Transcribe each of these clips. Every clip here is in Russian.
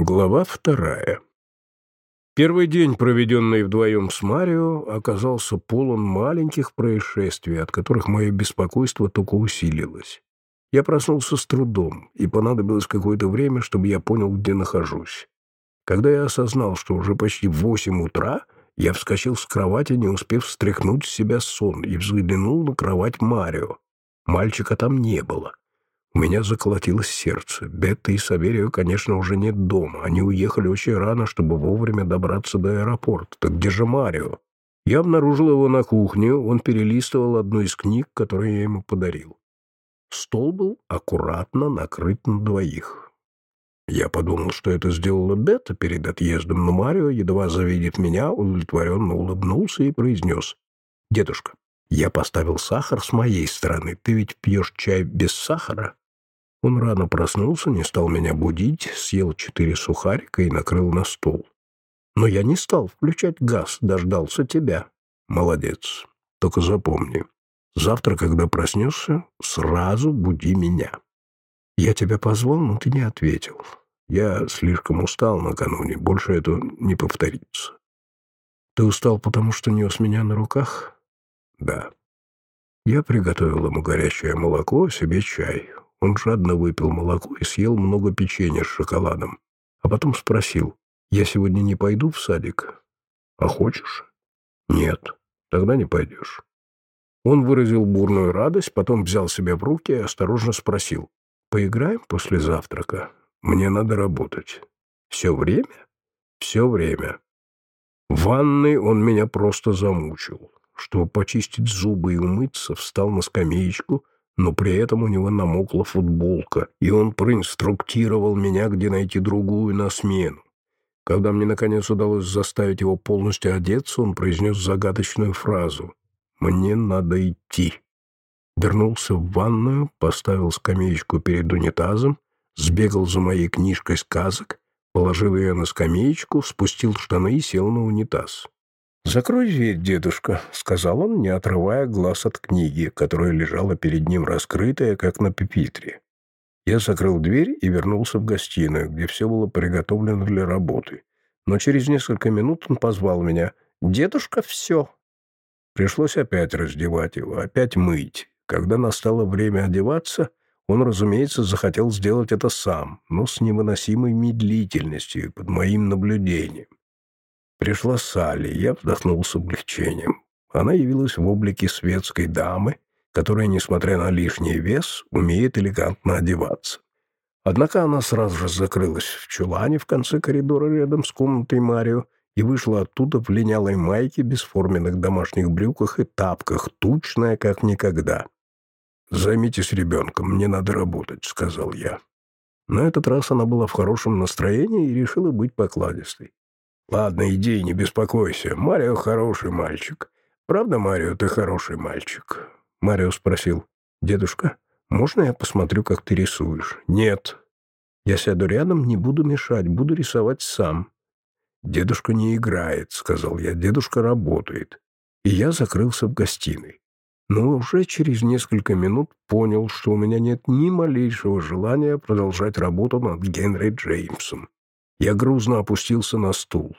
Глава вторая. Первый день, проведенный вдвоем с Марио, оказался полон маленьких происшествий, от которых мое беспокойство только усилилось. Я проснулся с трудом, и понадобилось какое-то время, чтобы я понял, где нахожусь. Когда я осознал, что уже почти восемь утра, я вскочил с кровати, не успев встряхнуть с себя сон, и взглянул на кровать Марио. Мальчика там не было. У меня заколотилось сердце. Бетта и Саверио, конечно, уже нет дома. Они уехали очень рано, чтобы вовремя добраться до аэропорта. Так где же Марио? Я обнаружил его на кухне. Он перелистывал одну из книг, которую я ему подарил. Стол был аккуратно накрыт на двоих. Я подумал, что это сделала Бетта перед отъездом, но Марио, едва завидев меня, удовлетворенно улыбнулся и произнес. «Дедушка, я поставил сахар с моей стороны. Ты ведь пьешь чай без сахара?» Он рано проснулся, не стал меня будить, съел четыре сухарика и накрыл на стол. Но я не стал включать газ, дождался тебя. Молодец. Только запомни, завтра, когда проснешься, сразу буди меня. Я тебя позвал, но ты не ответил. Я слишком устал накануне, больше это не повторится. Ты устал, потому что нес меня на руках? Да. Я приготовил ему горячее молоко, себе чай. Он жадно выпил молоко и съел много печенья с шоколадом. А потом спросил, «Я сегодня не пойду в садик?» «А хочешь?» «Нет, тогда не пойдешь». Он выразил бурную радость, потом взял себя в руки и осторожно спросил, «Поиграем после завтрака? Мне надо работать». «Все время?» «Все время». В ванной он меня просто замучил. Чтобы почистить зубы и умыться, встал на скамеечку — но при этом у него намокла футболка, и он проинструктировал меня, где найти другую на смену. Когда мне, наконец, удалось заставить его полностью одеться, он произнес загадочную фразу «Мне надо идти». Вернулся в ванную, поставил скамеечку перед унитазом, сбегал за моей книжкой сказок, положил ее на скамеечку, спустил штаны и сел на унитаз. «Закрой дверь, дедушка», — сказал он, не отрывая глаз от книги, которая лежала перед ним раскрытая, как на пепитре. Я закрыл дверь и вернулся в гостиную, где все было приготовлено для работы. Но через несколько минут он позвал меня. «Дедушка, все». Пришлось опять раздевать его, опять мыть. Когда настало время одеваться, он, разумеется, захотел сделать это сам, но с невыносимой медлительностью под моим наблюдением. Пришла Салли, я вздохнул с облегчением. Она явилась в облике светской дамы, которая, несмотря на лишний вес, умеет элегантно одеваться. Однако она сразу же закрылась в чулане в конце коридора рядом с комнатой Марио и вышла оттуда в линялой майке, бесформенных домашних брюках и тапках, тучная, как никогда. «Займитесь ребенком, мне надо работать», — сказал я. На этот раз она была в хорошем настроении и решила быть покладистой. «Ладно, иди, не беспокойся. Марио хороший мальчик. Правда, Марио, ты хороший мальчик?» Марио спросил. «Дедушка, можно я посмотрю, как ты рисуешь?» «Нет». «Я сяду рядом, не буду мешать, буду рисовать сам». «Дедушка не играет», — сказал я. «Дедушка работает». И я закрылся в гостиной. Но уже через несколько минут понял, что у меня нет ни малейшего желания продолжать работу над Генри Джеймсом. Я грузно опустился на стул.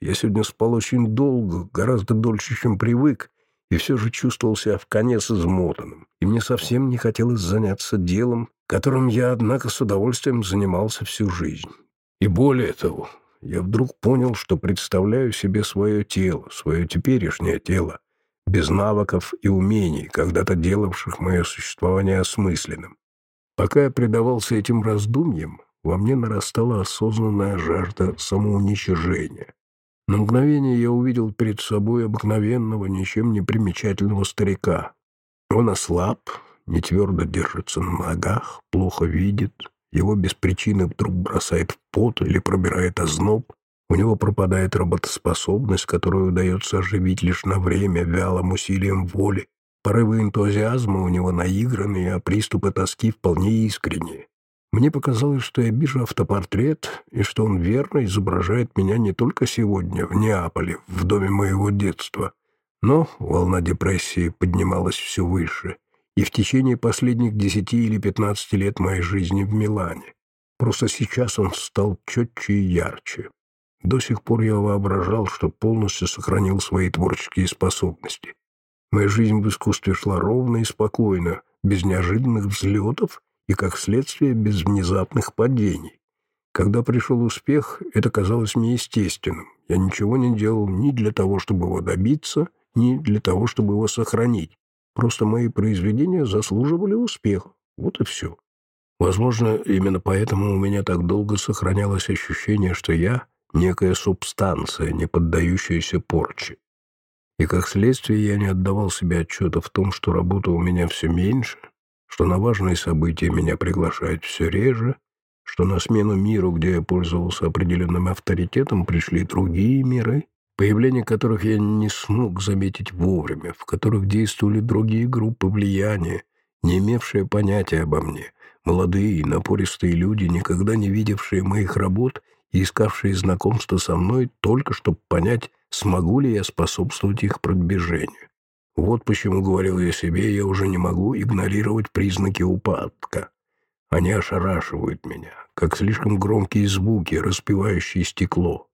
Я сегодня спал очень долго, гораздо дольше, чем привык, и все же чувствовал себя в конец измотанным. И мне совсем не хотелось заняться делом, которым я, однако, с удовольствием занимался всю жизнь. И более того, я вдруг понял, что представляю себе свое тело, свое теперешнее тело, без навыков и умений, когда-то делавших мое существование осмысленным. Пока я предавался этим раздумьям, во мне нарастала осознанная жажда самоуничижения. На мгновение я увидел перед собой обыкновенного, ничем не примечательного старика. Он ослаб, не твердо держится на ногах, плохо видит, его без причины вдруг бросает в пот или пробирает озноб, у него пропадает работоспособность, которую удается оживить лишь на время вялым усилием воли, порывы энтузиазма у него наигранные, а приступы тоски вполне искренние. Мне показалось, что я вижу автопортрет, и что он верно изображает меня не только сегодня, в Неаполе, в доме моего детства, но волна депрессии поднималась все выше, и в течение последних десяти или пятнадцати лет моей жизни в Милане. Просто сейчас он стал четче и ярче. До сих пор я воображал, что полностью сохранил свои творческие способности. Моя жизнь в искусстве шла ровно и спокойно, без неожиданных взлетов и, как следствие, без внезапных падений. Когда пришел успех, это казалось мне естественным. Я ничего не делал ни для того, чтобы его добиться, ни для того, чтобы его сохранить. Просто мои произведения заслуживали успеха. Вот и все. Возможно, именно поэтому у меня так долго сохранялось ощущение, что я — некая субстанция, не поддающаяся порче. И как следствие я не отдавал себе отчета в том, что работы у меня все меньше, что на важные события меня приглашают все реже, что на смену миру, где я пользовался определенным авторитетом, пришли другие миры, появление которых я не смог заметить вовремя, в которых действовали другие группы влияния, не имевшие понятия обо мне, молодые и напористые люди, никогда не видевшие моих работ и искавшие знакомства со мной только чтобы понять, смогу ли я способствовать их продвижению. Вот почему, говорил я себе, я уже не могу игнорировать признаки упадка. Они ошарашивают меня, как слишком громкие звуки, распивающие стекло.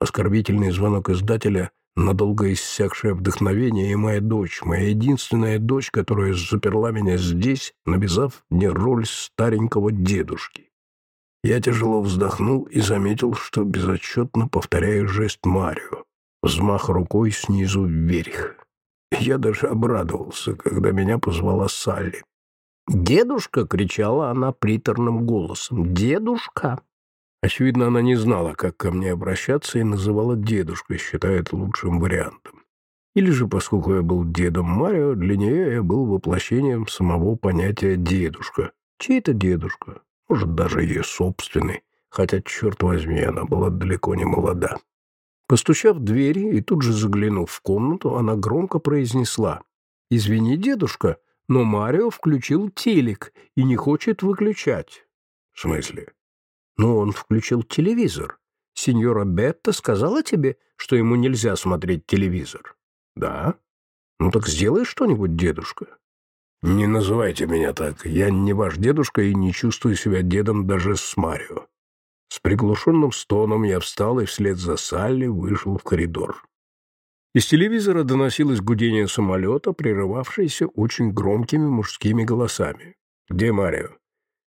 Оскорбительный звонок издателя, надолго иссякшее вдохновение, и моя дочь, моя единственная дочь, которая заперла меня здесь, навязав мне роль старенького дедушки. Я тяжело вздохнул и заметил, что безотчетно повторяю жест Марио. Взмах рукой снизу вверх. Я даже обрадовался, когда меня позвала Салли. «Дедушка!» — кричала она приторным голосом. «Дедушка!» Очевидно, она не знала, как ко мне обращаться, и называла дедушкой, считая это лучшим вариантом. Или же, поскольку я был дедом Марио, для нее я был воплощением самого понятия «дедушка». Чей-то дедушка, может, даже ее собственный, хотя, черт возьми, она была далеко не молода. Постучав в двери и тут же заглянув в комнату, она громко произнесла «Извини, дедушка, но Марио включил телек и не хочет выключать». «В смысле?» «Ну, он включил телевизор. Сеньора Бетта сказала тебе, что ему нельзя смотреть телевизор?» «Да». «Ну так сделай что-нибудь, дедушка». «Не называйте меня так. Я не ваш дедушка и не чувствую себя дедом даже с Марио». С приглушенным стоном я встал и вслед за Салли вышел в коридор. Из телевизора доносилось гудение самолета, прерывавшееся очень громкими мужскими голосами. «Где Марио?»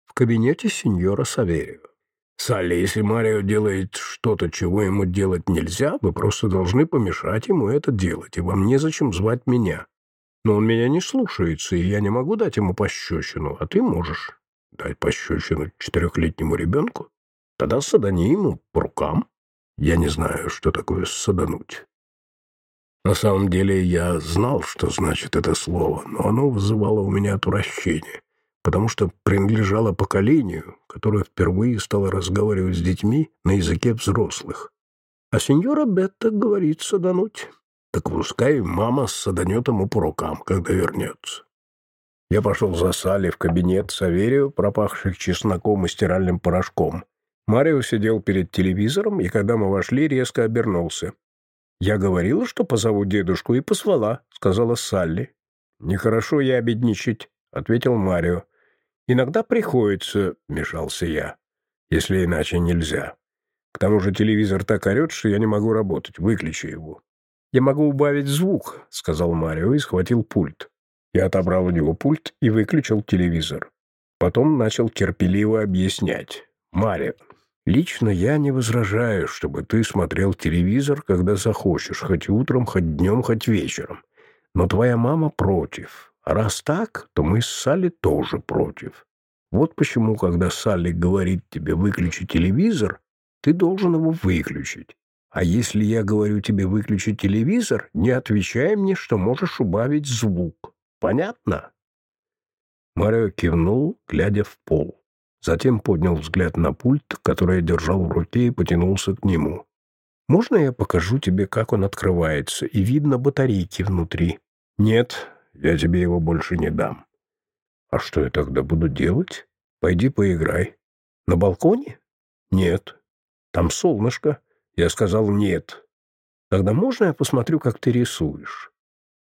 «В кабинете сеньора Саверио». «Салли, если Марио делает что-то, чего ему делать нельзя, вы просто должны помешать ему это делать, и вам незачем звать меня. Но он меня не слушается, и я не могу дать ему пощечину, а ты можешь дать пощечину четырехлетнему ребенку. Тогда садани ему по рукам. Я не знаю, что такое садануть». На самом деле я знал, что значит это слово, но оно вызывало у меня отвращение, потому что принадлежало поколению, которое впервые стало разговаривать с детьми на языке взрослых. А сеньора Бетта говорит садануть. Так пускай мама саданет ему по рукам, когда вернется. Я пошел за Салли в кабинет Саверию, пропахших чесноком и стиральным порошком. Марио сидел перед телевизором, и когда мы вошли, резко обернулся. «Я говорила, что позову дедушку, и позвала», — сказала Салли. «Нехорошо я обедничать», — ответил Марио. «Иногда приходится», — мешался я, — «если иначе нельзя. К тому же телевизор так орет, что я не могу работать. Выключи его». «Я могу убавить звук», — сказал Марио и схватил пульт. Я отобрал у него пульт и выключил телевизор. Потом начал терпеливо объяснять. «Марио, Лично я не возражаю, чтобы ты смотрел телевизор, когда захочешь, хоть утром, хоть днем, хоть вечером. Но твоя мама против. А раз так, то мы с Салли тоже против. Вот почему, когда Салли говорит тебе «выключи телевизор», ты должен его выключить. А если я говорю тебе «выключи телевизор», не отвечай мне, что можешь убавить звук. Понятно?» Марио кивнул, глядя в пол. Затем поднял взгляд на пульт, который я держал в руке, и потянулся к нему. «Можно я покажу тебе, как он открывается, и видно батарейки внутри?» «Нет, я тебе его больше не дам». «А что я тогда буду делать? Пойди поиграй». «На балконе?» «Нет». «Там солнышко». Я сказал «нет». «Тогда можно я посмотрю, как ты рисуешь?»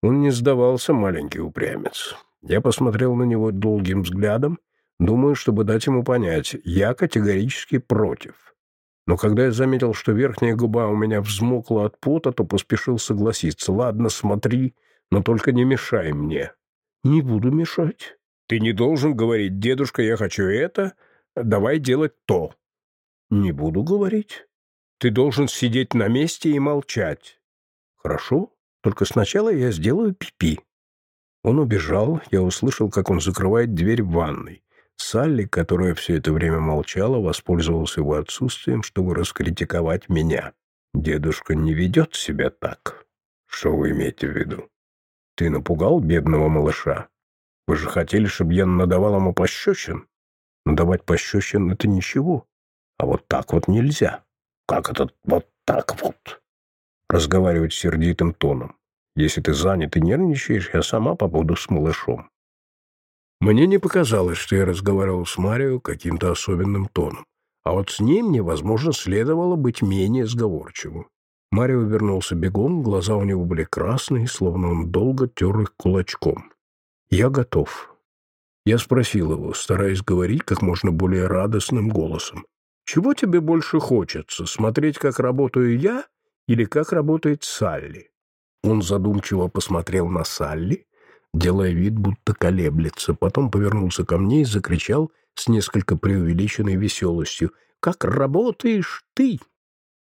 Он не сдавался, маленький упрямец. Я посмотрел на него долгим взглядом, Думаю, чтобы дать ему понять, я категорически против. Но когда я заметил, что верхняя губа у меня взмокла от пота, то поспешил согласиться. «Ладно, смотри, но только не мешай мне». «Не буду мешать». «Ты не должен говорить, дедушка, я хочу это, давай делать то». «Не буду говорить». «Ты должен сидеть на месте и молчать». «Хорошо, только сначала я сделаю пипи». -пи. Он убежал, я услышал, как он закрывает дверь в ванной. Салли, которая все это время молчала, воспользовался его отсутствием, чтобы раскритиковать меня. «Дедушка не ведет себя так». «Что вы имеете в виду?» «Ты напугал бедного малыша? Вы же хотели, чтобы я надавал ему пощечин?» «Надавать пощечин — это ничего. А вот так вот нельзя». «Как это вот так вот?» Разговаривать сердитым тоном. «Если ты занят и нервничаешь, я сама побуду с малышом». Мне не показалось, что я разговаривал с Марио каким-то особенным тоном. А вот с ним мне, возможно, следовало быть менее сговорчивым. Марио вернулся бегом, глаза у него были красные, словно он долго тер их кулачком. «Я готов». Я спросил его, стараясь говорить как можно более радостным голосом. «Чего тебе больше хочется, смотреть, как работаю я или как работает Салли?» Он задумчиво посмотрел на Салли, делая вид, будто колеблется. Потом повернулся ко мне и закричал с несколько преувеличенной веселостью. «Как работаешь ты?»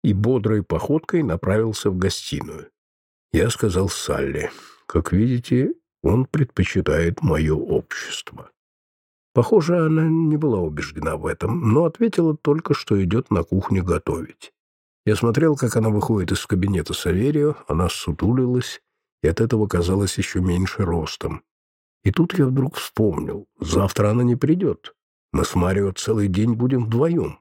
И бодрой походкой направился в гостиную. Я сказал Салли, «Как видите, он предпочитает мое общество». Похоже, она не была убеждена в этом, но ответила только, что идет на кухню готовить. Я смотрел, как она выходит из кабинета Саверио, она сутулилась, и от этого казалось еще меньше ростом. И тут я вдруг вспомнил, завтра она не придет. Мы с Марио целый день будем вдвоем.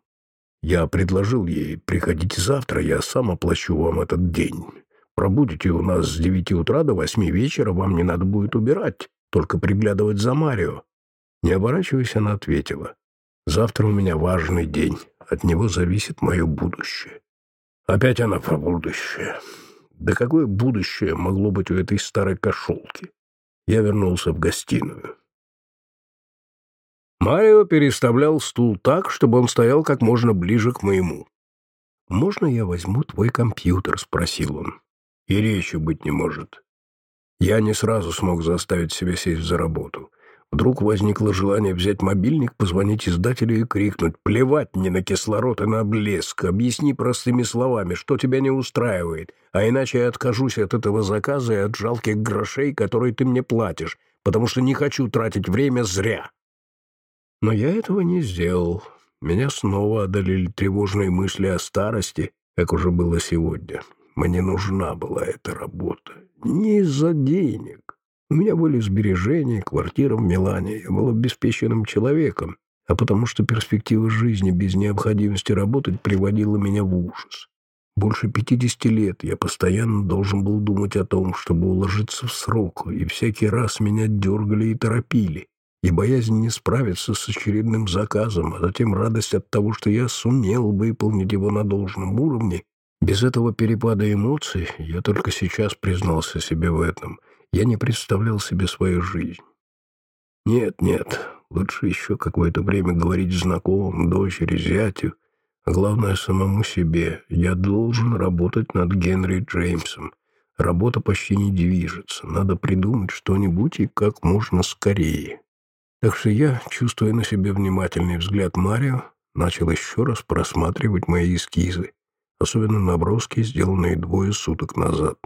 Я предложил ей, приходите завтра, я сам оплачу вам этот день. Пробудете у нас с девяти утра до восьми вечера, вам не надо будет убирать, только приглядывать за Марио. Не оборачиваясь, она ответила. Завтра у меня важный день, от него зависит мое будущее. Опять она про будущее. Да какое будущее могло быть у этой старой кошелки? Я вернулся в гостиную. Марио переставлял стул так, чтобы он стоял как можно ближе к моему. «Можно я возьму твой компьютер?» — спросил он. И речи быть не может. Я не сразу смог заставить себя сесть за работу. Вдруг возникло желание взять мобильник, позвонить издателю и крикнуть «Плевать мне на кислород и на блеск! Объясни простыми словами, что тебя не устраивает, а иначе я откажусь от этого заказа и от жалких грошей, которые ты мне платишь, потому что не хочу тратить время зря». Но я этого не сделал. Меня снова одолели тревожные мысли о старости, как уже было сегодня. Мне нужна была эта работа. Не из-за денег. У меня были сбережения, квартира в Милане, я был обеспеченным человеком, а потому что перспектива жизни без необходимости работать приводила меня в ужас. Больше пятидесяти лет я постоянно должен был думать о том, чтобы уложиться в срок, и всякий раз меня дергали и торопили, и боязнь не справиться с очередным заказом, а затем радость от того, что я сумел выполнить его на должном уровне. Без этого перепада эмоций я только сейчас признался себе в этом — я не представлял себе свою жизнь. Нет, нет, лучше еще какое-то время говорить знакомым, дочери, зятю, а главное самому себе. Я должен работать над Генри Джеймсом. Работа почти не движется. Надо придумать что-нибудь и как можно скорее. Так что я, чувствуя на себе внимательный взгляд Марио, начал еще раз просматривать мои эскизы, особенно наброски, сделанные двое суток назад.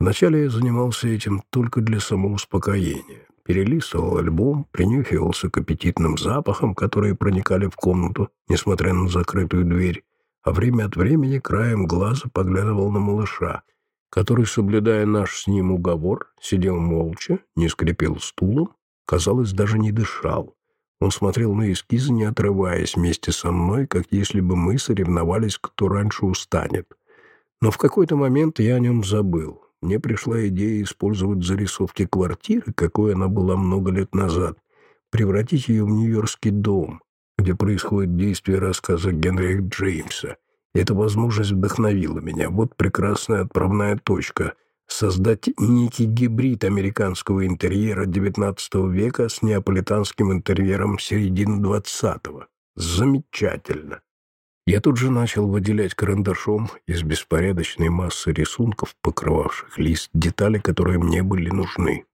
Вначале я занимался этим только для самоуспокоения. Перелистывал альбом, принюхивался к аппетитным запахам, которые проникали в комнату, несмотря на закрытую дверь, а время от времени краем глаза поглядывал на малыша, который, соблюдая наш с ним уговор, сидел молча, не скрипел стулом, казалось, даже не дышал. Он смотрел на эскизы, не отрываясь вместе со мной, как если бы мы соревновались, кто раньше устанет. Но в какой-то момент я о нем забыл мне пришла идея использовать зарисовки квартиры, какой она была много лет назад, превратить ее в Нью-Йоркский дом, где происходит действие рассказа Генри Джеймса. Эта возможность вдохновила меня. Вот прекрасная отправная точка. создать некий гибрид американского интерьера XIX века с неаполитанским интерьером середины XX. Замечательно. Я тут же начал выделять карандашом из беспорядочной массы рисунков, покрывавших лист, детали, которые мне были нужны.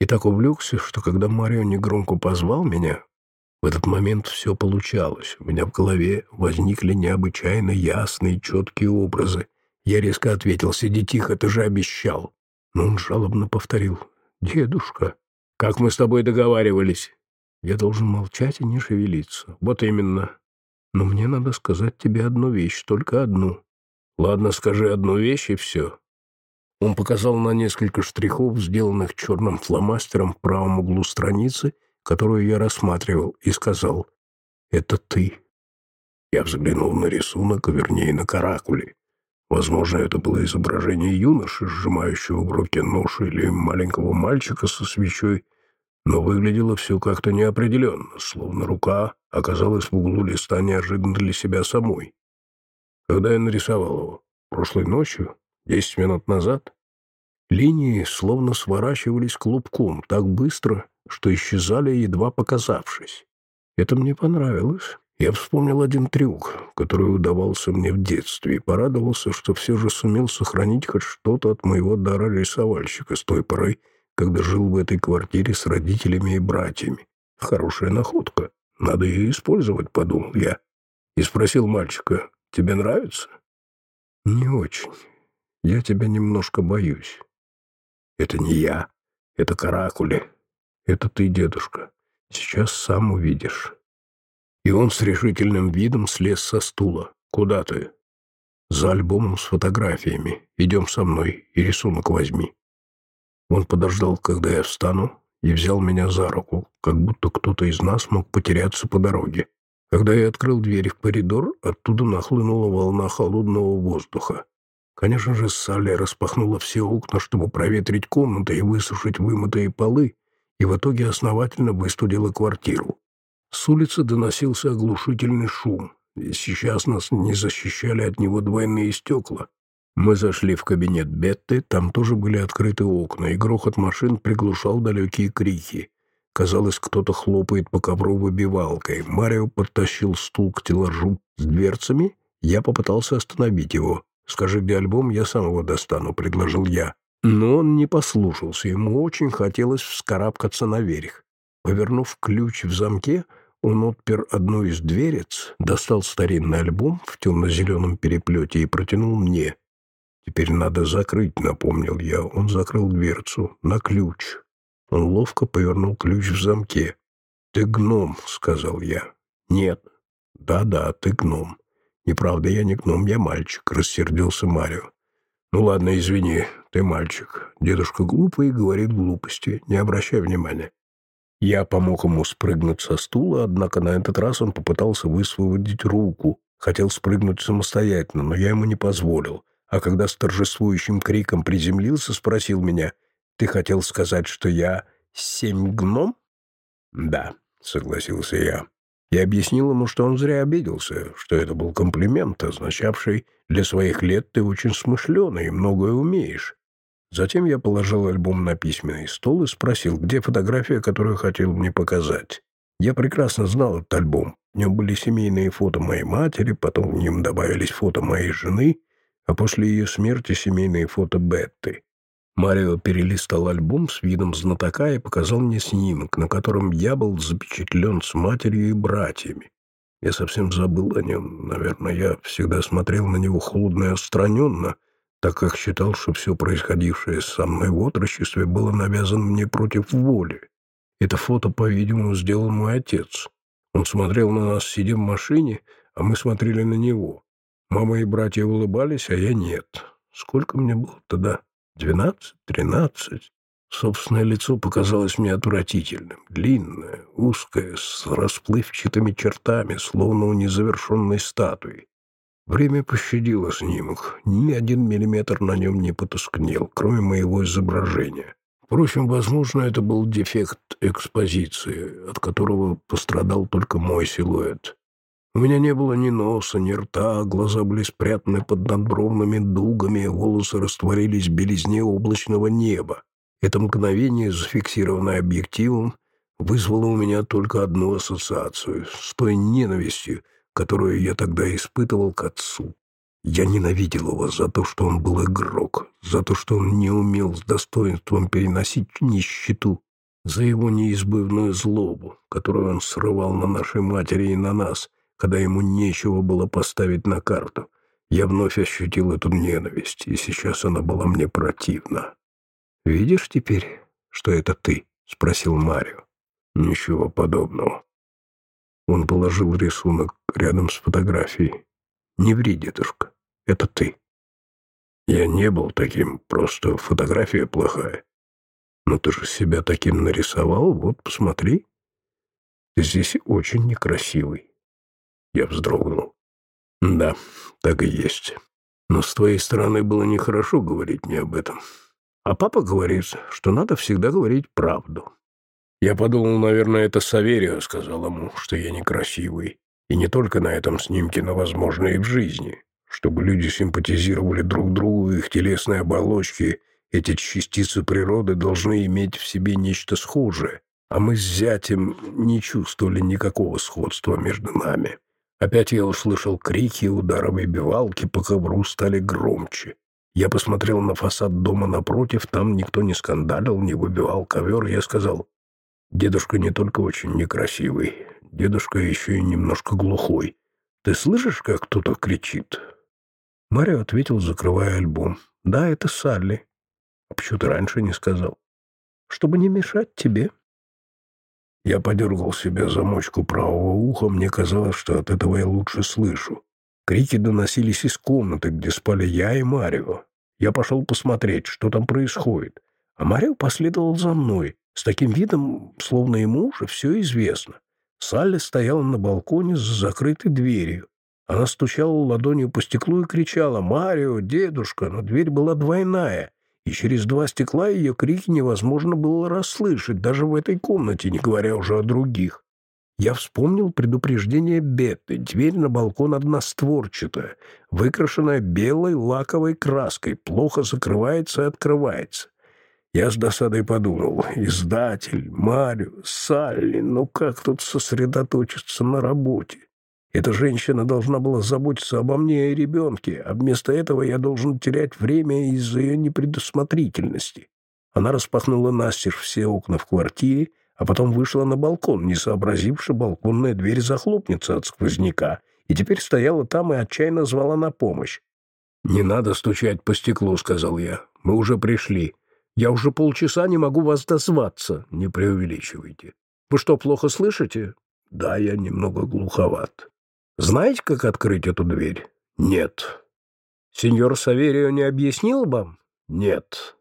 И так увлекся, что когда Марио негромко позвал меня, в этот момент все получалось. У меня в голове возникли необычайно ясные, четкие образы. Я резко ответил, «Сиди тихо, ты же обещал». Но он жалобно повторил, «Дедушка, как мы с тобой договаривались?» Я должен молчать и не шевелиться. Вот именно. Но мне надо сказать тебе одну вещь, только одну. Ладно, скажи одну вещь, и все. Он показал на несколько штрихов, сделанных черным фломастером в правом углу страницы, которую я рассматривал, и сказал «Это ты». Я взглянул на рисунок, а вернее на каракули. Возможно, это было изображение юноши, сжимающего в руке нож, или маленького мальчика со свечой, но выглядело все как-то неопределенно, словно рука оказалась в углу листа неожиданно для себя самой. Когда я нарисовал его? Прошлой ночью? Десять минут назад? Линии словно сворачивались клубком так быстро, что исчезали, едва показавшись. Это мне понравилось. Я вспомнил один трюк, который удавался мне в детстве, и порадовался, что все же сумел сохранить хоть что-то от моего дара рисовальщика с той поры, когда жил в этой квартире с родителями и братьями. Хорошая находка. Надо ее использовать, подумал я. И спросил мальчика, тебе нравится? Не очень. Я тебя немножко боюсь. Это не я. Это каракули. Это ты, дедушка. Сейчас сам увидишь. И он с решительным видом слез со стула. Куда ты? За альбомом с фотографиями. Идем со мной и рисунок возьми. Он подождал, когда я встану, и взял меня за руку, как будто кто-то из нас мог потеряться по дороге. Когда я открыл дверь в коридор, оттуда нахлынула волна холодного воздуха. Конечно же, Салли распахнула все окна, чтобы проветрить комнаты и высушить вымытые полы, и в итоге основательно выстудила квартиру. С улицы доносился оглушительный шум, и сейчас нас не защищали от него двойные стекла, мы зашли в кабинет Бетты, там тоже были открыты окна, и грохот машин приглушал далекие крики. Казалось, кто-то хлопает по ковру выбивалкой. Марио подтащил стул к телажу с дверцами. Я попытался остановить его. «Скажи, где альбом, я сам его достану», — предложил я. Но он не послушался, ему очень хотелось вскарабкаться наверх. Повернув ключ в замке, он отпер одну из дверец, достал старинный альбом в темно-зеленом переплете и протянул мне. «Теперь надо закрыть», — напомнил я. Он закрыл дверцу на ключ. Он ловко повернул ключ в замке. «Ты гном», — сказал я. «Нет». «Да-да, ты гном». «Неправда, я не гном, я мальчик», — рассердился Марио. «Ну ладно, извини, ты мальчик. Дедушка глупый и говорит глупости. Не обращай внимания». Я помог ему спрыгнуть со стула, однако на этот раз он попытался высвободить руку. Хотел спрыгнуть самостоятельно, но я ему не позволил а когда с торжествующим криком приземлился, спросил меня, «Ты хотел сказать, что я семь гном?» «Да», — согласился я. Я объяснил ему, что он зря обиделся, что это был комплимент, означавший «для своих лет ты очень смышленый и многое умеешь». Затем я положил альбом на письменный стол и спросил, где фотография, которую хотел мне показать. Я прекрасно знал этот альбом. В нем были семейные фото моей матери, потом в нем добавились фото моей жены — а после ее смерти семейные фото Бетты. Марио перелистал альбом с видом знатока и показал мне снимок, на котором я был запечатлен с матерью и братьями. Я совсем забыл о нем. Наверное, я всегда смотрел на него холодно и отстраненно, так как считал, что все происходившее со мной в отрочестве было навязано мне против воли. Это фото, по-видимому, сделал мой отец. Он смотрел на нас, сидя в машине, а мы смотрели на него. Мама и братья улыбались, а я нет. Сколько мне было тогда? Двенадцать? Тринадцать? Собственное лицо показалось мне отвратительным. Длинное, узкое, с расплывчатыми чертами, словно у незавершенной статуи. Время пощадило снимок. Ни один миллиметр на нем не потускнел, кроме моего изображения. Впрочем, возможно, это был дефект экспозиции, от которого пострадал только мой силуэт. У меня не было ни носа, ни рта, глаза были спрятаны под надбровными дугами, волосы растворились в белизне облачного неба. Это мгновение, зафиксированное объективом, вызвало у меня только одну ассоциацию с той ненавистью, которую я тогда испытывал к отцу. Я ненавидел его за то, что он был игрок, за то, что он не умел с достоинством переносить нищету, за его неизбывную злобу, которую он срывал на нашей матери и на нас, когда ему нечего было поставить на карту. Я вновь ощутил эту ненависть, и сейчас она была мне противна. «Видишь теперь, что это ты?» — спросил Марио. «Ничего подобного». Он положил рисунок рядом с фотографией. «Не ври, дедушка, это ты». «Я не был таким, просто фотография плохая. Но ты же себя таким нарисовал, вот посмотри. Ты здесь очень некрасивый». Я вздрогнул. Да, так и есть. Но с твоей стороны было нехорошо говорить мне об этом. А папа говорит, что надо всегда говорить правду. Я подумал, наверное, это Саверио сказал ему, что я некрасивый. И не только на этом снимке, но, возможно, и в жизни. Чтобы люди симпатизировали друг другу, их телесные оболочки, эти частицы природы должны иметь в себе нечто схожее. А мы с зятем не чувствовали никакого сходства между нами. Опять я услышал крики, удары выбивалки по ковру стали громче. Я посмотрел на фасад дома напротив, там никто не скандалил, не выбивал ковер. Я сказал, дедушка не только очень некрасивый, дедушка еще и немножко глухой. Ты слышишь, как кто-то кричит? Марио ответил, закрывая альбом. Да, это Салли. А почему ты раньше не сказал? Чтобы не мешать тебе. Я подергал себе замочку правого уха, мне казалось, что от этого я лучше слышу. Крики доносились из комнаты, где спали я и Марио. Я пошел посмотреть, что там происходит. А Марио последовал за мной, с таким видом, словно ему уже все известно. Салли стояла на балконе с закрытой дверью. Она стучала ладонью по стеклу и кричала «Марио, дедушка!», но дверь была двойная, и через два стекла ее крики невозможно было расслышать, даже в этой комнате, не говоря уже о других. Я вспомнил предупреждение Бетты. Дверь на балкон одностворчатая, выкрашенная белой лаковой краской, плохо закрывается и открывается. Я с досадой подумал, издатель, Марио, Салли, ну как тут сосредоточиться на работе? Эта женщина должна была заботиться обо мне и ребенке, а вместо этого я должен терять время из-за ее непредусмотрительности. Она распахнула настежь все окна в квартире, а потом вышла на балкон, не сообразив, что балконная дверь захлопнется от сквозняка, и теперь стояла там и отчаянно звала на помощь. «Не надо стучать по стеклу», — сказал я. «Мы уже пришли. Я уже полчаса не могу вас дозваться. Не преувеличивайте. Вы что, плохо слышите?» «Да, я немного глуховат». Знаете, как открыть эту дверь? Нет. Сеньор Саверио не объяснил вам? Нет.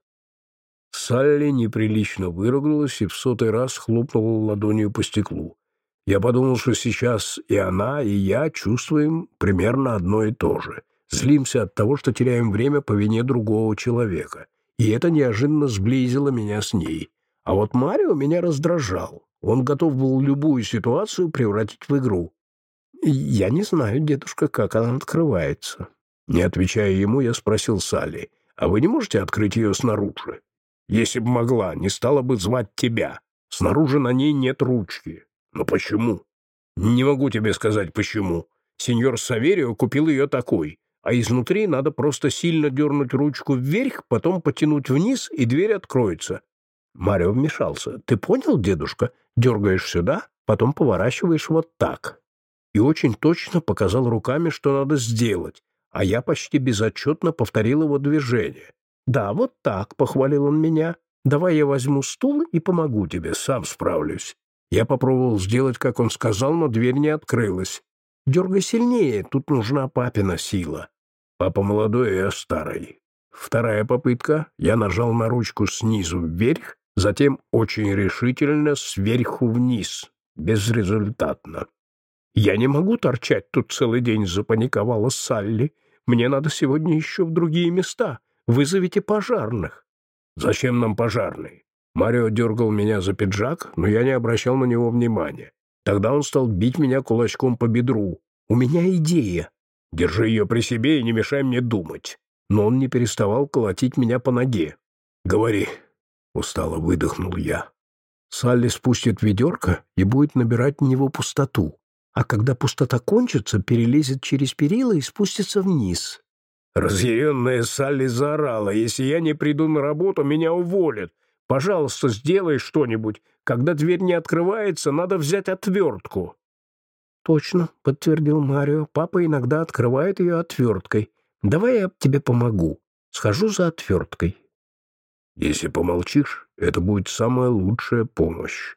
Салли неприлично выругалась и в сотый раз хлопнула ладонью по стеклу. Я подумал, что сейчас и она, и я чувствуем примерно одно и то же. Злимся от того, что теряем время по вине другого человека. И это неожиданно сблизило меня с ней. А вот Марио меня раздражал. Он готов был любую ситуацию превратить в игру. «Я не знаю, дедушка, как она открывается». Не отвечая ему, я спросил Салли, «А вы не можете открыть ее снаружи?» «Если бы могла, не стала бы звать тебя. Снаружи на ней нет ручки». «Но почему?» «Не могу тебе сказать, почему. Сеньор Саверио купил ее такой, а изнутри надо просто сильно дернуть ручку вверх, потом потянуть вниз, и дверь откроется». Марио вмешался. «Ты понял, дедушка? Дергаешь сюда, потом поворачиваешь вот так» и очень точно показал руками, что надо сделать, а я почти безотчетно повторил его движение. «Да, вот так», — похвалил он меня. «Давай я возьму стул и помогу тебе, сам справлюсь». Я попробовал сделать, как он сказал, но дверь не открылась. «Дергай сильнее, тут нужна папина сила». Папа молодой, а я старый. Вторая попытка. Я нажал на ручку снизу вверх, затем очень решительно сверху вниз. Безрезультатно. «Я не могу торчать тут целый день», — запаниковала Салли. «Мне надо сегодня еще в другие места. Вызовите пожарных». «Зачем нам пожарные?» Марио дергал меня за пиджак, но я не обращал на него внимания. Тогда он стал бить меня кулачком по бедру. У меня идея. Держи ее при себе и не мешай мне думать. Но он не переставал колотить меня по ноге. Говори. Устало выдохнул я. Салли спустит ведерко и будет набирать в него пустоту. А когда пустота кончится, перелезет через перила и спустится вниз. Разъяренная Салли заорала. «Если я не приду на работу, меня уволят. Пожалуйста, сделай что-нибудь. Когда дверь не открывается, надо взять отвертку». «Точно», — подтвердил Марио. «Папа иногда открывает ее отверткой. Давай я тебе помогу. Схожу за отверткой». «Если помолчишь, это будет самая лучшая помощь».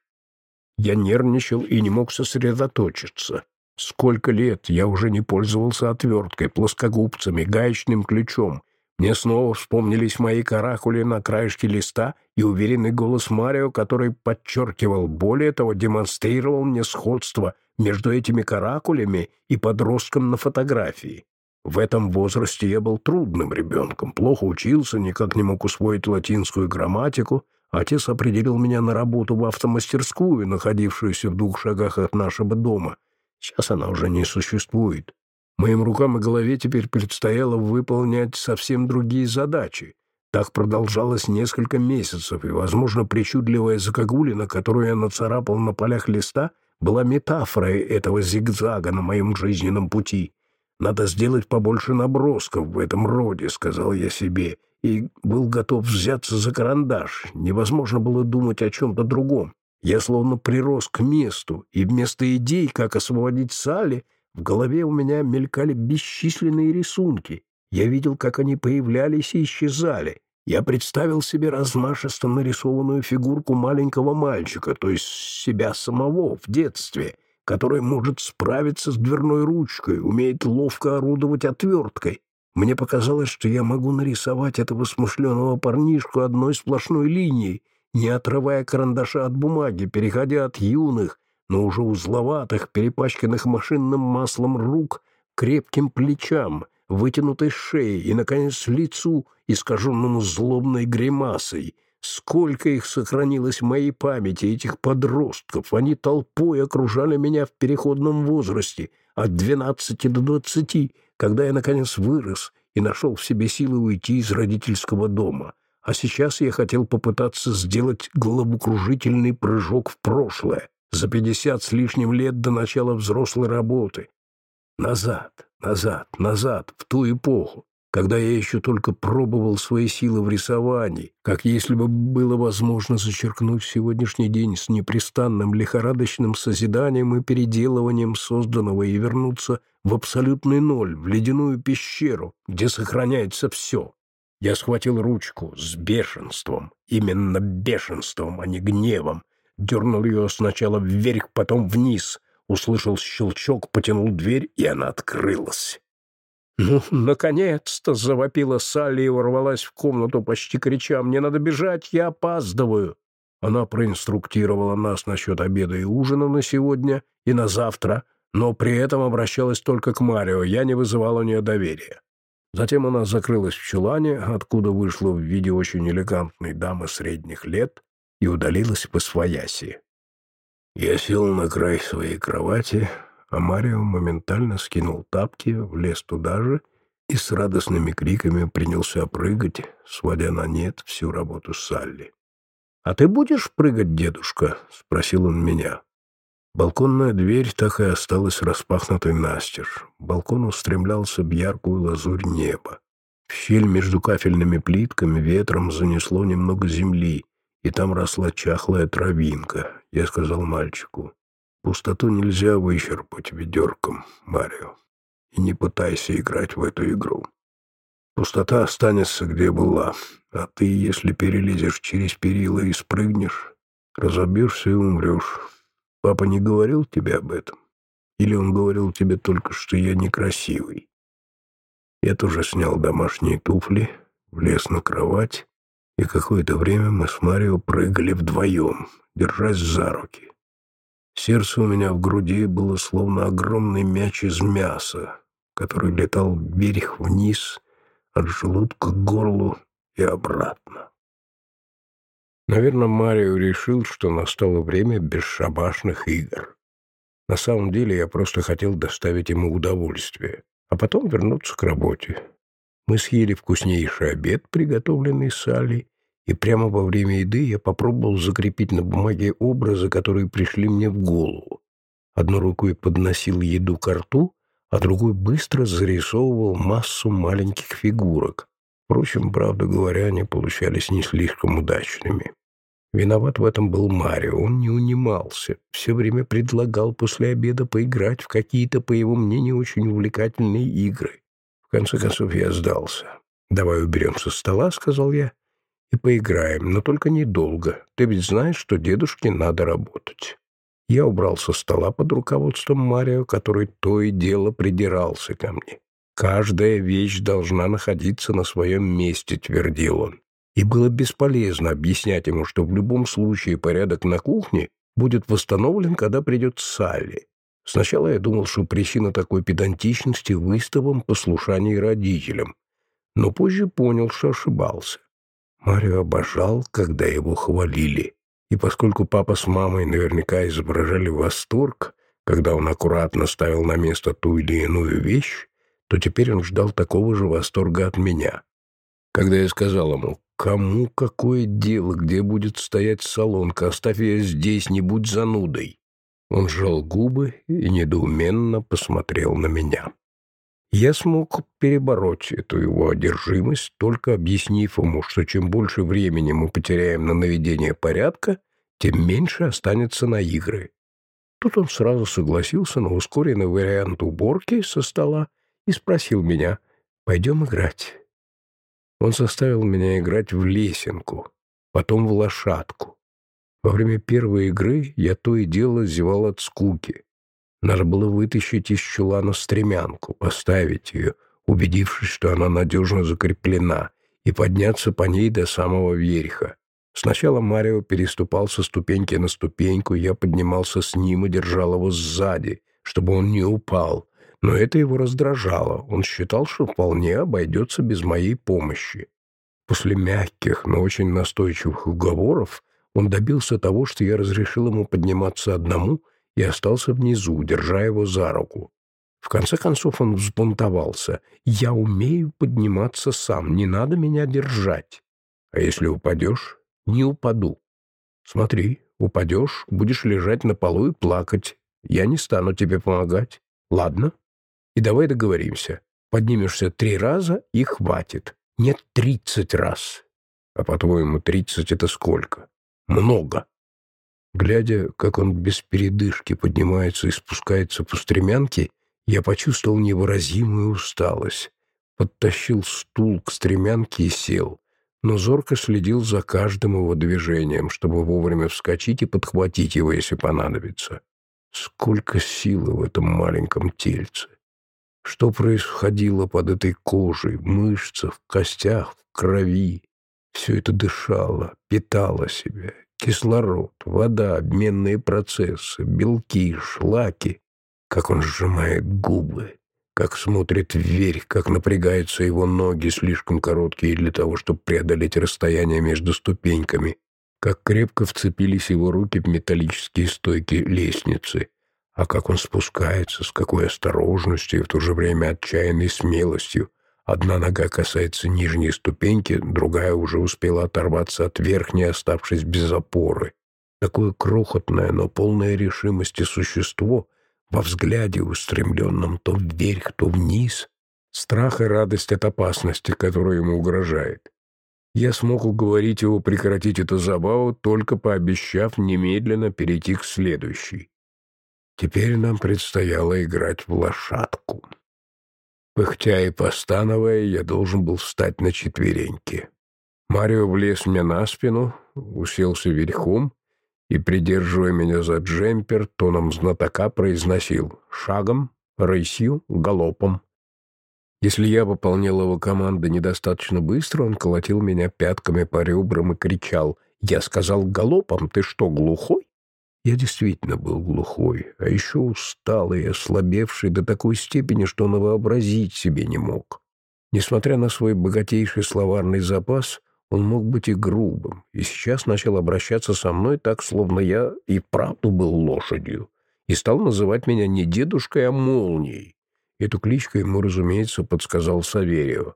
Я нервничал и не мог сосредоточиться. Сколько лет я уже не пользовался отверткой, плоскогубцами, гаечным ключом. Мне снова вспомнились мои каракули на краешке листа и уверенный голос Марио, который подчеркивал, более того, демонстрировал мне сходство между этими каракулями и подростком на фотографии. В этом возрасте я был трудным ребенком, плохо учился, никак не мог усвоить латинскую грамматику. Отец определил меня на работу в автомастерскую, находившуюся в двух шагах от нашего дома. Сейчас она уже не существует. Моим рукам и голове теперь предстояло выполнять совсем другие задачи. Так продолжалось несколько месяцев, и, возможно, причудливая загогулина, которую я нацарапал на полях листа, была метафорой этого зигзага на моем жизненном пути. «Надо сделать побольше набросков в этом роде», — сказал я себе, и был готов взяться за карандаш. Невозможно было думать о чем-то другом. Я словно прирос к месту, и вместо идей, как освободить Салли, в голове у меня мелькали бесчисленные рисунки. Я видел, как они появлялись и исчезали. Я представил себе размашисто нарисованную фигурку маленького мальчика, то есть себя самого в детстве, который может справиться с дверной ручкой, умеет ловко орудовать отверткой. Мне показалось, что я могу нарисовать этого смышленого парнишку одной сплошной линией, не отрывая карандаша от бумаги, переходя от юных, но уже узловатых, перепачканных машинным маслом рук, крепким плечам, вытянутой шеей и, наконец, лицу, искаженному злобной гримасой. Сколько их сохранилось в моей памяти, этих подростков! Они толпой окружали меня в переходном возрасте, от двенадцати до двадцати, когда я, наконец, вырос и нашел в себе силы уйти из родительского дома. А сейчас я хотел попытаться сделать головокружительный прыжок в прошлое, за пятьдесят с лишним лет до начала взрослой работы. Назад, назад, назад, в ту эпоху, когда я еще только пробовал свои силы в рисовании, как если бы было возможно зачеркнуть сегодняшний день с непрестанным лихорадочным созиданием и переделыванием созданного и вернуться в абсолютный ноль, в ледяную пещеру, где сохраняется все. Я схватил ручку с бешенством, именно бешенством, а не гневом, дернул ее сначала вверх, потом вниз, услышал щелчок, потянул дверь, и она открылась. «Ну, наконец-то!» — завопила Салли и ворвалась в комнату, почти крича. «Мне надо бежать, я опаздываю!» Она проинструктировала нас насчет обеда и ужина на сегодня и на завтра, но при этом обращалась только к Марио, я не вызывал у нее доверия. Затем она закрылась в чулане, откуда вышла в виде очень элегантной дамы средних лет, и удалилась по свояси. Я сел на край своей кровати, а Марио моментально скинул тапки, влез туда же и с радостными криками принялся прыгать, сводя на нет всю работу Салли. «А ты будешь прыгать, дедушка?» — спросил он меня. Балконная дверь так и осталась распахнутой настежь. Балкон устремлялся в яркую лазурь неба. В щель между кафельными плитками ветром занесло немного земли, и там росла чахлая травинка. Я сказал мальчику, пустоту нельзя вычерпать ведерком, Марио, и не пытайся играть в эту игру. Пустота останется, где была, а ты, если перелезешь через перила и спрыгнешь, разобьешься и умрешь. Папа не говорил тебе об этом? Или он говорил тебе только, что я некрасивый? Я тоже снял домашние туфли, влез на кровать и какое-то время мы с Марио прыгали вдвоем, держась за руки. Сердце у меня в груди было словно огромный мяч из мяса, который летал вверх-вниз, от желудка к горлу и обратно. Наверное, Марио решил, что настало время бесшабашных игр. На самом деле я просто хотел доставить ему удовольствие, а потом вернуться к работе. Мы съели вкуснейший обед, приготовленный Салли, и прямо во время еды я попробовал закрепить на бумаге образы, которые пришли мне в голову. Одной рукой подносил еду к рту, а другой быстро зарисовывал массу маленьких фигурок. Впрочем, правда говоря, они получались не слишком удачными. Виноват в этом был Марио, он не унимался, все время предлагал после обеда поиграть в какие-то, по его мнению, очень увлекательные игры. В конце концов я сдался. «Давай уберем со стола», — сказал я, — «и поиграем, но только недолго. Ты ведь знаешь, что дедушке надо работать». Я убрал со стола под руководством Марио, который то и дело придирался ко мне. «Каждая вещь должна находиться на своем месте», — твердил он. И было бесполезно объяснять ему, что в любом случае порядок на кухне будет восстановлен, когда придет Салли. Сначала я думал, что причина такой педантичности в истовом послушании родителям, но позже понял, что ошибался. Марио обожал, когда его хвалили. И поскольку папа с мамой наверняка изображали восторг, когда он аккуратно ставил на место ту или иную вещь, то теперь он ждал такого же восторга от меня. Когда я сказал ему, кому какое дело, где будет стоять салонка, оставь ее здесь, не будь занудой. Он сжал губы и недоуменно посмотрел на меня. Я смог перебороть эту его одержимость, только объяснив ему, что чем больше времени мы потеряем на наведение порядка, тем меньше останется на игры. Тут он сразу согласился на ускоренный вариант уборки со стола и спросил меня, «Пойдем играть». Он заставил меня играть в лесенку, потом в лошадку. Во время первой игры я то и дело зевал от скуки. Надо было вытащить из чулана стремянку, поставить ее, убедившись, что она надежно закреплена, и подняться по ней до самого верха. Сначала Марио переступал со ступеньки на ступеньку, я поднимался с ним и держал его сзади, чтобы он не упал, но это его раздражало. Он считал, что вполне обойдется без моей помощи. После мягких, но очень настойчивых уговоров он добился того, что я разрешил ему подниматься одному и остался внизу, держа его за руку. В конце концов он взбунтовался. «Я умею подниматься сам, не надо меня держать. А если упадешь, не упаду. Смотри, упадешь, будешь лежать на полу и плакать. Я не стану тебе помогать. Ладно?» И давай договоримся. Поднимешься три раза и хватит. Нет, тридцать раз. А по-твоему, тридцать — это сколько? Много. Глядя, как он без передышки поднимается и спускается по стремянке, я почувствовал невыразимую усталость. Подтащил стул к стремянке и сел, но зорко следил за каждым его движением, чтобы вовремя вскочить и подхватить его, если понадобится. Сколько силы в этом маленьком тельце! Что происходило под этой кожей, мышцах, костях, в крови? Все это дышало, питало себя. Кислород, вода, обменные процессы, белки, шлаки. Как он сжимает губы, как смотрит вверх, как напрягаются его ноги, слишком короткие для того, чтобы преодолеть расстояние между ступеньками, как крепко вцепились его руки в металлические стойки лестницы, а как он спускается, с какой осторожностью и в то же время отчаянной смелостью. Одна нога касается нижней ступеньки, другая уже успела оторваться от верхней, оставшись без опоры. Такое крохотное, но полное решимости существо во взгляде устремленном то вверх, то вниз. Страх и радость от опасности, которая ему угрожает. Я смог уговорить его прекратить эту забаву, только пообещав немедленно перейти к следующей. Теперь нам предстояло играть в лошадку. Пыхтя и постановая, я должен был встать на четвереньки. Марио влез мне на спину, уселся верхом и, придерживая меня за джемпер, тоном знатока произносил «шагом, рысью, галопом». Если я выполнял его команды недостаточно быстро, он колотил меня пятками по ребрам и кричал «Я сказал галопом, ты что, глухой?» Я действительно был глухой, а еще усталый и ослабевший до такой степени, что он вообразить себе не мог. Несмотря на свой богатейший словарный запас, он мог быть и грубым, и сейчас начал обращаться со мной так, словно я и правду был лошадью, и стал называть меня не дедушкой, а молнией. Эту кличку ему, разумеется, подсказал Саверио.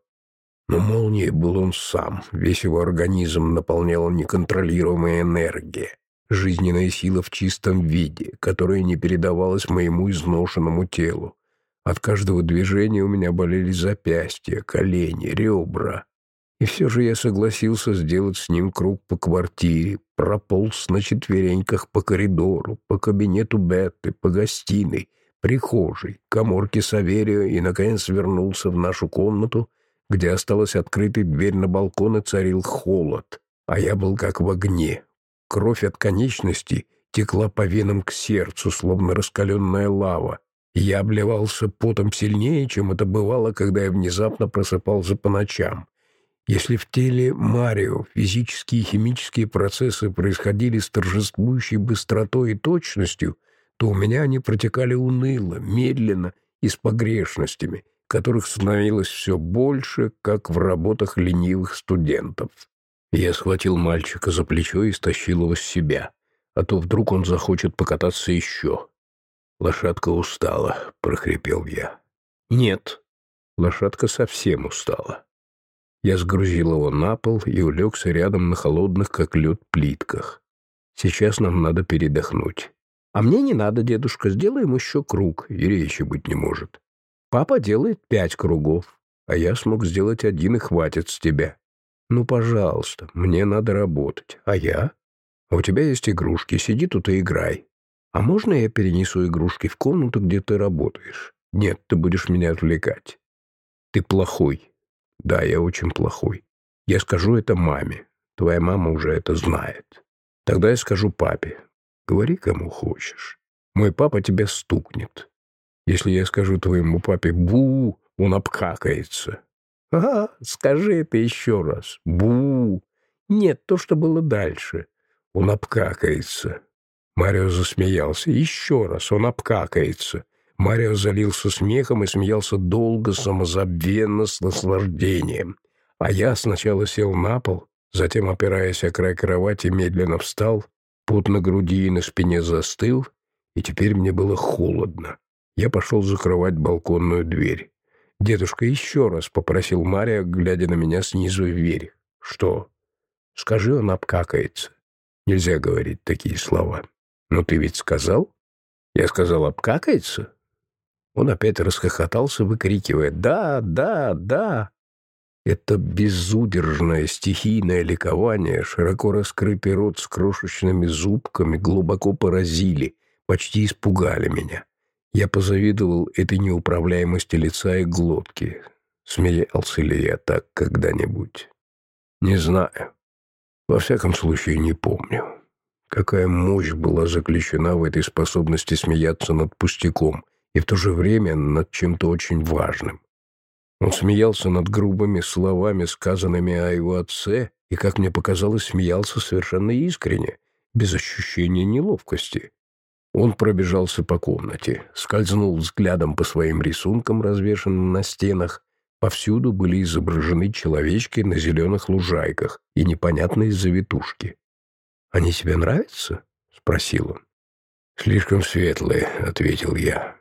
Но молнией был он сам, весь его организм наполняла неконтролируемая энергия, жизненная сила в чистом виде, которая не передавалась моему изношенному телу. От каждого движения у меня болели запястья, колени, ребра. И все же я согласился сделать с ним круг по квартире, прополз на четвереньках по коридору, по кабинету Бетты, по гостиной, прихожей, коморке Саверио и, наконец, вернулся в нашу комнату — где осталась открытой дверь на балкон и царил холод, а я был как в огне. Кровь от конечностей текла по венам к сердцу, словно раскаленная лава, я обливался потом сильнее, чем это бывало, когда я внезапно просыпался по ночам. Если в теле Марио физические и химические процессы происходили с торжествующей быстротой и точностью, то у меня они протекали уныло, медленно и с погрешностями, которых становилось все больше, как в работах ленивых студентов. Я схватил мальчика за плечо и стащил его с себя, а то вдруг он захочет покататься еще. «Лошадка устала», — прохрипел я. «Нет, лошадка совсем устала». Я сгрузил его на пол и улегся рядом на холодных, как лед, плитках. «Сейчас нам надо передохнуть». «А мне не надо, дедушка, сделаем еще круг, и речи быть не может». Папа делает пять кругов, а я смог сделать один и хватит с тебя. Ну, пожалуйста, мне надо работать. А я? А у тебя есть игрушки, сиди тут и играй. А можно я перенесу игрушки в комнату, где ты работаешь? Нет, ты будешь меня отвлекать. Ты плохой. Да, я очень плохой. Я скажу это маме. Твоя мама уже это знает. Тогда я скажу папе. Говори, кому хочешь. Мой папа тебя стукнет. Если я скажу твоему папе «бу», он обкакается. Ага, скажи это еще раз. Бу. Нет, то, что было дальше. Он обкакается. Марио засмеялся. Еще раз. Он обкакается. Марио залился смехом и смеялся долго, самозабвенно, с наслаждением. А я сначала сел на пол, затем, опираясь о край кровати, медленно встал, пот на груди и на спине застыл, и теперь мне было холодно. Я пошел закрывать балконную дверь. «Дедушка еще раз», — попросил Мария, глядя на меня снизу вверх. «Что?» «Скажи, он обкакается». Нельзя говорить такие слова. «Но ты ведь сказал?» Я сказал «обкакается». Он опять расхохотался, выкрикивая «Да, да, да». Это безудержное стихийное ликование, широко раскрытый рот с крошечными зубками глубоко поразили, почти испугали меня. Я позавидовал этой неуправляемости лица и глотки. Смеялся ли я так когда-нибудь? Не знаю. Во всяком случае, не помню. Какая мощь была заключена в этой способности смеяться над пустяком и в то же время над чем-то очень важным. Он смеялся над грубыми словами, сказанными о его отце, и, как мне показалось, смеялся совершенно искренне, без ощущения неловкости. Он пробежался по комнате, скользнул взглядом по своим рисункам, развешанным на стенах. Повсюду были изображены человечки на зеленых лужайках и непонятные завитушки. «Они тебе нравятся?» — спросил он. «Слишком светлые», — ответил я.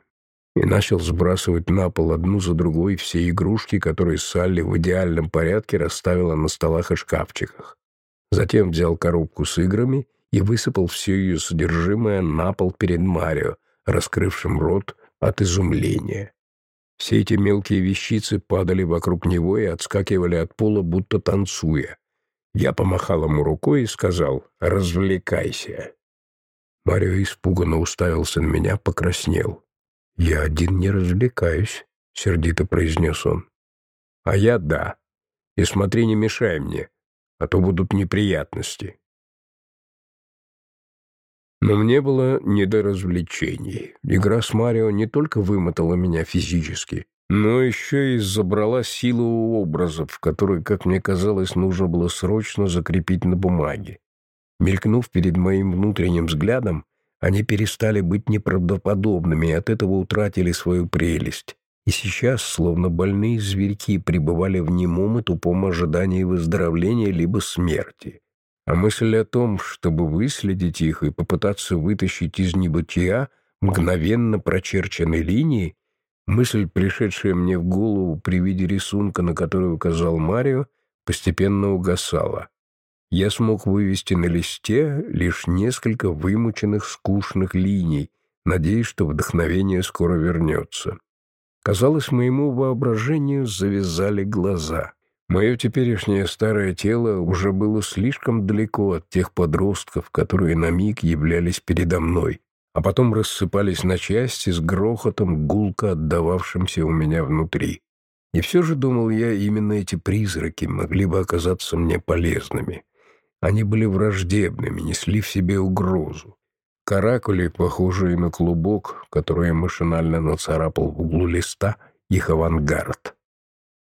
И начал сбрасывать на пол одну за другой все игрушки, которые Салли в идеальном порядке расставила на столах и шкафчиках. Затем взял коробку с играми и высыпал все ее содержимое на пол перед Марио, раскрывшим рот от изумления. Все эти мелкие вещицы падали вокруг него и отскакивали от пола, будто танцуя. Я помахал ему рукой и сказал «Развлекайся». Марио испуганно уставился на меня, покраснел. «Я один не развлекаюсь», — сердито произнес он. «А я да. И смотри, не мешай мне, а то будут неприятности». Но мне было не до развлечений. Игра с Марио не только вымотала меня физически, но еще и забрала силу образов, которые, как мне казалось, нужно было срочно закрепить на бумаге. Мелькнув перед моим внутренним взглядом, они перестали быть неправдоподобными и от этого утратили свою прелесть. И сейчас, словно больные зверьки, пребывали в немом и тупом ожидании выздоровления либо смерти. А мысль о том, чтобы выследить их и попытаться вытащить из небытия, мгновенно прочерченной линии, мысль, пришедшая мне в голову при виде рисунка, на который указал Марио, постепенно угасала. Я смог вывести на листе лишь несколько вымученных скучных линий, надеясь, что вдохновение скоро вернется. Казалось, моему воображению завязали глаза. Мое теперешнее старое тело уже было слишком далеко от тех подростков, которые на миг являлись передо мной, а потом рассыпались на части с грохотом, гулко отдававшимся у меня внутри. И все же, думал я, именно эти призраки могли бы оказаться мне полезными. Они были враждебными, несли в себе угрозу. Каракули, похожие на клубок, который машинально нацарапал в углу листа, их авангард.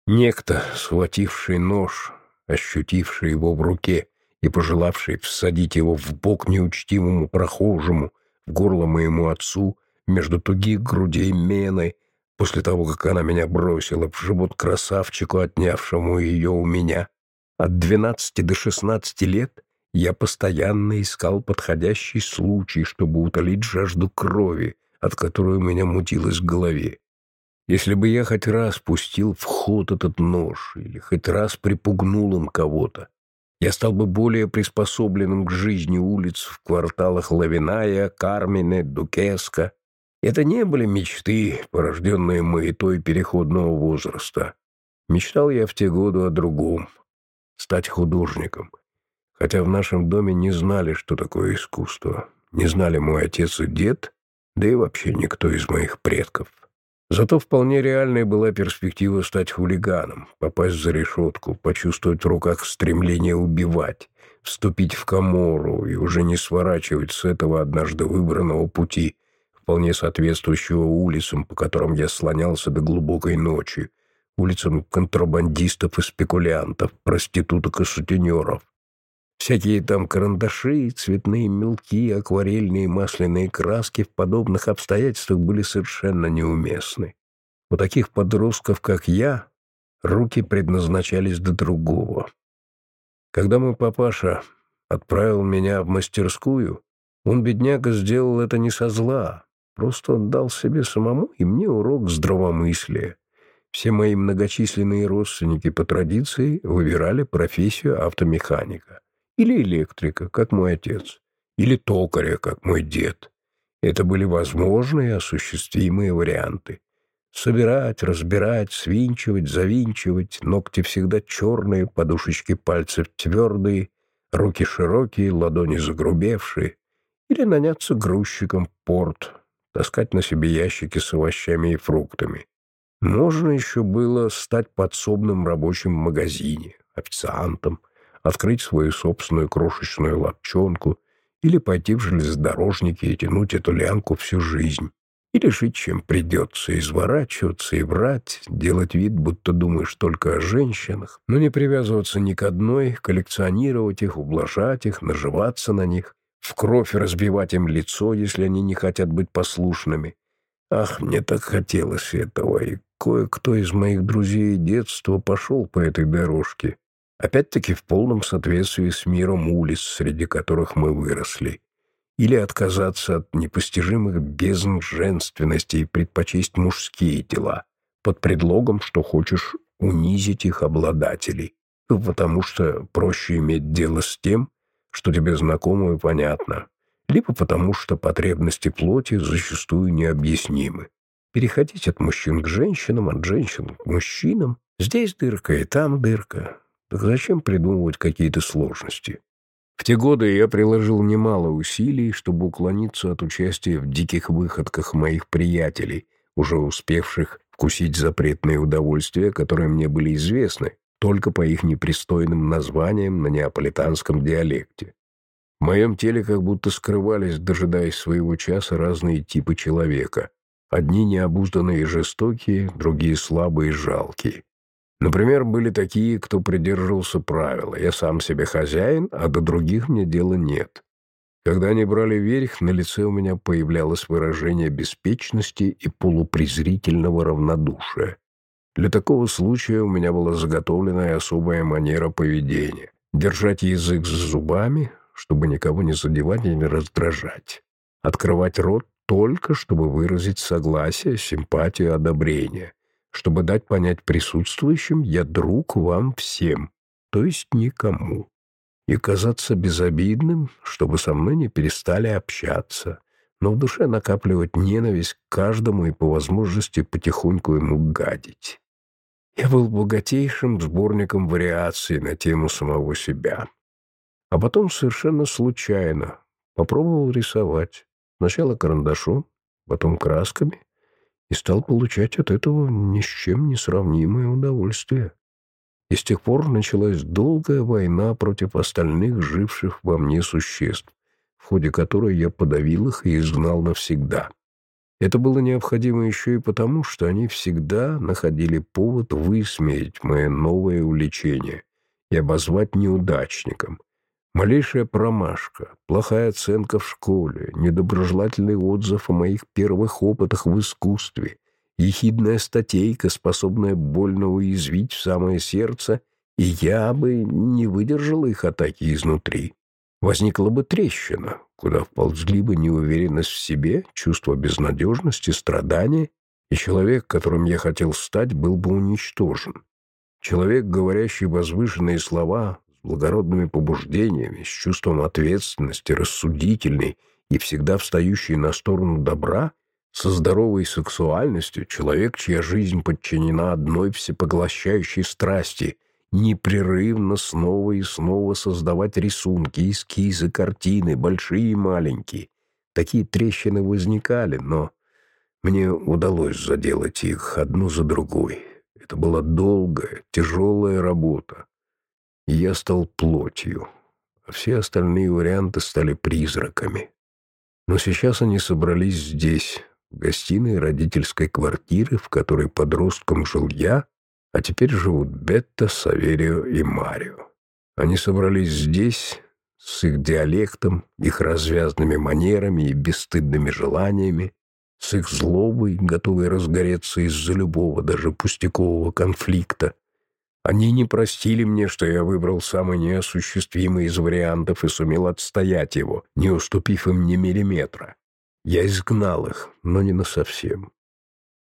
Некто, схвативший нож, ощутивший его в руке и пожелавший всадить его в бок неучтивому прохожему, в горло моему отцу, между тугих грудей Мены, после того, как она меня бросила в живот красавчику, отнявшему ее у меня. От двенадцати до шестнадцати лет я постоянно искал подходящий случай, чтобы утолить жажду крови, от которой у меня мутилось в голове. Если бы я хоть раз пустил в ход этот нож или хоть раз припугнул им кого-то, я стал бы более приспособленным к жизни улиц в кварталах Лавиная, Кармине, Дукеска. Это не были мечты, порожденные маятой переходного возраста. Мечтал я в те годы о другом — стать художником — хотя в нашем доме не знали, что такое искусство. Не знали мой отец и дед, да и вообще никто из моих предков. Зато вполне реальной была перспектива стать хулиганом, попасть за решетку, почувствовать в руках стремление убивать, вступить в комору и уже не сворачивать с этого однажды выбранного пути, вполне соответствующего улицам, по которым я слонялся до глубокой ночи, улицам контрабандистов и спекулянтов, проституток и сутенеров, Всякие там карандаши, цветные мелки, акварельные масляные краски в подобных обстоятельствах были совершенно неуместны. У таких подростков, как я, руки предназначались до другого. Когда мой папаша отправил меня в мастерскую, он, бедняга, сделал это не со зла, просто он дал себе самому и мне урок здравомыслия. Все мои многочисленные родственники по традиции выбирали профессию автомеханика. Или электрика, как мой отец. Или токаря, как мой дед. Это были возможные осуществимые варианты. Собирать, разбирать, свинчивать, завинчивать, ногти всегда черные, подушечки пальцев твердые, руки широкие, ладони загрубевшие. Или наняться грузчиком в порт, таскать на себе ящики с овощами и фруктами. Можно еще было стать подсобным рабочим в магазине, официантом – открыть свою собственную крошечную лапчонку или пойти в железнодорожники и тянуть эту лянку всю жизнь. Или жить чем придется, изворачиваться и врать, делать вид, будто думаешь только о женщинах, но не привязываться ни к одной, коллекционировать их, ублажать их, наживаться на них, в кровь разбивать им лицо, если они не хотят быть послушными. Ах, мне так хотелось этого, и кое-кто из моих друзей детства пошел по этой дорожке, опять-таки в полном соответствии с миром улиц, среди которых мы выросли, или отказаться от непостижимых бездн женственности и предпочесть мужские дела, под предлогом, что хочешь унизить их обладателей, потому что проще иметь дело с тем, что тебе знакомо и понятно, либо потому что потребности плоти зачастую необъяснимы. Переходить от мужчин к женщинам, от женщин к мужчинам, здесь дырка и там дырка, так зачем придумывать какие-то сложности? В те годы я приложил немало усилий, чтобы уклониться от участия в диких выходках моих приятелей, уже успевших вкусить запретные удовольствия, которые мне были известны, только по их непристойным названиям на неаполитанском диалекте. В моем теле как будто скрывались, дожидаясь своего часа, разные типы человека. Одни необузданные и жестокие, другие слабые и жалкие. Например, были такие, кто придерживался правила «я сам себе хозяин, а до других мне дела нет». Когда они брали верх, на лице у меня появлялось выражение беспечности и полупрезрительного равнодушия. Для такого случая у меня была заготовлена особая манера поведения. Держать язык с зубами, чтобы никого не задевать и не раздражать. Открывать рот только чтобы выразить согласие, симпатию, одобрение, чтобы дать понять присутствующим «я друг вам всем», то есть никому, и казаться безобидным, чтобы со мной не перестали общаться, но в душе накапливать ненависть к каждому и по возможности потихоньку ему гадить. Я был богатейшим сборником вариаций на тему самого себя. А потом совершенно случайно попробовал рисовать. Сначала карандашом, потом красками, и стал получать от этого ни с чем не сравнимое удовольствие. И с тех пор началась долгая война против остальных живших во мне существ, в ходе которой я подавил их и изгнал навсегда. Это было необходимо еще и потому, что они всегда находили повод высмеять мое новое увлечение и обозвать неудачником. Малейшая промашка, плохая оценка в школе, недоброжелательный отзыв о моих первых опытах в искусстве, ехидная статейка, способная больно уязвить в самое сердце, и я бы не выдержал их атаки изнутри возникла бы трещина, куда вползли бы неуверенность в себе, чувство безнадежности, страдания, и человек, которым я хотел стать, был бы уничтожен. Человек, говорящий возвышенные слова, благородными побуждениями, с чувством ответственности, рассудительный и всегда встающий на сторону добра, со здоровой сексуальностью, человек, чья жизнь подчинена одной всепоглощающей страсти — непрерывно снова и снова создавать рисунки, эскизы, картины, большие и маленькие. Такие трещины возникали, но мне удалось заделать их одну за другой. Это была долгая, тяжелая работа. Я стал плотью, все остальные варианты стали призраками. Но сейчас они собрались здесь, в гостиной родительской квартиры, в которой подростком жил я, а теперь живут Бетта, Саверио и Марио. Они собрались здесь с их диалектом, их развязными манерами и бесстыдными желаниями, с их злобой, готовой разгореться из-за любого, даже пустякового конфликта. Они не простили мне, что я выбрал самый неосуществимый из вариантов и сумел отстоять его, не уступив им ни миллиметра. Я изгнал их, но не насовсем.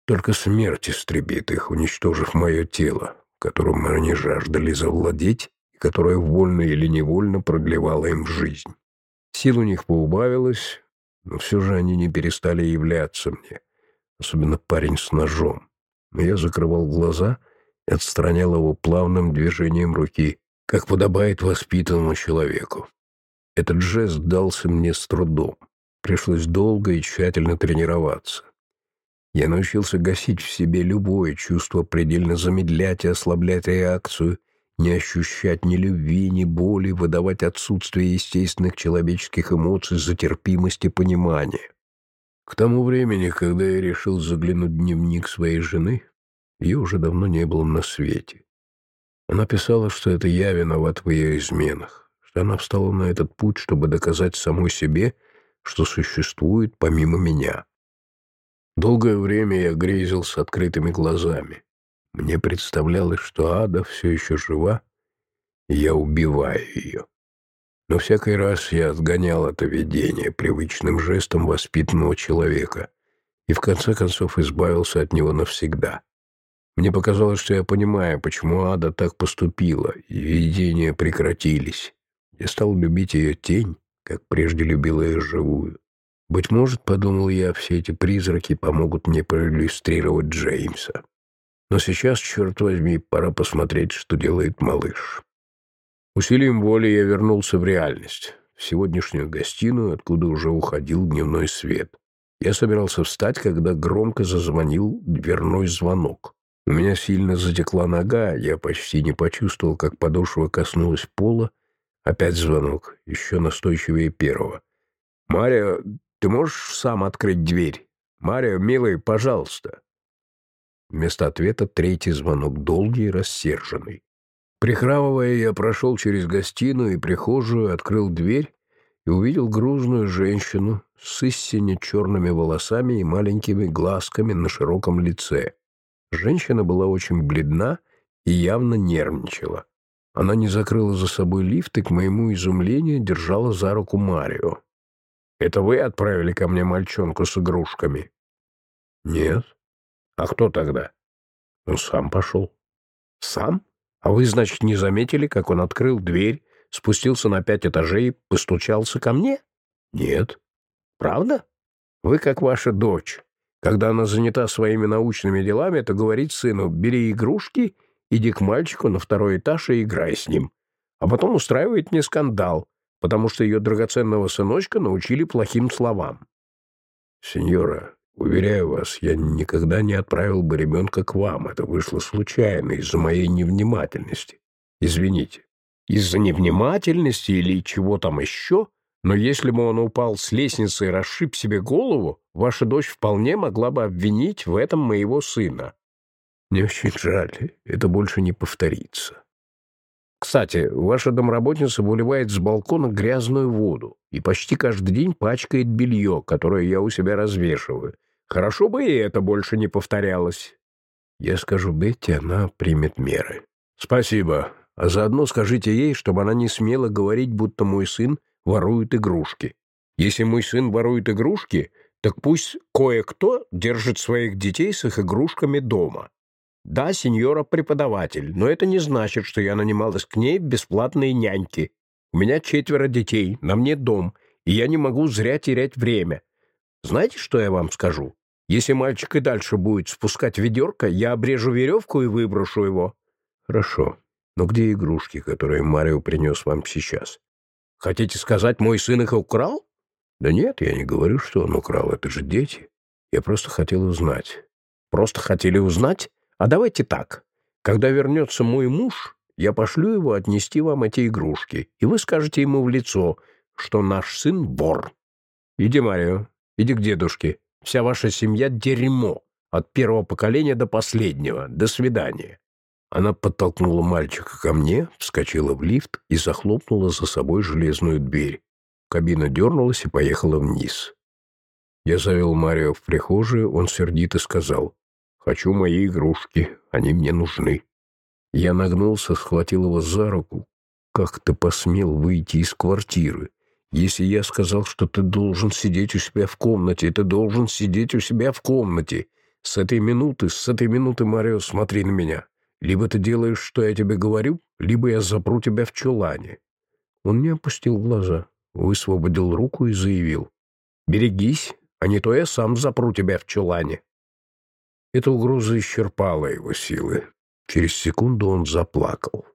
Только смерть истребит их, уничтожив мое тело, которым они жаждали завладеть и которое вольно или невольно продлевало им жизнь. Сил у них поубавилось, но все же они не перестали являться мне, особенно парень с ножом. Но я закрывал глаза и отстранял его плавным движением руки, как подобает воспитанному человеку. Этот жест дался мне с трудом. Пришлось долго и тщательно тренироваться. Я научился гасить в себе любое чувство, предельно замедлять и ослаблять реакцию, не ощущать ни любви, ни боли, выдавать отсутствие естественных человеческих эмоций за терпимость и понимание. К тому времени, когда я решил заглянуть в дневник своей жены, ее уже давно не было на свете. Она писала, что это я виноват в ее изменах, что она встала на этот путь, чтобы доказать самой себе, что существует помимо меня. Долгое время я грезил с открытыми глазами. Мне представлялось, что Ада все еще жива, и я убиваю ее. Но всякий раз я отгонял это видение привычным жестом воспитанного человека и в конце концов избавился от него навсегда. Мне показалось, что я понимаю, почему Ада так поступила, и видения прекратились. Я стал любить ее тень, как прежде любил ее живую. Быть может, подумал я, все эти призраки помогут мне проиллюстрировать Джеймса. Но сейчас, черт возьми, пора посмотреть, что делает малыш. Усилием воли я вернулся в реальность, в сегодняшнюю гостиную, откуда уже уходил дневной свет. Я собирался встать, когда громко зазвонил дверной звонок. У меня сильно затекла нога, я почти не почувствовал, как подошва коснулась пола. Опять звонок, еще настойчивее первого. «Мария, ты можешь сам открыть дверь? Марио, милый, пожалуйста. Вместо ответа третий звонок, долгий рассерженный. Прихрамывая, я прошел через гостиную и прихожую, открыл дверь и увидел грузную женщину с истинно черными волосами и маленькими глазками на широком лице. Женщина была очень бледна и явно нервничала. Она не закрыла за собой лифт и, к моему изумлению, держала за руку Марио. Это вы отправили ко мне мальчонку с игрушками? Нет. А кто тогда? Он сам пошел. Сам? А вы, значит, не заметили, как он открыл дверь, спустился на пять этажей и постучался ко мне? Нет. Правда? Вы как ваша дочь. Когда она занята своими научными делами, то говорит сыну, бери игрушки, иди к мальчику на второй этаж и играй с ним. А потом устраивает мне скандал, потому что ее драгоценного сыночка научили плохим словам. Сеньора, уверяю вас, я никогда не отправил бы ребенка к вам. Это вышло случайно, из-за моей невнимательности. Извините. Из-за невнимательности или чего там еще? Но если бы он упал с лестницы и расшиб себе голову, ваша дочь вполне могла бы обвинить в этом моего сына. Мне очень жаль, это больше не повторится. Кстати, ваша домработница выливает с балкона грязную воду и почти каждый день пачкает белье, которое я у себя развешиваю. Хорошо бы и это больше не повторялось. Я скажу Бетти, она примет меры. Спасибо. А заодно скажите ей, чтобы она не смела говорить, будто мой сын ворует игрушки. Если мой сын ворует игрушки, так пусть кое-кто держит своих детей с их игрушками дома. Да, сеньора преподаватель, но это не значит, что я нанималась к ней бесплатные няньки. У меня четверо детей, на мне дом, и я не могу зря терять время. Знаете, что я вам скажу? Если мальчик и дальше будет спускать ведерко, я обрежу веревку и выброшу его. Хорошо. Но где игрушки, которые Марио принес вам сейчас? Хотите сказать, мой сын их украл? Да нет, я не говорю, что он украл. Это же дети. Я просто хотел узнать. Просто хотели узнать? А давайте так. Когда вернется мой муж, я пошлю его отнести вам эти игрушки, и вы скажете ему в лицо, что наш сын вор. Иди, Марио, иди к дедушке. Вся ваша семья — дерьмо. От первого поколения до последнего. До свидания. Она подтолкнула мальчика ко мне, вскочила в лифт и захлопнула за собой железную дверь. Кабина дернулась и поехала вниз. Я завел Марио в прихожую, он сердито сказал, «Хочу мои игрушки, они мне нужны». Я нагнулся, схватил его за руку. «Как ты посмел выйти из квартиры? Если я сказал, что ты должен сидеть у себя в комнате, ты должен сидеть у себя в комнате. С этой минуты, с этой минуты, Марио, смотри на меня. Либо ты делаешь, что я тебе говорю, либо я запру тебя в чулане». Он не опустил глаза, высвободил руку и заявил. «Берегись, а не то я сам запру тебя в чулане». Эта угроза исчерпала его силы. Через секунду он заплакал.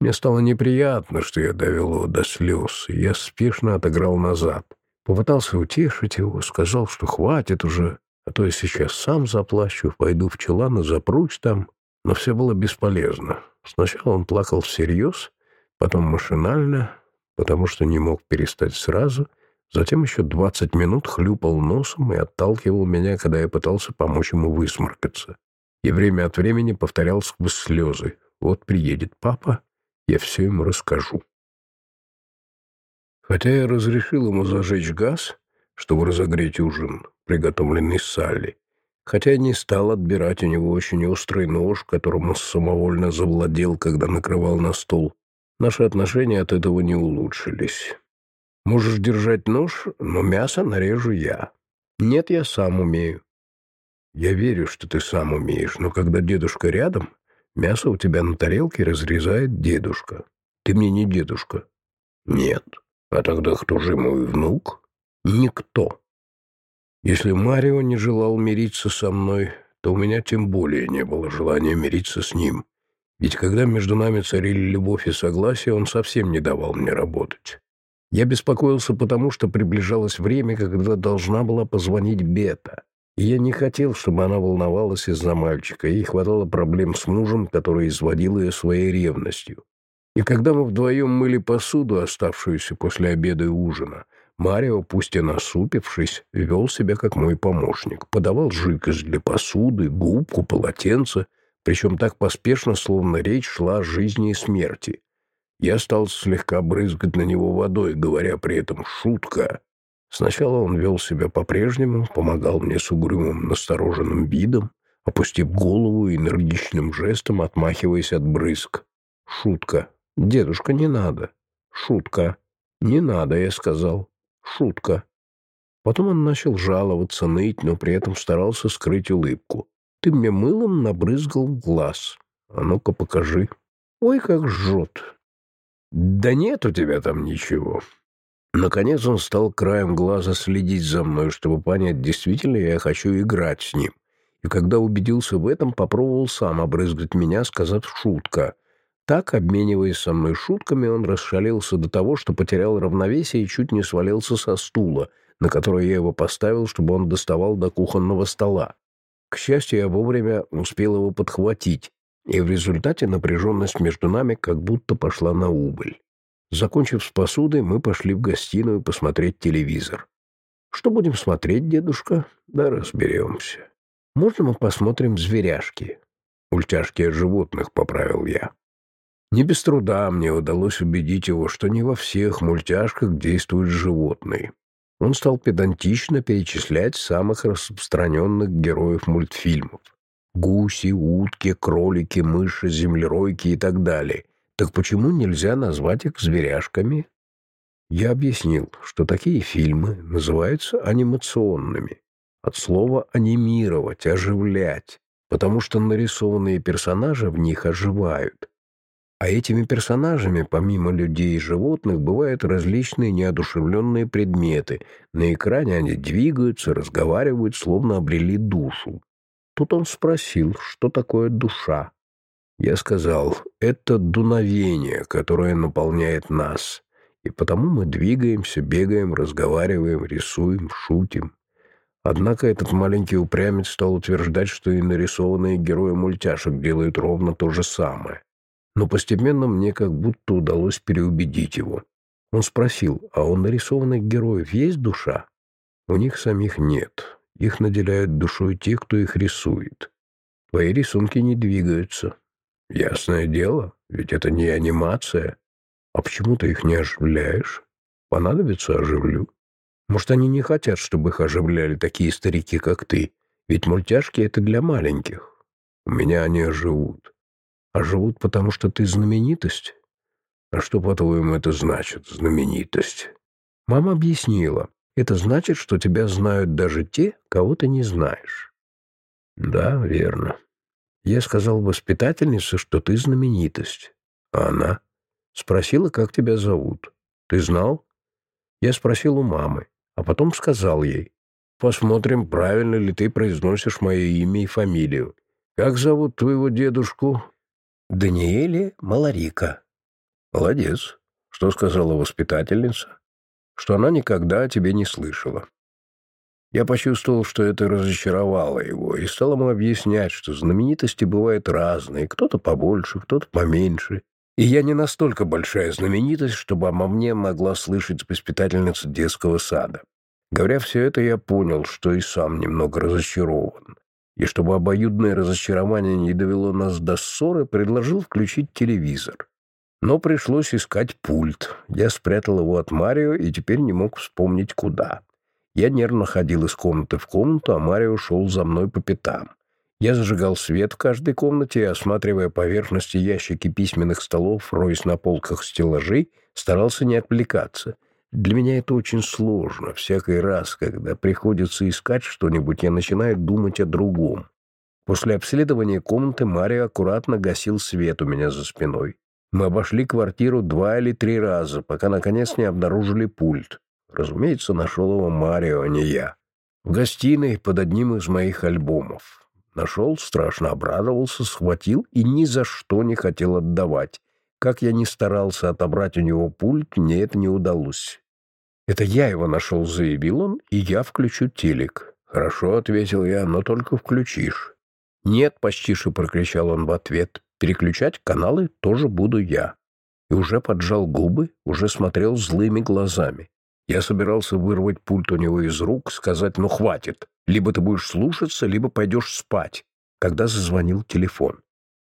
Мне стало неприятно, что я довел его до слез, и я спешно отыграл назад. Попытался утешить его, сказал, что хватит уже, а то я сейчас сам заплачу, пойду в чулан и запрусь там. Но все было бесполезно. Сначала он плакал всерьез, потом машинально, потому что не мог перестать сразу, затем еще двадцать минут хлюпал носом и отталкивал меня, когда я пытался помочь ему высморкаться. И время от времени повторял сквозь слезы. «Вот приедет папа, я все ему расскажу». Хотя я разрешил ему зажечь газ, чтобы разогреть ужин, приготовленный Салли, хотя не стал отбирать у него очень острый нож, которым он самовольно завладел, когда накрывал на стол. Наши отношения от этого не улучшились. Можешь держать нож, но мясо нарежу я. Нет, я сам умею. Я верю, что ты сам умеешь, но когда дедушка рядом, мясо у тебя на тарелке разрезает дедушка. Ты мне не дедушка. Нет. А тогда кто же мой внук? Никто. Если Марио не желал мириться со мной, то у меня тем более не было желания мириться с ним. Ведь когда между нами царили любовь и согласие, он совсем не давал мне работать. Я беспокоился потому, что приближалось время, когда должна была позвонить Бета. И я не хотел, чтобы она волновалась из-за мальчика. Ей хватало проблем с мужем, который изводил ее своей ревностью. И когда мы вдвоем мыли посуду, оставшуюся после обеда и ужина, Марио, пусть и насупившись, вел себя как мой помощник. Подавал жидкость для посуды, губку, полотенце, причем так поспешно, словно речь шла о жизни и смерти. Я стал слегка брызгать на него водой, говоря при этом «шутка». Сначала он вел себя по-прежнему, помогал мне с угрюмым, настороженным видом, опустив голову и энергичным жестом отмахиваясь от брызг. «Шутка. Дедушка, не надо. Шутка. Не надо», — я сказал. Шутка. Потом он начал жаловаться, ныть, но при этом старался скрыть улыбку. «Ты мне мылом набрызгал в глаз. А ну-ка покажи. Ой, как жжет!» «Да нет у тебя там ничего». Наконец он стал краем глаза следить за мной, чтобы понять, действительно я хочу играть с ним. И когда убедился в этом, попробовал сам обрызгать меня, сказав «шутка». Так, обмениваясь со мной шутками, он расшалился до того, что потерял равновесие и чуть не свалился со стула — на которой я его поставил, чтобы он доставал до кухонного стола. К счастью, я вовремя успел его подхватить, и в результате напряженность между нами как будто пошла на убыль. Закончив с посудой, мы пошли в гостиную посмотреть телевизор. «Что будем смотреть, дедушка?» «Да разберемся. Можно мы посмотрим зверяшки?» «Ультяшки от животных», — поправил я. Не без труда мне удалось убедить его, что не во всех мультяшках действуют животные. Он стал педантично перечислять самых распространенных героев мультфильмов. Гуси, утки, кролики, мыши, землеройки и так далее. Так почему нельзя назвать их зверяшками? Я объяснил, что такие фильмы называются анимационными. От слова «анимировать», «оживлять», потому что нарисованные персонажи в них оживают. А этими персонажами, помимо людей и животных, бывают различные неодушевленные предметы. На экране они двигаются, разговаривают, словно обрели душу. Тут он спросил, что такое душа. Я сказал, это дуновение, которое наполняет нас. И потому мы двигаемся, бегаем, разговариваем, рисуем, шутим. Однако этот маленький упрямец стал утверждать, что и нарисованные герои мультяшек делают ровно то же самое но постепенно мне как будто удалось переубедить его. Он спросил, а у нарисованных героев есть душа? У них самих нет. Их наделяют душой те, кто их рисует. Твои рисунки не двигаются. Ясное дело, ведь это не анимация. А почему ты их не оживляешь? Понадобится — оживлю. Может, они не хотят, чтобы их оживляли такие старики, как ты? Ведь мультяшки — это для маленьких. У меня они оживут а живут потому, что ты знаменитость? А что, по-твоему, это значит, знаменитость? Мама объяснила. Это значит, что тебя знают даже те, кого ты не знаешь. Да, верно. Я сказал воспитательнице, что ты знаменитость. А она? Спросила, как тебя зовут. Ты знал? Я спросил у мамы, а потом сказал ей. Посмотрим, правильно ли ты произносишь мое имя и фамилию. Как зовут твоего дедушку? Даниэле Маларика. Молодец. Что сказала воспитательница? Что она никогда о тебе не слышала. Я почувствовал, что это разочаровало его, и стал ему объяснять, что знаменитости бывают разные, кто-то побольше, кто-то поменьше. И я не настолько большая знаменитость, чтобы обо мне могла слышать воспитательница детского сада. Говоря все это, я понял, что и сам немного разочарован и чтобы обоюдное разочарование не довело нас до ссоры, предложил включить телевизор. Но пришлось искать пульт. Я спрятал его от Марио и теперь не мог вспомнить, куда. Я нервно ходил из комнаты в комнату, а Марио шел за мной по пятам. Я зажигал свет в каждой комнате и, осматривая поверхности ящики письменных столов, роясь на полках стеллажей, старался не отвлекаться — для меня это очень сложно. Всякий раз, когда приходится искать что-нибудь, я начинаю думать о другом. После обследования комнаты Марио аккуратно гасил свет у меня за спиной. Мы обошли квартиру два или три раза, пока наконец не обнаружили пульт. Разумеется, нашел его Марио, а не я. В гостиной под одним из моих альбомов. Нашел, страшно обрадовался, схватил и ни за что не хотел отдавать. Как я ни старался отобрать у него пульт, мне это не удалось. «Это я его нашел», — заявил он, — «и я включу телек». «Хорошо», — ответил я, — «но только включишь». «Нет», — почтише прокричал он в ответ, — «переключать каналы тоже буду я». И уже поджал губы, уже смотрел злыми глазами. Я собирался вырвать пульт у него из рук, сказать «ну хватит, либо ты будешь слушаться, либо пойдешь спать», когда зазвонил телефон.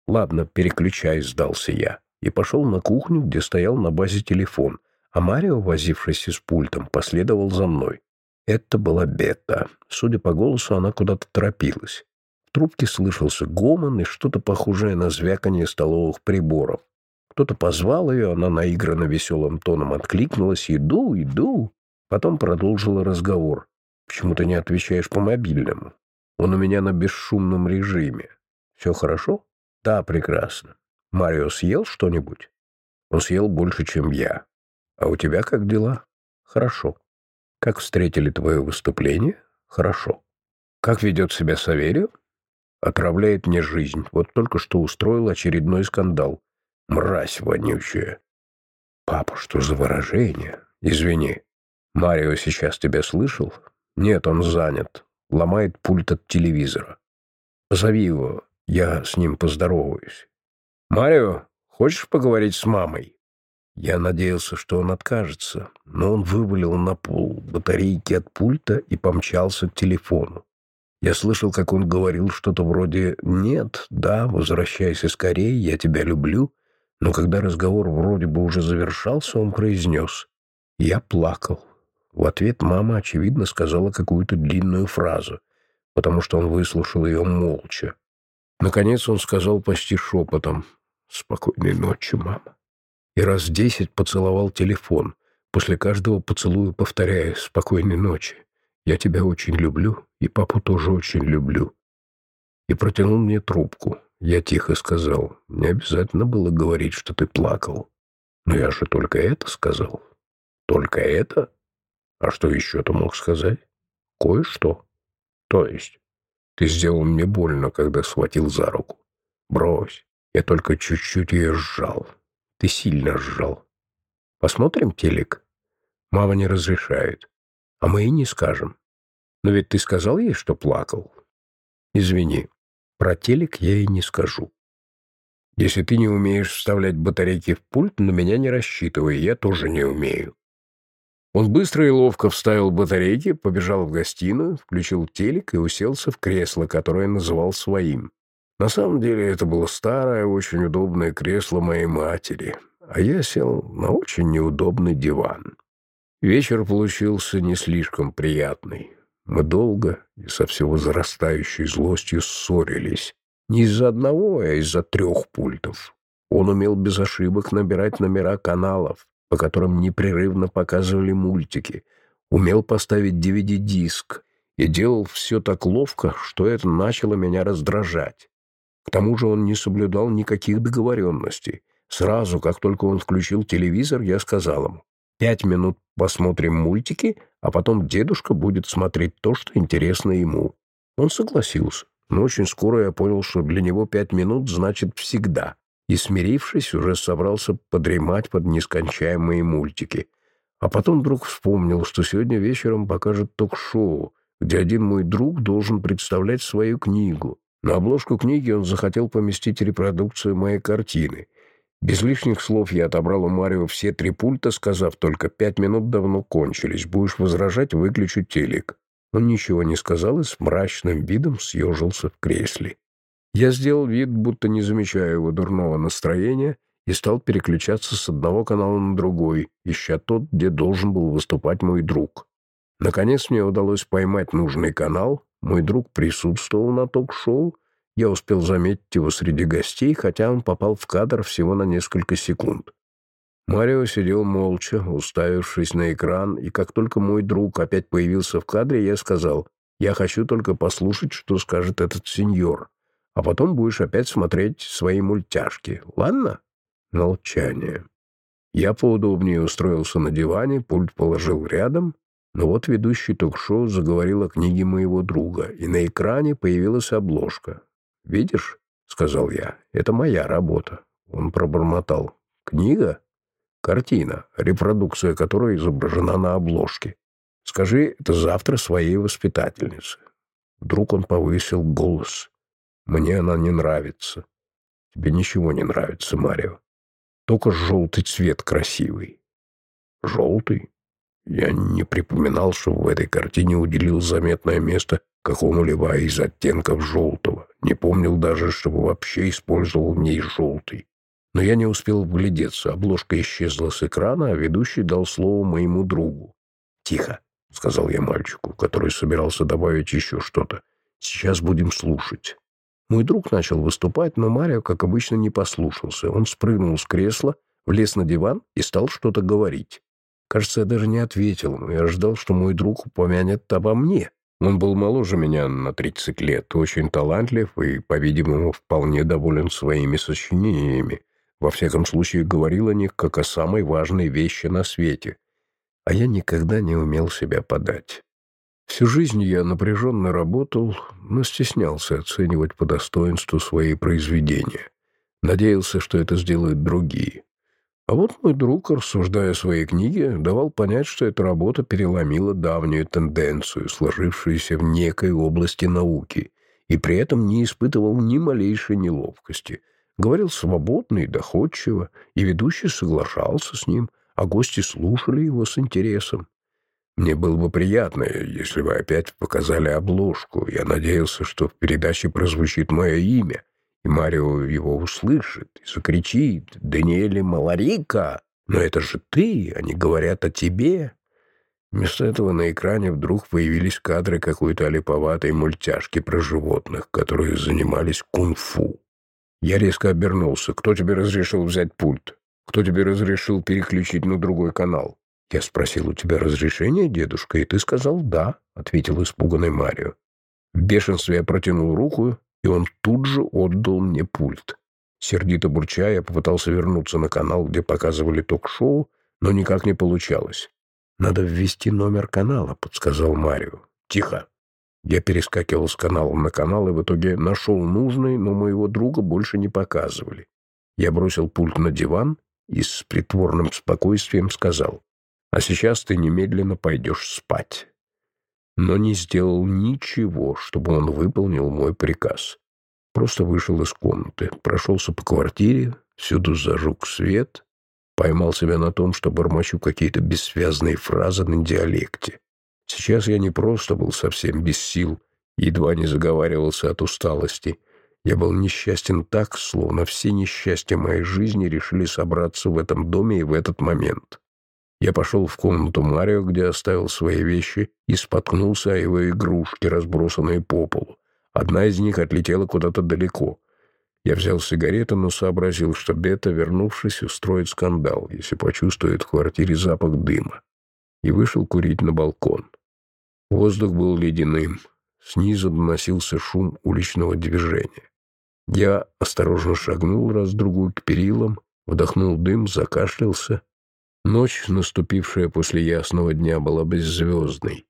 «Ладно, переключай», — сдался я, и пошел на кухню, где стоял на базе телефон, а Марио, возившийся с пультом, последовал за мной. Это была Бетта. Судя по голосу, она куда-то торопилась. В трубке слышался гомон и что-то похожее на звяканье столовых приборов. Кто-то позвал ее, она наигранно веселым тоном откликнулась «Иду, иду». Потом продолжила разговор. Почему ты не отвечаешь по мобильному? Он у меня на бесшумном режиме. Все хорошо? Да, прекрасно. Марио съел что-нибудь? Он съел больше, чем я. А у тебя как дела? Хорошо. Как встретили твое выступление? Хорошо. Как ведет себя Саверио? Отравляет мне жизнь. Вот только что устроил очередной скандал. Мразь вонючая. Папа, что за выражение? Извини. Марио сейчас тебя слышал? Нет, он занят. Ломает пульт от телевизора. Позови его, я с ним поздороваюсь. Марио, хочешь поговорить с мамой? Я надеялся, что он откажется, но он вывалил на пол батарейки от пульта и помчался к телефону. Я слышал, как он говорил что-то вроде «Нет, да, возвращайся скорее, я тебя люблю», но когда разговор вроде бы уже завершался, он произнес «Я плакал». В ответ мама, очевидно, сказала какую-то длинную фразу, потому что он выслушал ее молча. Наконец он сказал почти шепотом «Спокойной ночи, мама». И раз десять поцеловал телефон, после каждого поцелуя повторяя «Спокойной ночи». Я тебя очень люблю, и папу тоже очень люблю. И протянул мне трубку. Я тихо сказал, не обязательно было говорить, что ты плакал. Но я же только это сказал. Только это? А что еще ты мог сказать? Кое-что. То есть, ты сделал мне больно, когда схватил за руку. Брось, я только чуть-чуть ее сжал. Ты сильно сжал. Посмотрим телек? Мама не разрешает. А мы и не скажем. Но ведь ты сказал ей, что плакал. Извини, про телек я и не скажу. Если ты не умеешь вставлять батарейки в пульт, на меня не рассчитывай, я тоже не умею. Он быстро и ловко вставил батарейки, побежал в гостиную, включил телек и уселся в кресло, которое называл своим. На самом деле это было старое, очень удобное кресло моей матери, а я сел на очень неудобный диван. Вечер получился не слишком приятный. Мы долго и со все возрастающей злостью ссорились. Не из-за одного, а из-за трех пультов. Он умел без ошибок набирать номера каналов, по которым непрерывно показывали мультики, умел поставить DVD-диск и делал все так ловко, что это начало меня раздражать. К тому же он не соблюдал никаких договоренностей. Сразу, как только он включил телевизор, я сказал ему, Пять минут посмотрим мультики, а потом дедушка будет смотреть то, что интересно ему. Он согласился, но очень скоро я понял, что для него пять минут значит всегда, и, смирившись, уже собрался подремать под нескончаемые мультики. А потом вдруг вспомнил, что сегодня вечером покажет ток-шоу, где один мой друг должен представлять свою книгу. На обложку книги он захотел поместить репродукцию моей картины — без лишних слов я отобрал у Марио все три пульта, сказав только «пять минут давно кончились, будешь возражать, выключу телек». Он ничего не сказал и с мрачным видом съежился в кресле. Я сделал вид, будто не замечаю его дурного настроения, и стал переключаться с одного канала на другой, ища тот, где должен был выступать мой друг. Наконец мне удалось поймать нужный канал, мой друг присутствовал на ток-шоу, я успел заметить его среди гостей, хотя он попал в кадр всего на несколько секунд. Марио сидел молча, уставившись на экран, и как только мой друг опять появился в кадре, я сказал, «Я хочу только послушать, что скажет этот сеньор, а потом будешь опять смотреть свои мультяшки, ладно?» Молчание. Я поудобнее устроился на диване, пульт положил рядом, но вот ведущий ток-шоу заговорил о книге моего друга, и на экране появилась обложка. «Видишь?» — сказал я. «Это моя работа». Он пробормотал. «Книга?» «Картина, репродукция которой изображена на обложке. Скажи это завтра своей воспитательнице». Вдруг он повысил голос. «Мне она не нравится». «Тебе ничего не нравится, Марио. Только желтый цвет красивый». «Желтый?» Я не припоминал, что в этой картине уделил заметное место какому-либо из оттенков желтого. Не помнил даже, чтобы вообще использовал в ней желтый. Но я не успел вглядеться. Обложка исчезла с экрана, а ведущий дал слово моему другу. «Тихо», — сказал я мальчику, который собирался добавить еще что-то. «Сейчас будем слушать». Мой друг начал выступать, но Марио, как обычно, не послушался. Он спрыгнул с кресла, влез на диван и стал что-то говорить. Кажется, я даже не ответил, но я ждал, что мой друг упомянет обо мне. Он был моложе меня на 30 лет, очень талантлив и, по-видимому, вполне доволен своими сочинениями. Во всяком случае, говорил о них как о самой важной вещи на свете. А я никогда не умел себя подать. Всю жизнь я напряженно работал, но стеснялся оценивать по достоинству свои произведения. Надеялся, что это сделают другие. А вот мой друг, рассуждая о своей книге, давал понять, что эта работа переломила давнюю тенденцию, сложившуюся в некой области науки, и при этом не испытывал ни малейшей неловкости. Говорил свободно и доходчиво, и ведущий соглашался с ним, а гости слушали его с интересом. Мне было бы приятно, если бы опять показали обложку. Я надеялся, что в передаче прозвучит мое имя, и Марио его услышит и закричит «Даниэле Маларика! Но это же ты, они говорят о тебе!» Вместо этого на экране вдруг появились кадры какой-то олиповатой мультяшки про животных, которые занимались кунг-фу. Я резко обернулся. «Кто тебе разрешил взять пульт? Кто тебе разрешил переключить на другой канал?» «Я спросил у тебя разрешения, дедушка, и ты сказал «да», — ответил испуганный Марио. В бешенстве я протянул руку и он тут же отдал мне пульт. Сердито бурча, я попытался вернуться на канал, где показывали ток-шоу, но никак не получалось. «Надо ввести номер канала», — подсказал Марио. «Тихо». Я перескакивал с канала на канал и в итоге нашел нужный, но моего друга больше не показывали. Я бросил пульт на диван и с притворным спокойствием сказал, «А сейчас ты немедленно пойдешь спать» но не сделал ничего, чтобы он выполнил мой приказ. Просто вышел из комнаты, прошелся по квартире, всюду зажег свет, поймал себя на том, что бормочу какие-то бессвязные фразы на диалекте. Сейчас я не просто был совсем без сил, едва не заговаривался от усталости. Я был несчастен так, словно все несчастья моей жизни решили собраться в этом доме и в этот момент. Я пошел в комнату Марио, где оставил свои вещи, и споткнулся о его игрушки, разбросанные по полу. Одна из них отлетела куда-то далеко. Я взял сигарету, но сообразил, что Бета, вернувшись, устроит скандал, если почувствует в квартире запах дыма. И вышел курить на балкон. Воздух был ледяным. Снизу доносился шум уличного движения. Я осторожно шагнул раз-другую к перилам, вдохнул дым, закашлялся Ночь, наступившая после ясного дня, была беззвездной.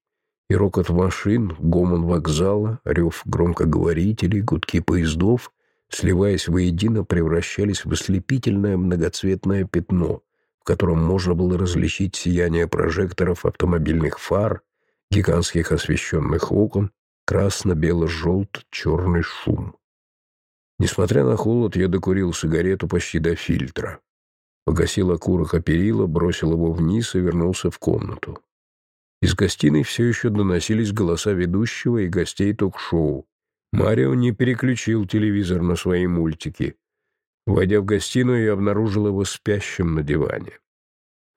И рокот машин, гомон вокзала, рев громкоговорителей, гудки поездов, сливаясь воедино, превращались в ослепительное многоцветное пятно, в котором можно было различить сияние прожекторов автомобильных фар, гигантских освещенных окон, красно-бело-желт-черный шум. Несмотря на холод, я докурил сигарету почти до фильтра. Погасил окурок о перила, бросил его вниз и вернулся в комнату. Из гостиной все еще доносились голоса ведущего и гостей ток-шоу. Марио не переключил телевизор на свои мультики. Войдя в гостиную, я обнаружил его спящим на диване.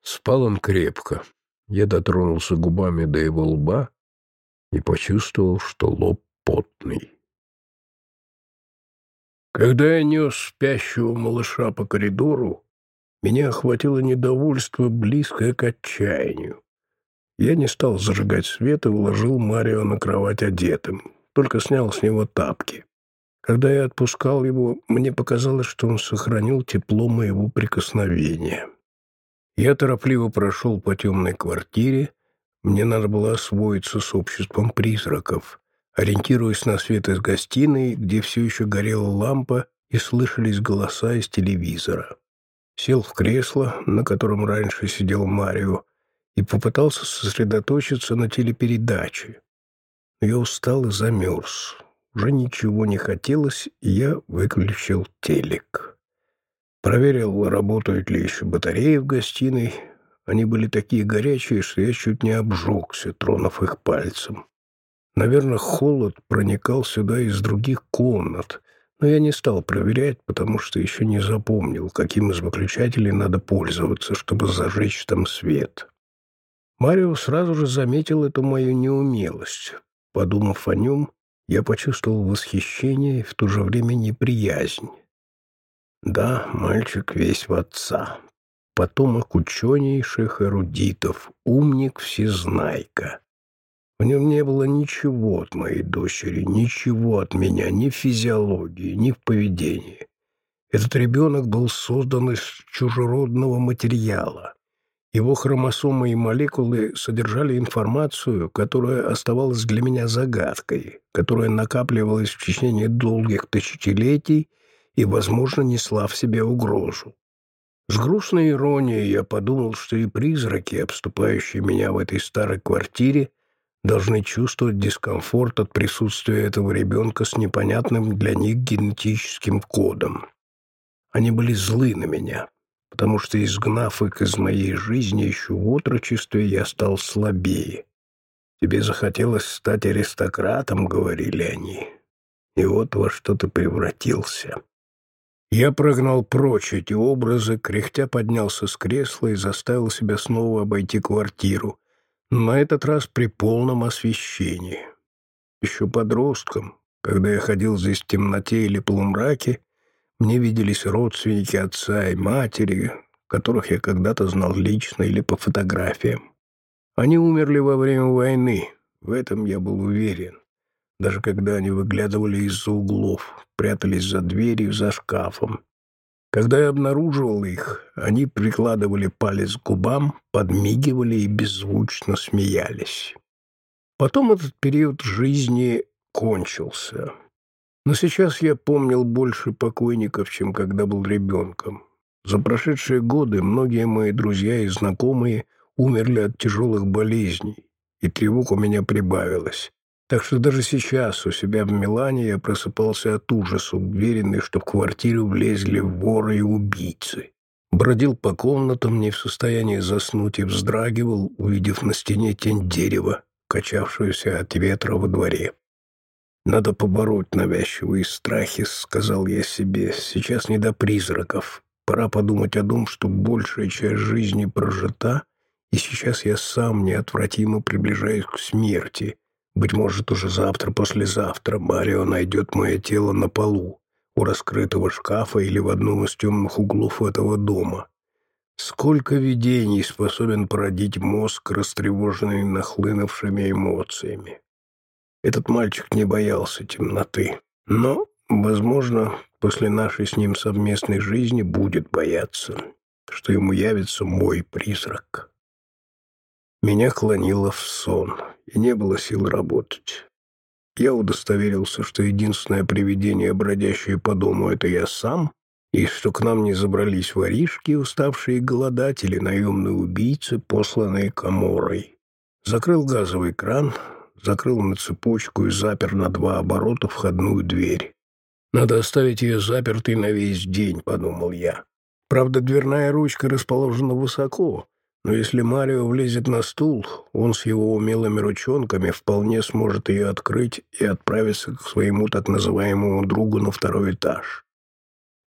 Спал он крепко. Я дотронулся губами до его лба и почувствовал, что лоб потный. Когда я нес спящего малыша по коридору, меня охватило недовольство, близкое к отчаянию. Я не стал зажигать свет и уложил Марио на кровать одетым, только снял с него тапки. Когда я отпускал его, мне показалось, что он сохранил тепло моего прикосновения. Я торопливо прошел по темной квартире. Мне надо было освоиться с обществом призраков, ориентируясь на свет из гостиной, где все еще горела лампа и слышались голоса из телевизора сел в кресло, на котором раньше сидел Марио, и попытался сосредоточиться на телепередаче. Я устал и замерз. Уже ничего не хотелось, и я выключил телек. Проверил, работают ли еще батареи в гостиной. Они были такие горячие, что я чуть не обжегся, тронув их пальцем. Наверное, холод проникал сюда из других комнат, но я не стал проверять, потому что еще не запомнил, каким из выключателей надо пользоваться, чтобы зажечь там свет. Марио сразу же заметил эту мою неумелость. Подумав о нем, я почувствовал восхищение и в то же время неприязнь. Да, мальчик весь в отца. потомок ученейших эрудитов, умник-всезнайка. В нем не было ничего от моей дочери, ничего от меня, ни в физиологии, ни в поведении. Этот ребенок был создан из чужеродного материала. Его хромосомы и молекулы содержали информацию, которая оставалась для меня загадкой, которая накапливалась в течение долгих тысячелетий и, возможно, несла в себе угрозу. С грустной иронией я подумал, что и призраки, обступающие меня в этой старой квартире, должны чувствовать дискомфорт от присутствия этого ребенка с непонятным для них генетическим кодом. Они были злы на меня, потому что, изгнав их из моей жизни еще в отрочестве, я стал слабее. «Тебе захотелось стать аристократом», — говорили они. «И вот во что ты превратился». Я прогнал прочь эти образы, кряхтя поднялся с кресла и заставил себя снова обойти квартиру, на этот раз при полном освещении. Еще подростком, когда я ходил здесь в темноте или полумраке, мне виделись родственники отца и матери, которых я когда-то знал лично или по фотографиям. Они умерли во время войны, в этом я был уверен. Даже когда они выглядывали из-за углов, прятались за дверью, за шкафом, когда я обнаруживал их, они прикладывали палец к губам, подмигивали и беззвучно смеялись. Потом этот период жизни кончился. Но сейчас я помнил больше покойников, чем когда был ребенком. За прошедшие годы многие мои друзья и знакомые умерли от тяжелых болезней, и тревог у меня прибавилось. Так что даже сейчас у себя в Милане я просыпался от ужаса, уверенный, что в квартиру влезли воры и убийцы. Бродил по комнатам, не в состоянии заснуть, и вздрагивал, увидев на стене тень дерева, качавшуюся от ветра во дворе. «Надо побороть навязчивые страхи», — сказал я себе. «Сейчас не до призраков. Пора подумать о том, что большая часть жизни прожита, и сейчас я сам неотвратимо приближаюсь к смерти, быть может, уже завтра-послезавтра Марио найдет мое тело на полу, у раскрытого шкафа или в одном из темных углов этого дома. Сколько видений способен породить мозг, растревоженный нахлынувшими эмоциями. Этот мальчик не боялся темноты, но, возможно, после нашей с ним совместной жизни будет бояться, что ему явится мой призрак. Меня клонило в сон, и не было сил работать. Я удостоверился, что единственное привидение, бродящее по дому, — это я сам, и что к нам не забрались воришки, уставшие голодать, или наемные убийцы, посланные коморой. Закрыл газовый кран, закрыл на цепочку и запер на два оборота входную дверь. «Надо оставить ее запертой на весь день», — подумал я. Правда, дверная ручка расположена высоко, но если Марио влезет на стул, он с его умелыми ручонками вполне сможет ее открыть и отправиться к своему так называемому другу на второй этаж.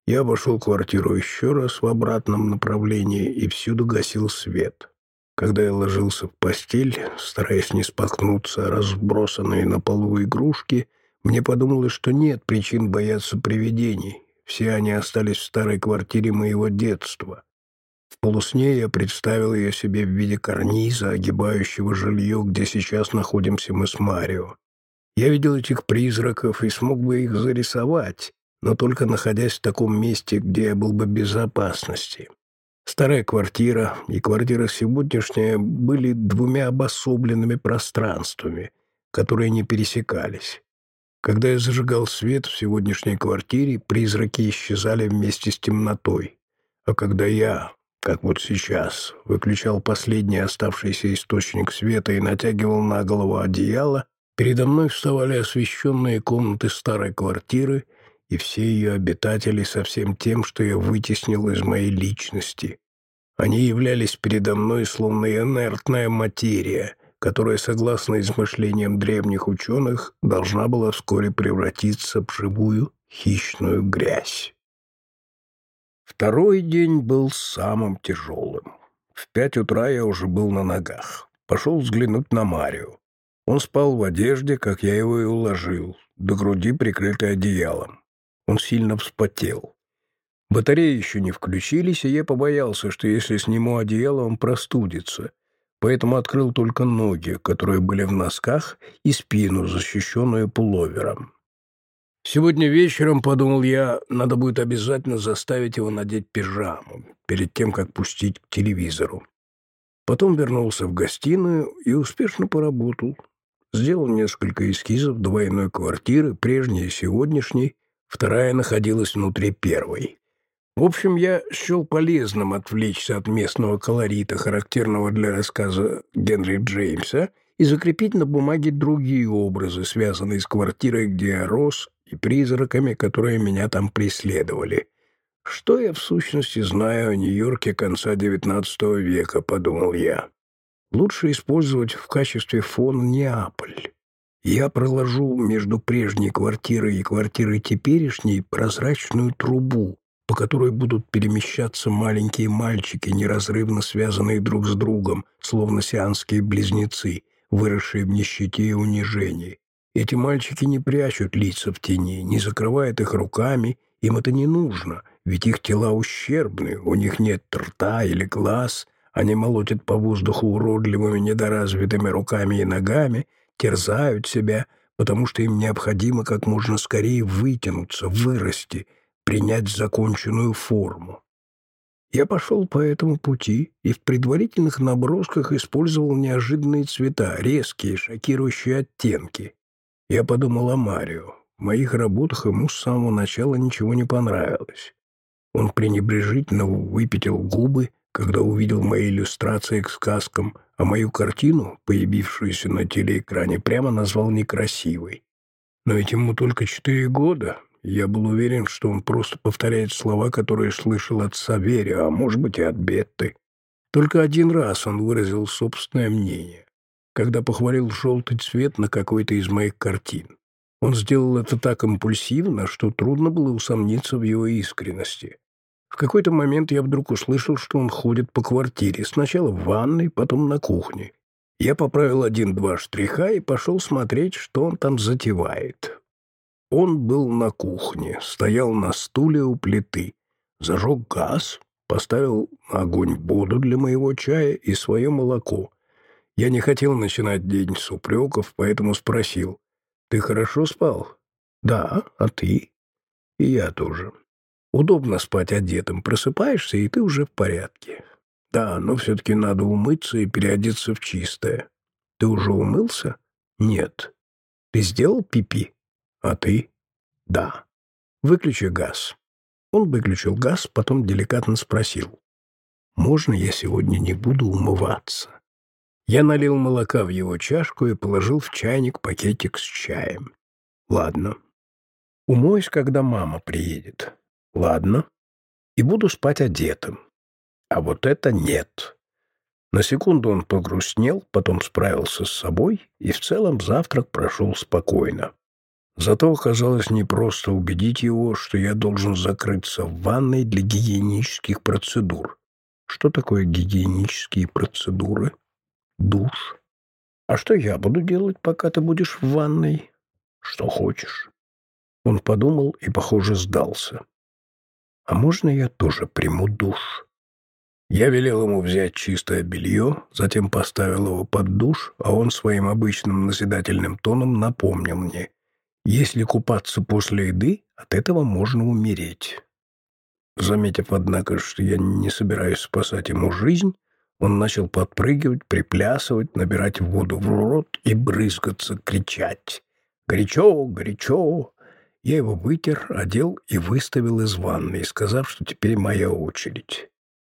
Я обошел квартиру еще раз в обратном направлении и всюду гасил свет. Когда я ложился в постель, стараясь не споткнуться разбросанные на полу игрушки, мне подумалось, что нет причин бояться привидений. Все они остались в старой квартире моего детства. В полусне я представил ее себе в виде карниза, огибающего жилье, где сейчас находимся мы с Марио. Я видел этих призраков и смог бы их зарисовать, но только находясь в таком месте, где я был бы в безопасности. Старая квартира и квартира сегодняшняя были двумя обособленными пространствами, которые не пересекались. Когда я зажигал свет в сегодняшней квартире, призраки исчезали вместе с темнотой. А когда я, как вот сейчас, выключал последний оставшийся источник света и натягивал на голову одеяло, передо мной вставали освещенные комнаты старой квартиры и все ее обитатели со всем тем, что я вытеснил из моей личности. Они являлись передо мной словно инертная материя, которая, согласно измышлениям древних ученых, должна была вскоре превратиться в живую хищную грязь. Второй день был самым тяжелым. В пять утра я уже был на ногах. Пошел взглянуть на Марио. Он спал в одежде, как я его и уложил, до груди прикрытой одеялом. Он сильно вспотел. Батареи еще не включились, и я побоялся, что если сниму одеяло, он простудится. Поэтому открыл только ноги, которые были в носках, и спину, защищенную пуловером. Сегодня вечером, подумал я, надо будет обязательно заставить его надеть пижаму перед тем, как пустить к телевизору. Потом вернулся в гостиную и успешно поработал. Сделал несколько эскизов двойной квартиры, прежней и сегодняшней, вторая находилась внутри первой. В общем, я счел полезным отвлечься от местного колорита, характерного для рассказа Генри Джеймса, и закрепить на бумаге другие образы, связанные с квартирой, где я рос, и призраками, которые меня там преследовали. «Что я в сущности знаю о Нью-Йорке конца XIX века?» — подумал я. «Лучше использовать в качестве фона Неаполь. Я проложу между прежней квартирой и квартирой теперешней прозрачную трубу, по которой будут перемещаться маленькие мальчики, неразрывно связанные друг с другом, словно сианские близнецы, выросшие в нищете и унижении. Эти мальчики не прячут лица в тени, не закрывают их руками, им это не нужно, ведь их тела ущербны, у них нет рта или глаз, они молотят по воздуху уродливыми недоразвитыми руками и ногами, терзают себя, потому что им необходимо как можно скорее вытянуться, вырасти — принять законченную форму. Я пошел по этому пути и в предварительных набросках использовал неожиданные цвета, резкие, шокирующие оттенки. Я подумал о Марио. В моих работах ему с самого начала ничего не понравилось. Он пренебрежительно выпятил губы, когда увидел мои иллюстрации к сказкам, а мою картину, появившуюся на телеэкране, прямо назвал некрасивой. Но ведь ему только четыре года, я был уверен, что он просто повторяет слова, которые слышал от Саверия, а может быть и от Бетты. Только один раз он выразил собственное мнение, когда похвалил желтый цвет на какой-то из моих картин. Он сделал это так импульсивно, что трудно было усомниться в его искренности. В какой-то момент я вдруг услышал, что он ходит по квартире, сначала в ванной, потом на кухне. Я поправил один-два штриха и пошел смотреть, что он там затевает. Он был на кухне, стоял на стуле у плиты, зажег газ, поставил на огонь воду для моего чая и свое молоко. Я не хотел начинать день с упреков, поэтому спросил, «Ты хорошо спал?» «Да, а ты?» «И я тоже. Удобно спать одетым, просыпаешься, и ты уже в порядке. Да, но все-таки надо умыться и переодеться в чистое. Ты уже умылся? Нет. Ты сделал пипи? -пи? А ты? Да. Выключи газ. Он выключил газ, потом деликатно спросил. Можно я сегодня не буду умываться? Я налил молока в его чашку и положил в чайник пакетик с чаем. Ладно. Умоюсь, когда мама приедет. Ладно. И буду спать одетым. А вот это нет. На секунду он погрустнел, потом справился с собой, и в целом завтрак прошел спокойно. Зато оказалось непросто убедить его, что я должен закрыться в ванной для гигиенических процедур. Что такое гигиенические процедуры? Душ. А что я буду делать, пока ты будешь в ванной? Что хочешь. Он подумал и, похоже, сдался. А можно я тоже приму душ? Я велел ему взять чистое белье, затем поставил его под душ, а он своим обычным назидательным тоном напомнил мне — если купаться после еды, от этого можно умереть. Заметив, однако, что я не собираюсь спасать ему жизнь, он начал подпрыгивать, приплясывать, набирать воду в рот и брызгаться, кричать. «Горячо! Горячо!» Я его вытер, одел и выставил из ванной, сказав, что теперь моя очередь.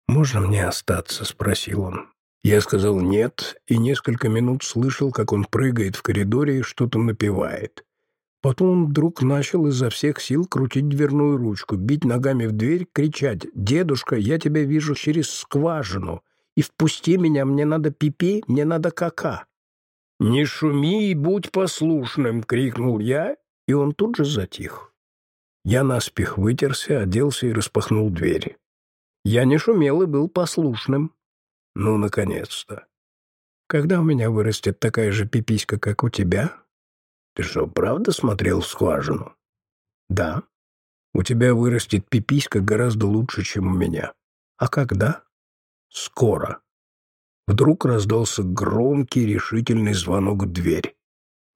«Можно мне остаться?» — спросил он. Я сказал «нет» и несколько минут слышал, как он прыгает в коридоре и что-то напевает. Потом он вдруг начал изо всех сил крутить дверную ручку, бить ногами в дверь, кричать «Дедушка, я тебя вижу через скважину, и впусти меня, мне надо пипи, мне надо кака». «Не шуми и будь послушным!» — крикнул я, и он тут же затих. Я наспех вытерся, оделся и распахнул дверь. Я не шумел и был послушным. Ну, наконец-то. Когда у меня вырастет такая же пиписька, как у тебя, ты что, правда смотрел в скважину? Да. У тебя вырастет пиписька гораздо лучше, чем у меня. А когда? Скоро. Вдруг раздался громкий решительный звонок в дверь.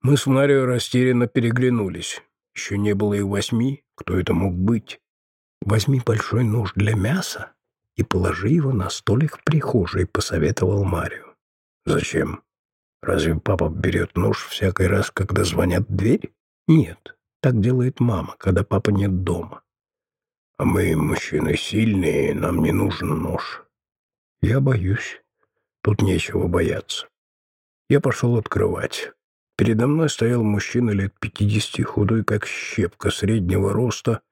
Мы с Марио растерянно переглянулись. Еще не было и восьми. Кто это мог быть? Возьми большой нож для мяса и положи его на столик в прихожей, посоветовал Марио. Зачем? Разве папа берет нож всякий раз, когда звонят в дверь? Нет, так делает мама, когда папа нет дома. А мы, мужчины, сильные, нам не нужен нож. Я боюсь. Тут нечего бояться. Я пошел открывать. Передо мной стоял мужчина лет пятидесяти, худой как щепка, среднего роста,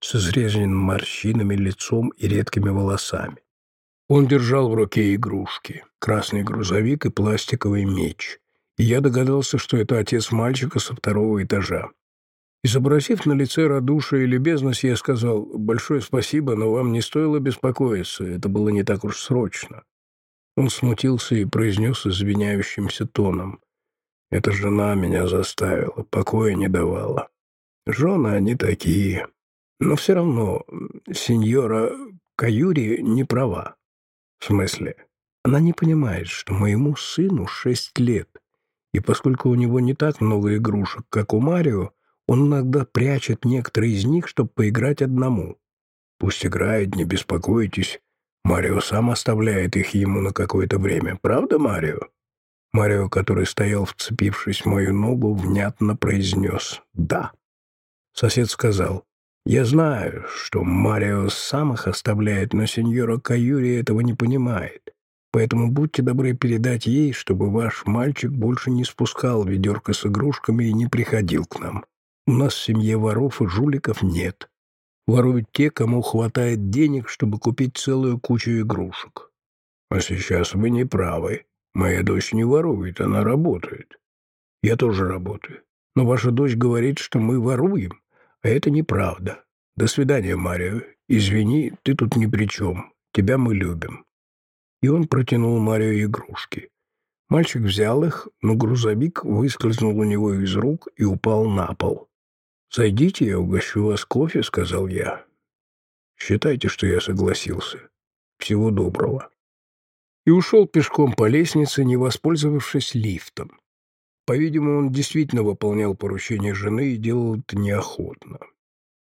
с изрезанным морщинами лицом и редкими волосами. Он держал в руке игрушки, красный грузовик и пластиковый меч. И я догадался, что это отец мальчика со второго этажа. Изобразив на лице радушие и любезность, я сказал, «Большое спасибо, но вам не стоило беспокоиться, это было не так уж срочно». Он смутился и произнес извиняющимся тоном. «Эта жена меня заставила, покоя не давала. Жены они такие. Но все равно сеньора Каюри не права. В смысле, она не понимает, что моему сыну шесть лет, и поскольку у него не так много игрушек, как у Марио, он иногда прячет некоторые из них, чтобы поиграть одному. Пусть играет, не беспокойтесь. Марио сам оставляет их ему на какое-то время. Правда, Марио?» Марио, который стоял, вцепившись в мою ногу, внятно произнес «да». Сосед сказал «Я знаю, что Марио сам их оставляет, но сеньора Каюри этого не понимает. Поэтому будьте добры передать ей, чтобы ваш мальчик больше не спускал ведерко с игрушками и не приходил к нам. У нас в семье воров и жуликов нет. Воруют те, кому хватает денег, чтобы купить целую кучу игрушек. А сейчас вы не правы. Моя дочь не ворует, она работает. Я тоже работаю. Но ваша дочь говорит, что мы воруем, а это неправда. До свидания, Марио. Извини, ты тут ни при чем. Тебя мы любим. И он протянул Марио игрушки. Мальчик взял их, но грузовик выскользнул у него из рук и упал на пол. «Зайдите, я угощу вас кофе», — сказал я. «Считайте, что я согласился. Всего доброго». И ушел пешком по лестнице, не воспользовавшись лифтом. По-видимому, он действительно выполнял поручение жены и делал это неохотно.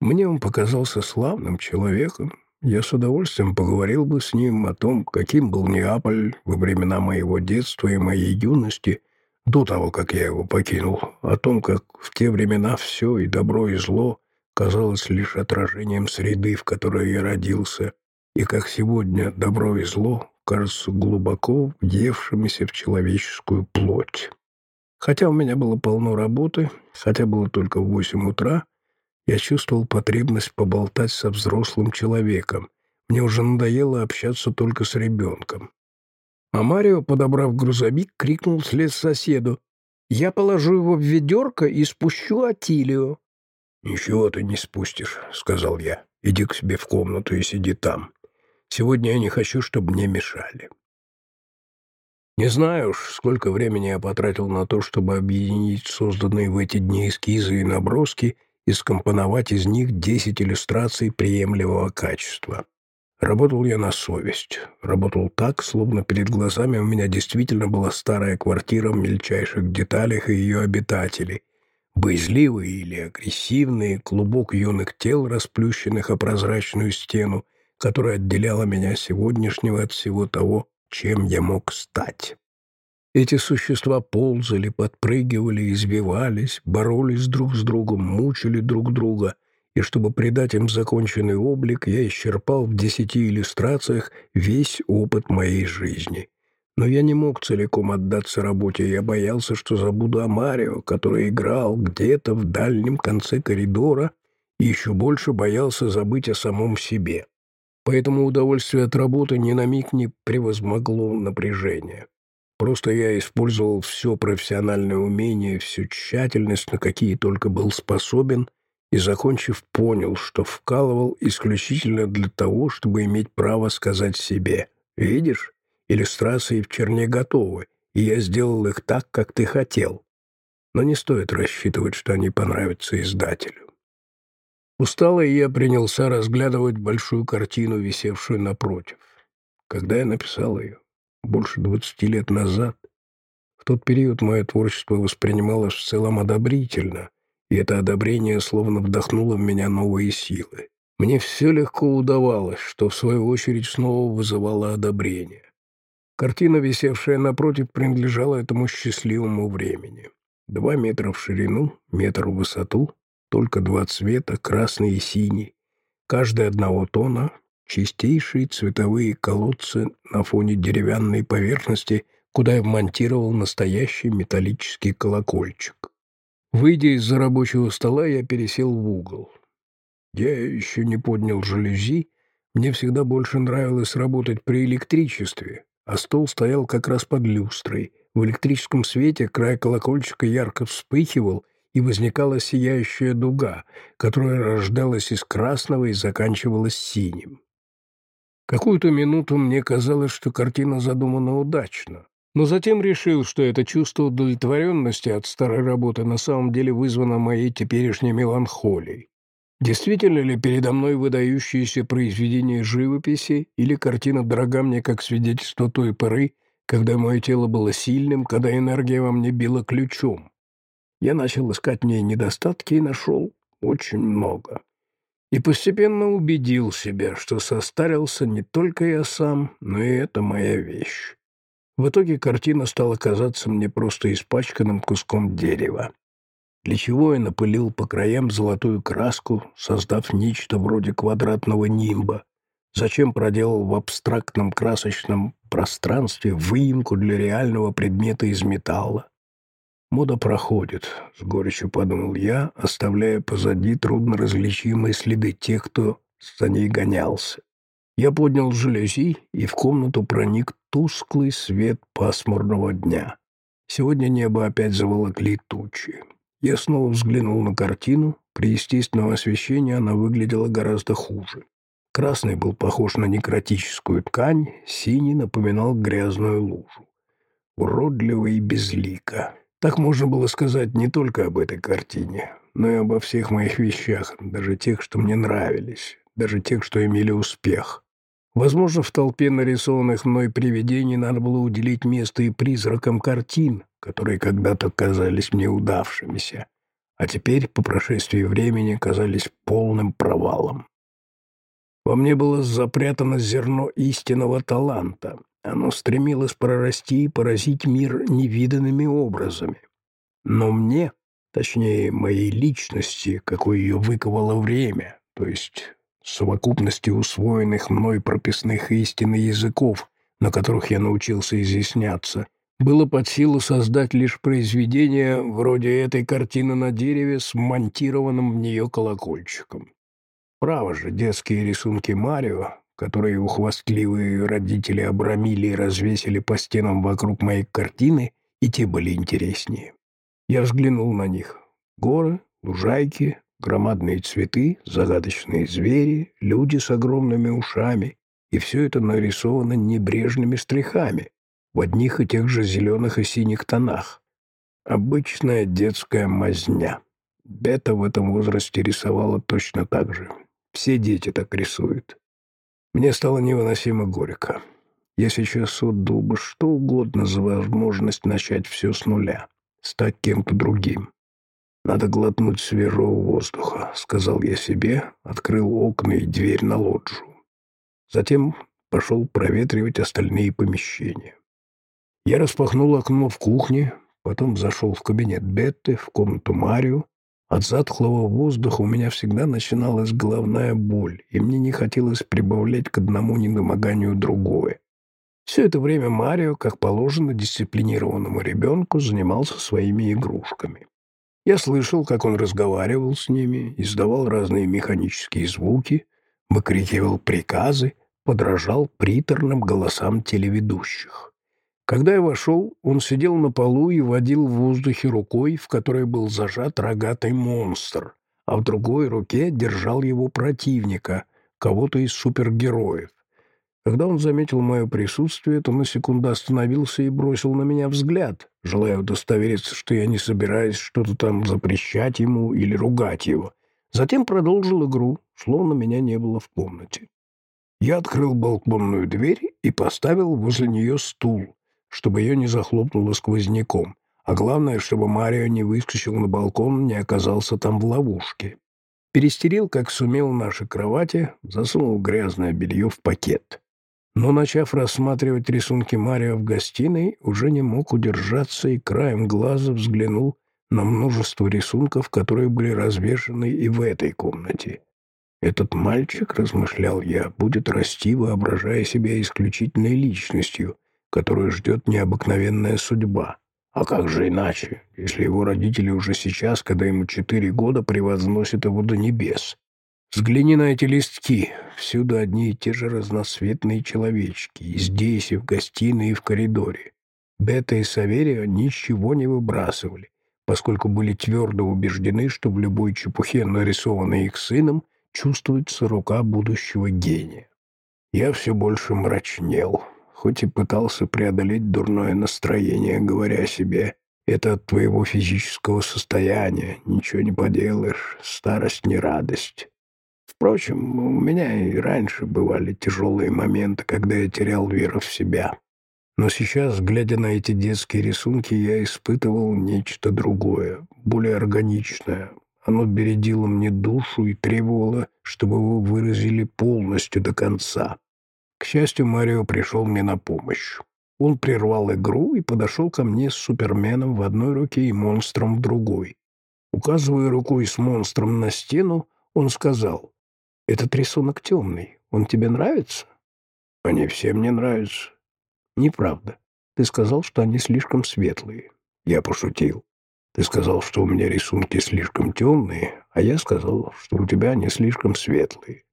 Мне он показался славным человеком. Я с удовольствием поговорил бы с ним о том, каким был Неаполь во времена моего детства и моей юности, до того, как я его покинул, о том, как в те времена все, и добро, и зло, казалось лишь отражением среды, в которой я родился, и как сегодня добро и зло кажутся глубоко въевшимися в человеческую плоть. Хотя у меня было полно работы, хотя было только в восемь утра, я чувствовал потребность поболтать со взрослым человеком. Мне уже надоело общаться только с ребенком. А Марио, подобрав грузовик, крикнул вслед соседу. «Я положу его в ведерко и спущу Атилию». «Ничего ты не спустишь», — сказал я. «Иди к себе в комнату и сиди там. Сегодня я не хочу, чтобы мне мешали». Не знаю уж, сколько времени я потратил на то, чтобы объединить созданные в эти дни эскизы и наброски и скомпоновать из них десять иллюстраций приемлемого качества. Работал я на совесть. Работал так, словно перед глазами у меня действительно была старая квартира в мельчайших деталях и ее обитатели. Боязливые или агрессивные, клубок юных тел, расплющенных о прозрачную стену, которая отделяла меня сегодняшнего от всего того, чем я мог стать. Эти существа ползали, подпрыгивали, избивались, боролись друг с другом, мучили друг друга — и чтобы придать им законченный облик, я исчерпал в десяти иллюстрациях весь опыт моей жизни. Но я не мог целиком отдаться работе, я боялся, что забуду о Марио, который играл где-то в дальнем конце коридора, и еще больше боялся забыть о самом себе. Поэтому удовольствие от работы ни на миг не превозмогло напряжение. Просто я использовал все профессиональное умение, всю тщательность, на какие только был способен, и, закончив, понял, что вкалывал исключительно для того, чтобы иметь право сказать себе «Видишь, иллюстрации в черне готовы, и я сделал их так, как ты хотел». Но не стоит рассчитывать, что они понравятся издателю. Усталый я принялся разглядывать большую картину, висевшую напротив. Когда я написал ее? Больше двадцати лет назад. В тот период мое творчество воспринималось в целом одобрительно, и это одобрение словно вдохнуло в меня новые силы. Мне все легко удавалось, что в свою очередь снова вызывало одобрение. Картина, висевшая напротив, принадлежала этому счастливому времени. Два метра в ширину, метр в высоту, только два цвета, красный и синий, каждый одного тона, чистейшие цветовые колодцы на фоне деревянной поверхности, куда я вмонтировал настоящий металлический колокольчик. Выйдя из-за рабочего стола, я пересел в угол. Я еще не поднял жалюзи, мне всегда больше нравилось работать при электричестве, а стол стоял как раз под люстрой. В электрическом свете край колокольчика ярко вспыхивал — и возникала сияющая дуга, которая рождалась из красного и заканчивалась синим. Какую-то минуту мне казалось, что картина задумана удачно, но затем решил, что это чувство удовлетворенности от старой работы на самом деле вызвано моей теперешней меланхолией. Действительно ли передо мной выдающееся произведение живописи или картина дорога мне как свидетельство той поры, когда мое тело было сильным, когда энергия во мне била ключом? Я начал искать в ней недостатки и нашел очень много. И постепенно убедил себя, что состарился не только я сам, но и это моя вещь. В итоге картина стала казаться мне просто испачканным куском дерева. Для чего я напылил по краям золотую краску, создав нечто вроде квадратного нимба? Зачем проделал в абстрактном красочном пространстве выемку для реального предмета из металла? Мода проходит, с горечью подумал я, оставляя позади трудноразличимые следы тех, кто за ней гонялся. Я поднял жалюзи, и в комнату проник тусклый свет пасмурного дня. Сегодня небо опять заволокли тучи. Я снова взглянул на картину. При естественном освещении она выглядела гораздо хуже. Красный был похож на некротическую ткань, синий напоминал грязную лужу. Уродливо и безлико. Так можно было сказать не только об этой картине, но и обо всех моих вещах, даже тех, что мне нравились, даже тех, что имели успех. Возможно, в толпе нарисованных мной привидений надо было уделить место и призракам картин, которые когда-то казались мне удавшимися, а теперь, по прошествии времени, казались полным провалом. Во мне было запрятано зерно истинного таланта, оно стремилось прорасти и поразить мир невиданными образами. Но мне, точнее, моей личности, какой ее выковало время, то есть совокупности усвоенных мной прописных истин и языков, на которых я научился изъясняться, было под силу создать лишь произведение вроде этой картины на дереве с монтированным в нее колокольчиком. Право же, детские рисунки Марио, которые его родители обрамили и развесили по стенам вокруг моей картины, и те были интереснее. Я взглянул на них. Горы, лужайки, громадные цветы, загадочные звери, люди с огромными ушами, и все это нарисовано небрежными штрихами в одних и тех же зеленых и синих тонах. Обычная детская мазня. Бета в этом возрасте рисовала точно так же. Все дети так рисуют. Мне стало невыносимо горько. Я сейчас отдал бы что угодно за возможность начать все с нуля, стать кем-то другим. «Надо глотнуть свежего воздуха», — сказал я себе, открыл окна и дверь на лоджию. Затем пошел проветривать остальные помещения. Я распахнул окно в кухне, потом зашел в кабинет Бетты, в комнату Марио от затхлого воздуха у меня всегда начиналась головная боль, и мне не хотелось прибавлять к одному недомоганию другое. Все это время Марио, как положено дисциплинированному ребенку, занимался своими игрушками. Я слышал, как он разговаривал с ними, издавал разные механические звуки, выкрикивал приказы, подражал приторным голосам телеведущих. Когда я вошел, он сидел на полу и водил в воздухе рукой, в которой был зажат рогатый монстр, а в другой руке держал его противника, кого-то из супергероев. Когда он заметил мое присутствие, то на секунду остановился и бросил на меня взгляд, желая удостовериться, что я не собираюсь что-то там запрещать ему или ругать его. Затем продолжил игру, словно меня не было в комнате. Я открыл балконную дверь и поставил возле нее стул, чтобы ее не захлопнуло сквозняком, а главное, чтобы Марио не выскочил на балкон, не оказался там в ловушке. Перестерил, как сумел, наши кровати, засунул грязное белье в пакет. Но, начав рассматривать рисунки Марио в гостиной, уже не мог удержаться и краем глаза взглянул на множество рисунков, которые были развешаны и в этой комнате. Этот мальчик, размышлял я, будет расти, воображая себя исключительной личностью, которую ждет необыкновенная судьба. А как же иначе, если его родители уже сейчас, когда ему четыре года, превозносят его до небес? Взгляни на эти листки. Всюду одни и те же разноцветные человечки. И здесь, и в гостиной, и в коридоре. Бета и Саверия ничего не выбрасывали, поскольку были твердо убеждены, что в любой чепухе, нарисованной их сыном, чувствуется рука будущего гения. Я все больше мрачнел, хоть и пытался преодолеть дурное настроение, говоря себе «это от твоего физического состояния, ничего не поделаешь, старость не радость». Впрочем, у меня и раньше бывали тяжелые моменты, когда я терял веру в себя. Но сейчас, глядя на эти детские рисунки, я испытывал нечто другое, более органичное. Оно бередило мне душу и требовало, чтобы его выразили полностью до конца. К счастью, Марио пришел мне на помощь. Он прервал игру и подошел ко мне с Суперменом в одной руке и монстром в другой. Указывая рукой с монстром на стену, он сказал, этот рисунок темный. Он тебе нравится? Они все мне нравятся. Неправда. Ты сказал, что они слишком светлые. Я пошутил. Ты сказал, что у меня рисунки слишком темные, а я сказал, что у тебя они слишком светлые.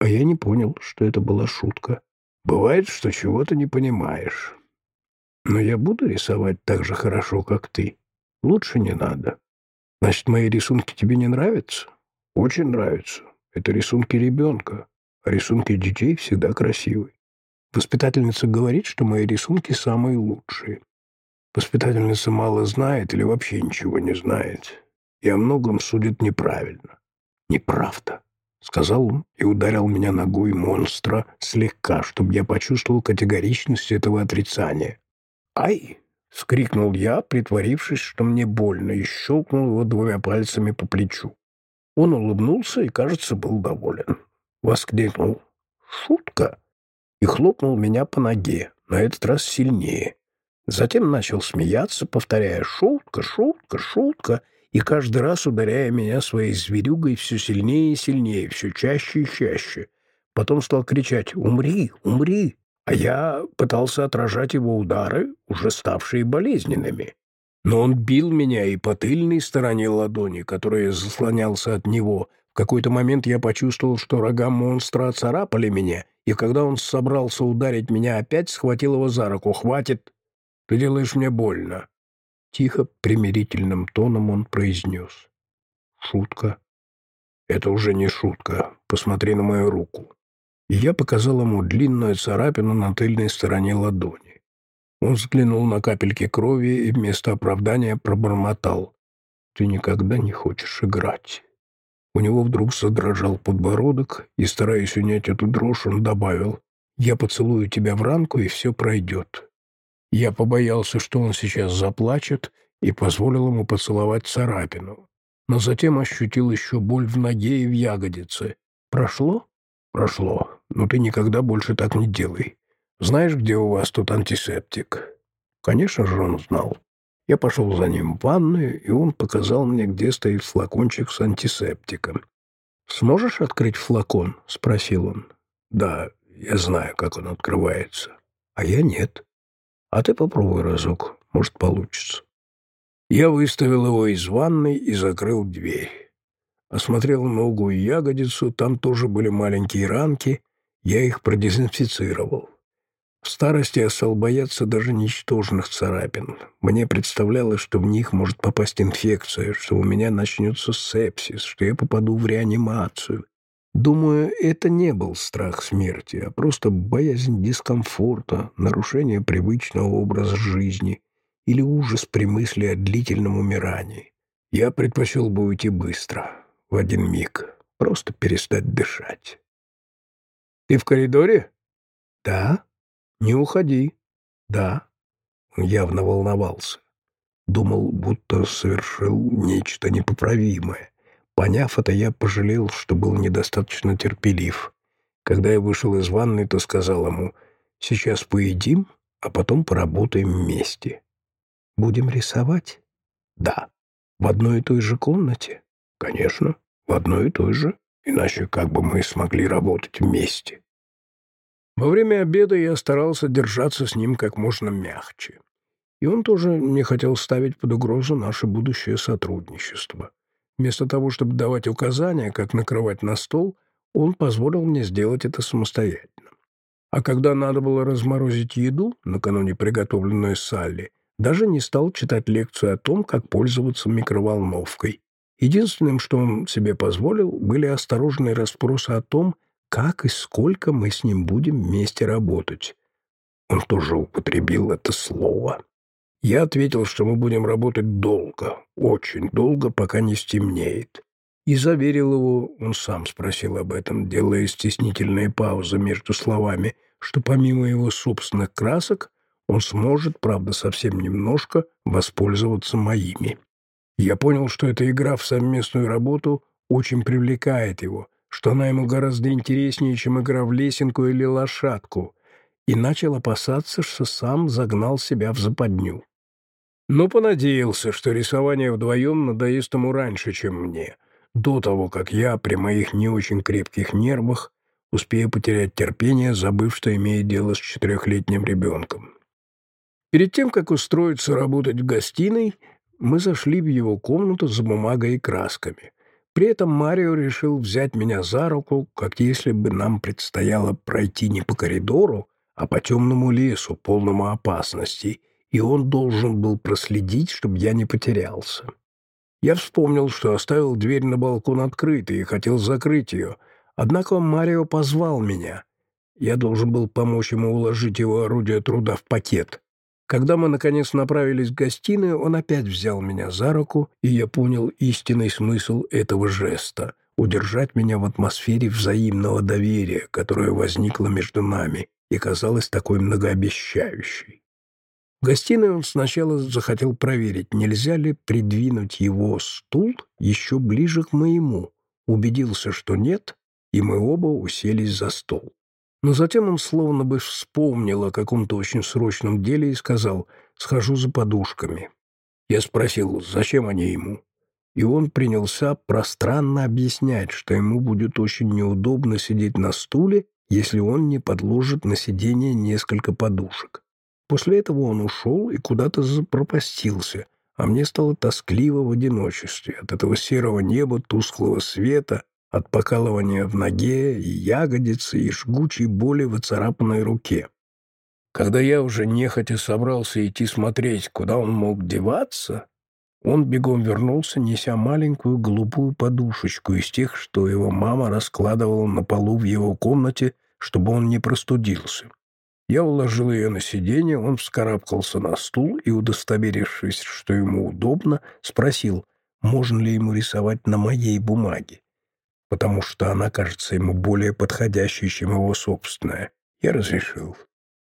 А я не понял, что это была шутка. Бывает, что чего-то не понимаешь. Но я буду рисовать так же хорошо, как ты. Лучше не надо. Значит, мои рисунки тебе не нравятся? Очень нравятся. Это рисунки ребенка, а рисунки детей всегда красивы. Воспитательница говорит, что мои рисунки самые лучшие. Воспитательница мало знает или вообще ничего не знает. И о многом судит неправильно. Неправда, сказал он и ударил меня ногой монстра слегка, чтобы я почувствовал категоричность этого отрицания. «Ай!» — скрикнул я, притворившись, что мне больно, и щелкнул его двумя пальцами по плечу. Он улыбнулся и, кажется, был доволен. Воскликнул «Шутка!» и хлопнул меня по ноге, на этот раз сильнее. Затем начал смеяться, повторяя «шутка, шутка, шутка», и каждый раз ударяя меня своей зверюгой все сильнее и сильнее, все чаще и чаще. Потом стал кричать «Умри, умри!», а я пытался отражать его удары, уже ставшие болезненными. Но он бил меня и по тыльной стороне ладони, которая заслонялся от него. В какой-то момент я почувствовал, что рога монстра царапали меня, и когда он собрался ударить меня опять, схватил его за руку. «Хватит! Ты делаешь мне больно!» Тихо, примирительным тоном он произнес. «Шутка?» «Это уже не шутка. Посмотри на мою руку». Я показал ему длинную царапину на тыльной стороне ладони. Он взглянул на капельки крови и вместо оправдания пробормотал. «Ты никогда не хочешь играть». У него вдруг задрожал подбородок, и, стараясь унять эту дрожь, он добавил, «Я поцелую тебя в ранку, и все пройдет». Я побоялся, что он сейчас заплачет, и позволил ему поцеловать царапину. Но затем ощутил еще боль в ноге и в ягодице. «Прошло?» «Прошло. Но ты никогда больше так не делай. Знаешь, где у вас тут антисептик?» Конечно же, он знал. Я пошел за ним в ванную, и он показал мне, где стоит флакончик с антисептиком. «Сможешь открыть флакон?» — спросил он. «Да, я знаю, как он открывается. А я нет. А ты попробуй разок, может, получится». Я выставил его из ванной и закрыл дверь. Осмотрел ногу и ягодицу, там тоже были маленькие ранки, я их продезинфицировал. В старости я стал бояться даже ничтожных царапин. Мне представлялось, что в них может попасть инфекция, что у меня начнется сепсис, что я попаду в реанимацию. Думаю, это не был страх смерти, а просто боязнь дискомфорта, нарушение привычного образа жизни или ужас при мысли о длительном умирании. Я предпочел бы уйти быстро. в один миг, просто перестать дышать. «Ты в коридоре?» «Да». «Не уходи». «Да». Он явно волновался. Думал, будто совершил нечто непоправимое. Поняв это, я пожалел, что был недостаточно терпелив. Когда я вышел из ванной, то сказал ему, «Сейчас поедим, а потом поработаем вместе». «Будем рисовать?» «Да». «В одной и той же комнате?» «Конечно, в одной и той же. Иначе как бы мы смогли работать вместе?» Во время обеда я старался держаться с ним как можно мягче. И он тоже не хотел ставить под угрозу наше будущее сотрудничество. Вместо того, чтобы давать указания, как накрывать на стол, он позволил мне сделать это самостоятельно. А когда надо было разморозить еду, накануне приготовленную Салли, даже не стал читать лекцию о том, как пользоваться микроволновкой. Единственным, что он себе позволил, были осторожные расспросы о том, как и сколько мы с ним будем вместе работать. Он тоже употребил это слово. Я ответил, что мы будем работать долго, очень долго, пока не стемнеет. И заверил его, он сам спросил об этом, делая стеснительные паузы между словами, что помимо его собственных красок он сможет, правда, совсем немножко, воспользоваться моими. Я понял, что эта игра в совместную работу очень привлекает его, что она ему гораздо интереснее, чем игра в лесенку или лошадку, и начал опасаться, что сам загнал себя в западню. Но понадеялся, что рисование вдвоем надоест ему раньше, чем мне, до того, как я при моих не очень крепких нервах успею потерять терпение, забыв, что имеет дело с четырехлетним ребенком. Перед тем, как устроиться работать в гостиной, мы зашли в его комнату за бумагой и красками. При этом Марио решил взять меня за руку, как если бы нам предстояло пройти не по коридору, а по темному лесу, полному опасностей, и он должен был проследить, чтобы я не потерялся. Я вспомнил, что оставил дверь на балкон открытой и хотел закрыть ее, однако Марио позвал меня. Я должен был помочь ему уложить его орудие труда в пакет. Когда мы, наконец, направились в гостиную, он опять взял меня за руку, и я понял истинный смысл этого жеста — удержать меня в атмосфере взаимного доверия, которое возникло между нами и казалось такой многообещающей. Гостиной он сначала захотел проверить, нельзя ли придвинуть его стул еще ближе к моему. Убедился, что нет, и мы оба уселись за стол. Но затем он словно бы вспомнил о каком-то очень срочном деле и сказал «схожу за подушками». Я спросил, зачем они ему? И он принялся пространно объяснять, что ему будет очень неудобно сидеть на стуле, если он не подложит на сиденье несколько подушек. После этого он ушел и куда-то запропастился, а мне стало тоскливо в одиночестве от этого серого неба, тусклого света, от покалывания в ноге и ягодице и жгучей боли в оцарапанной руке. Когда я уже нехотя собрался идти смотреть, куда он мог деваться, он бегом вернулся, неся маленькую голубую подушечку из тех, что его мама раскладывала на полу в его комнате, чтобы он не простудился. Я уложил ее на сиденье, он вскарабкался на стул и, удостоверившись, что ему удобно, спросил, можно ли ему рисовать на моей бумаге потому что она кажется ему более подходящей, чем его собственная. Я разрешил.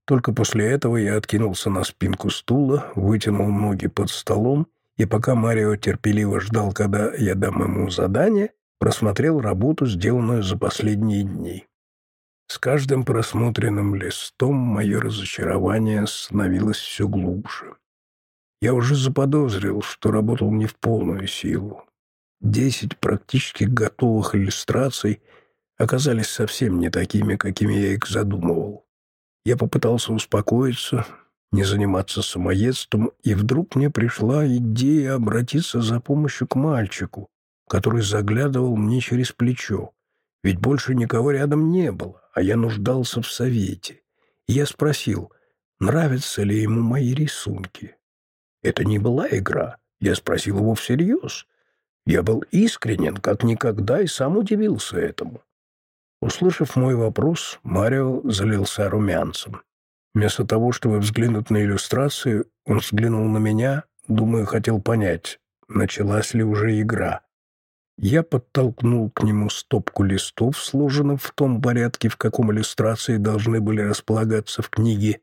Только после этого я откинулся на спинку стула, вытянул ноги под столом, и пока Марио терпеливо ждал, когда я дам ему задание, просмотрел работу, сделанную за последние дни. С каждым просмотренным листом мое разочарование становилось все глубже. Я уже заподозрил, что работал не в полную силу. Десять практически готовых иллюстраций оказались совсем не такими, какими я их задумывал. Я попытался успокоиться, не заниматься самоедством, и вдруг мне пришла идея обратиться за помощью к мальчику, который заглядывал мне через плечо. Ведь больше никого рядом не было, а я нуждался в совете. И я спросил, нравятся ли ему мои рисунки. Это не была игра. Я спросил его всерьез. Я был искренен, как никогда, и сам удивился этому. Услышав мой вопрос, Марио залился румянцем. Вместо того, чтобы взглянуть на иллюстрацию, он взглянул на меня, думаю, хотел понять, началась ли уже игра. Я подтолкнул к нему стопку листов, сложенных в том порядке, в каком иллюстрации должны были располагаться в книге.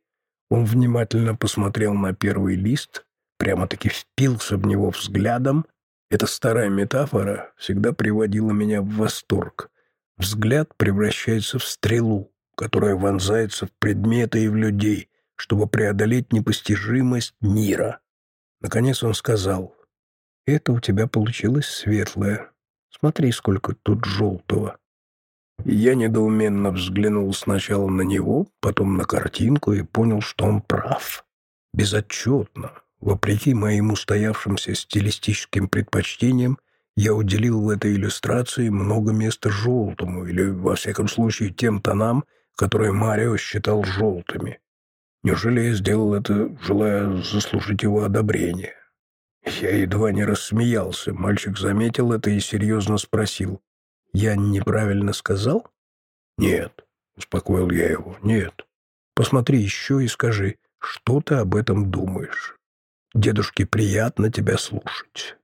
Он внимательно посмотрел на первый лист, прямо-таки впился в него взглядом. Эта старая метафора всегда приводила меня в восторг. Взгляд превращается в стрелу, которая вонзается в предметы и в людей, чтобы преодолеть непостижимость мира. Наконец он сказал, «Это у тебя получилось светлое. Смотри, сколько тут желтого». Я недоуменно взглянул сначала на него, потом на картинку и понял, что он прав. Безотчетно, вопреки моим устоявшимся стилистическим предпочтениям, я уделил в этой иллюстрации много места желтому, или, во всяком случае, тем тонам, которые Марио считал желтыми. Неужели я сделал это, желая заслужить его одобрение? Я едва не рассмеялся. Мальчик заметил это и серьезно спросил. «Я неправильно сказал?» «Нет», — успокоил я его, — «нет. Посмотри еще и скажи, что ты об этом думаешь. Дедушке приятно тебя слушать».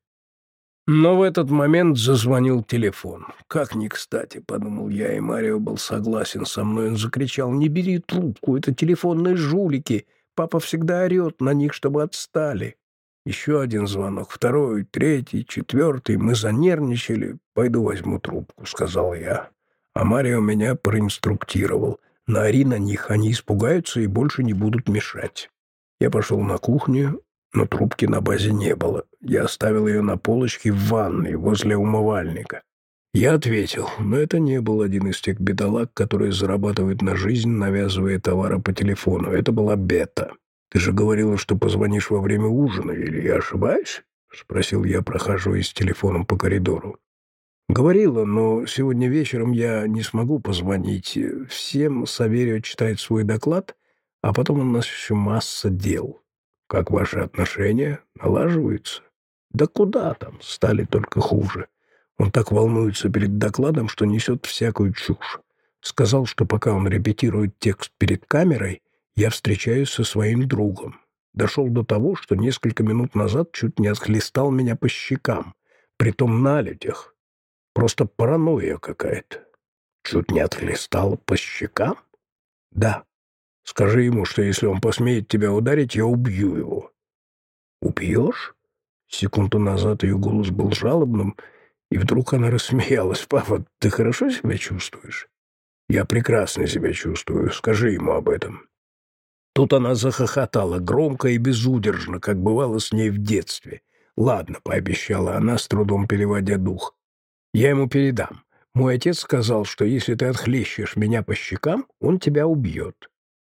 Но в этот момент зазвонил телефон. «Как ни кстати», — подумал я, и Марио был согласен со мной. Он закричал, «Не бери трубку, это телефонные жулики. Папа всегда орет на них, чтобы отстали». Еще один звонок, второй, третий, четвертый. Мы занервничали. «Пойду возьму трубку», — сказал я. А Марио меня проинструктировал. «Наори на них, они испугаются и больше не будут мешать». Я пошел на кухню, но трубки на базе не было. Я оставил ее на полочке в ванной возле умывальника. Я ответил, но это не был один из тех бедолаг, которые зарабатывают на жизнь, навязывая товары по телефону. Это была бета. Ты же говорила, что позвонишь во время ужина, или я ошибаюсь? Спросил я, прохаживаясь с телефоном по коридору. Говорила, но сегодня вечером я не смогу позвонить. Всем Саверио читает свой доклад, а потом у нас еще масса дел. Как ваши отношения налаживаются? Да куда там, стали только хуже. Он так волнуется перед докладом, что несет всякую чушь. Сказал, что пока он репетирует текст перед камерой, я встречаюсь со своим другом. Дошел до того, что несколько минут назад чуть не отхлестал меня по щекам, притом на людях. Просто паранойя какая-то. Чуть не отхлестал по щекам? Да. Скажи ему, что если он посмеет тебя ударить, я убью его». «Убьешь?» Секунду назад ее голос был жалобным, и вдруг она рассмеялась. «Папа, ты хорошо себя чувствуешь?» «Я прекрасно себя чувствую. Скажи ему об этом». Тут она захохотала громко и безудержно, как бывало с ней в детстве. «Ладно», — пообещала она, с трудом переводя дух. «Я ему передам. Мой отец сказал, что если ты отхлещешь меня по щекам, он тебя убьет.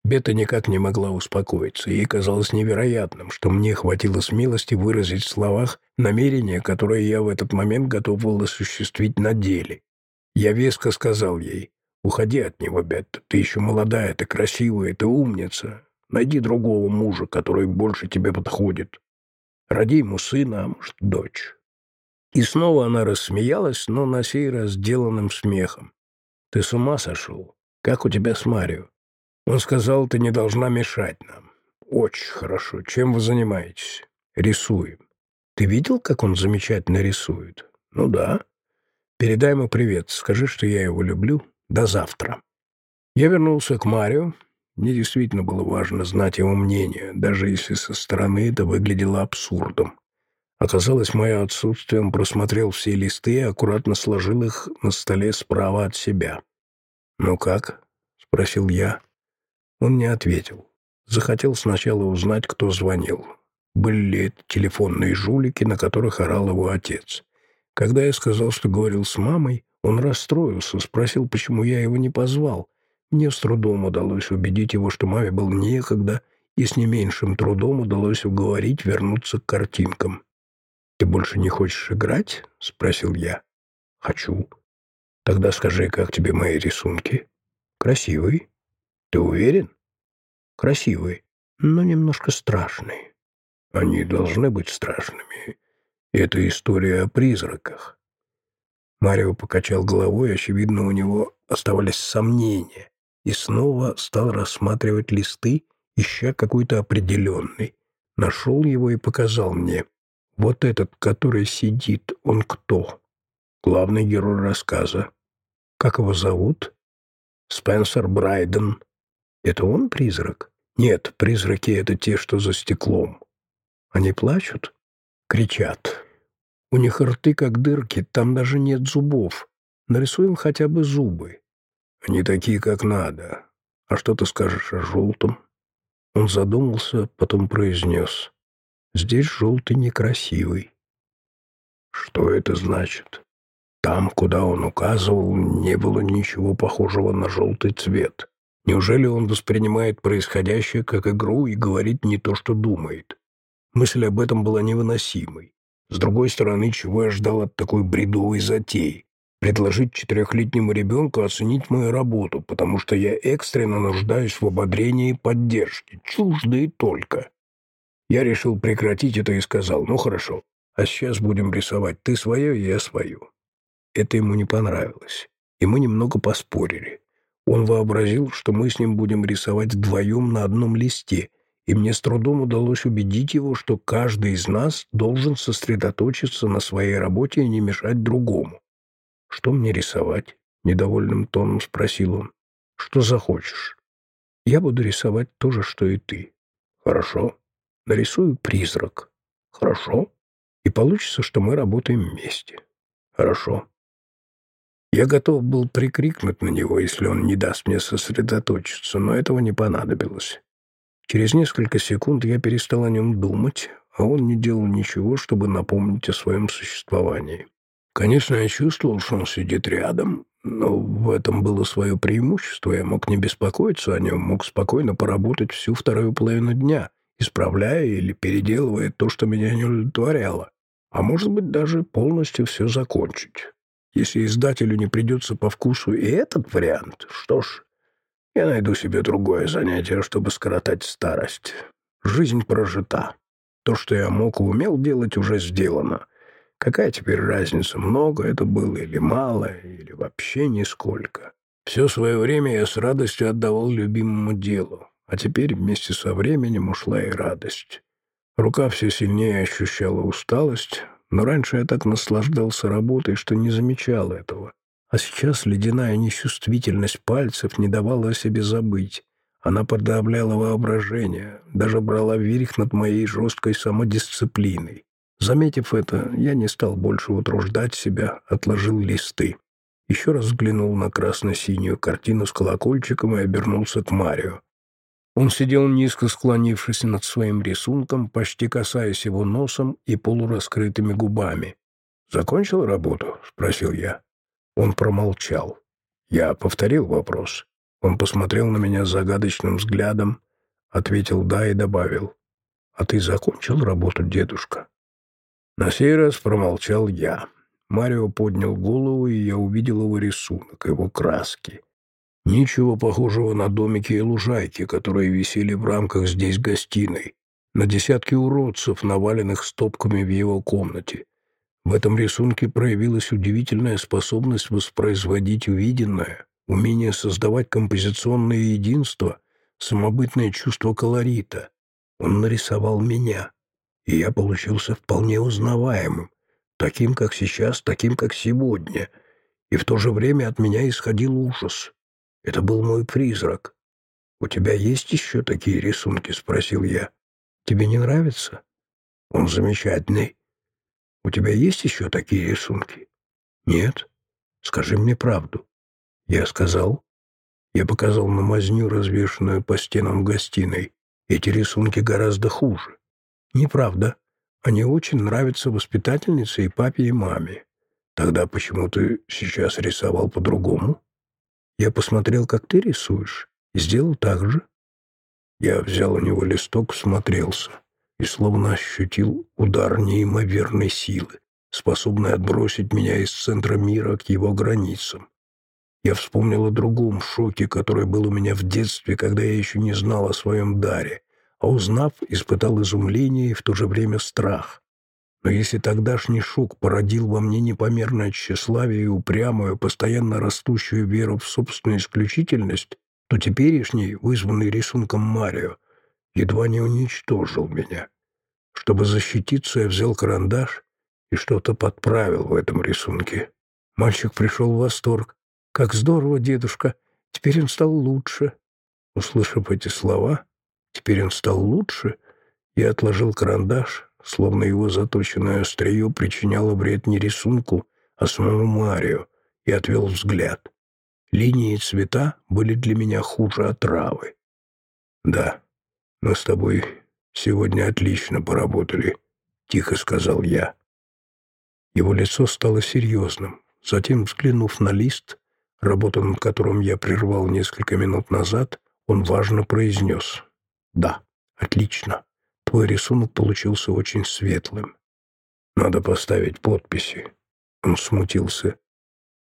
Бета никак не могла успокоиться. Ей казалось невероятным, что мне хватило смелости выразить в словах намерение, которое я в этот момент готов был осуществить на деле. Я веско сказал ей, «Уходи от него, Бетта, ты еще молодая, ты красивая, ты умница. Найди другого мужа, который больше тебе подходит. Роди ему сына, а может, дочь». И снова она рассмеялась, но на сей раз сделанным смехом. «Ты с ума сошел? Как у тебя с Марио?» Он сказал, ты не должна мешать нам. Очень хорошо. Чем вы занимаетесь? Рисуем. Ты видел, как он замечательно рисует? Ну да. Передай ему привет. Скажи, что я его люблю. До завтра. Я вернулся к Марио. Мне действительно было важно знать его мнение, даже если со стороны это выглядело абсурдом. Оказалось, мое отсутствие он просмотрел все листы и аккуратно сложил их на столе справа от себя. «Ну как?» — спросил я. Он не ответил. Захотел сначала узнать, кто звонил. Были ли это телефонные жулики, на которых орал его отец. Когда я сказал, что говорил с мамой, он расстроился, спросил, почему я его не позвал. Мне с трудом удалось убедить его, что маме было некогда, и с не меньшим трудом удалось уговорить вернуться к картинкам. «Ты больше не хочешь играть?» — спросил я. «Хочу». «Тогда скажи, как тебе мои рисунки?» «Красивый». Ты уверен? Красивый, но немножко страшный. Они должны быть страшными. Это история о призраках. Марио покачал головой, очевидно, у него оставались сомнения, и снова стал рассматривать листы, ища какой-то определенный. Нашел его и показал мне. Вот этот, который сидит, он кто? Главный герой рассказа. Как его зовут? Спенсер Брайден. Это он призрак? Нет, призраки — это те, что за стеклом. Они плачут? Кричат. У них рты как дырки, там даже нет зубов. Нарисуем хотя бы зубы. Они такие, как надо. А что ты скажешь о желтом? Он задумался, потом произнес. Здесь желтый некрасивый. Что это значит? Там, куда он указывал, не было ничего похожего на желтый цвет. Неужели он воспринимает происходящее как игру и говорит не то, что думает? Мысль об этом была невыносимой. С другой стороны, чего я ждал от такой бредовой затеи? Предложить четырехлетнему ребенку оценить мою работу, потому что я экстренно нуждаюсь в ободрении и поддержке. И только. Я решил прекратить это и сказал, ну хорошо, а сейчас будем рисовать ты свое, я свою. Это ему не понравилось, и мы немного поспорили. Он вообразил, что мы с ним будем рисовать вдвоем на одном листе, и мне с трудом удалось убедить его, что каждый из нас должен сосредоточиться на своей работе и не мешать другому. «Что мне рисовать?» — недовольным тоном спросил он. «Что захочешь?» «Я буду рисовать то же, что и ты». «Хорошо. Нарисую призрак». «Хорошо. И получится, что мы работаем вместе». «Хорошо». Я готов был прикрикнуть на него, если он не даст мне сосредоточиться, но этого не понадобилось. Через несколько секунд я перестал о нем думать, а он не делал ничего, чтобы напомнить о своем существовании. Конечно, я чувствовал, что он сидит рядом, но в этом было свое преимущество. Я мог не беспокоиться о нем, мог спокойно поработать всю вторую половину дня, исправляя или переделывая то, что меня не удовлетворяло. А может быть, даже полностью все закончить. Если издателю не придется по вкусу и этот вариант, что ж, я найду себе другое занятие, чтобы скоротать старость. Жизнь прожита. То, что я мог и умел делать, уже сделано. Какая теперь разница, много это было или мало, или вообще нисколько? Все свое время я с радостью отдавал любимому делу, а теперь вместе со временем ушла и радость. Рука все сильнее ощущала усталость, но раньше я так наслаждался работой, что не замечал этого. А сейчас ледяная нечувствительность пальцев не давала о себе забыть. Она подавляла воображение, даже брала верх над моей жесткой самодисциплиной. Заметив это, я не стал больше утруждать себя, отложил листы. Еще раз взглянул на красно-синюю картину с колокольчиком и обернулся к Марио. Он сидел низко склонившись над своим рисунком, почти касаясь его носом и полураскрытыми губами. «Закончил работу?» — спросил я. Он промолчал. Я повторил вопрос. Он посмотрел на меня загадочным взглядом, ответил «да» и добавил. «А ты закончил работу, дедушка?» На сей раз промолчал я. Марио поднял голову, и я увидел его рисунок, его краски. Ничего похожего на домики и лужайки, которые висели в рамках здесь гостиной, на десятки уродцев, наваленных стопками в его комнате. В этом рисунке проявилась удивительная способность воспроизводить увиденное, умение создавать композиционное единство, самобытное чувство колорита. Он нарисовал меня и я получился вполне узнаваемым, таким, как сейчас, таким, как сегодня, и в то же время от меня исходил ужас. Это был мой призрак. «У тебя есть еще такие рисунки?» — спросил я. «Тебе не нравится?» «Он замечательный. У тебя есть еще такие рисунки?» «Нет. Скажи мне правду». Я сказал. Я показал на мазню, развешенную по стенам гостиной. Эти рисунки гораздо хуже. Неправда. Они очень нравятся воспитательнице и папе, и маме. Тогда почему ты сейчас рисовал по-другому? Я посмотрел, как ты рисуешь, и сделал так же. Я взял у него листок, всмотрелся и словно ощутил удар неимоверной силы, способной отбросить меня из центра мира к его границам. Я вспомнил о другом шоке, который был у меня в детстве, когда я еще не знал о своем даре, а узнав, испытал изумление и в то же время страх. Но если тогдашний шок породил во мне непомерное тщеславие и упрямую, постоянно растущую веру в собственную исключительность, то теперешний, вызванный рисунком Марио, едва не уничтожил меня. Чтобы защититься, я взял карандаш и что-то подправил в этом рисунке. Мальчик пришел в восторг. «Как здорово, дедушка! Теперь он стал лучше!» Услышав эти слова, «Теперь он стал лучше», я отложил карандаш, словно его заточенное острие причиняло вред не рисунку, а самому Марио, и отвел взгляд. Линии и цвета были для меня хуже отравы. «Да, мы с тобой сегодня отлично поработали», — тихо сказал я. Его лицо стало серьезным. Затем, взглянув на лист, работу над которым я прервал несколько минут назад, он важно произнес. «Да, отлично. Твой рисунок получился очень светлым. Надо поставить подписи». Он смутился.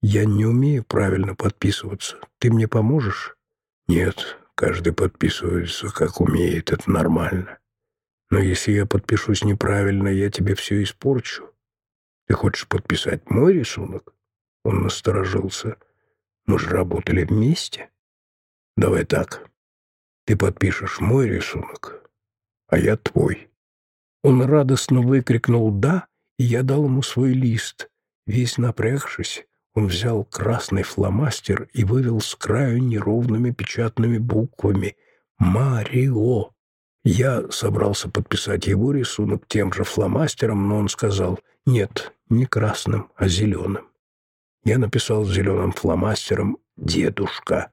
«Я не умею правильно подписываться. Ты мне поможешь?» «Нет, каждый подписывается, как умеет. Это нормально. Но если я подпишусь неправильно, я тебе все испорчу. Ты хочешь подписать мой рисунок?» Он насторожился. «Мы же работали вместе. Давай так. Ты подпишешь мой рисунок, а я твой». Он радостно выкрикнул «да», и я дал ему свой лист. Весь напрягшись, он взял красный фломастер и вывел с краю неровными печатными буквами «Марио». Я собрался подписать его рисунок тем же фломастером, но он сказал «нет, не красным, а зеленым». Я написал зеленым фломастером «Дедушка».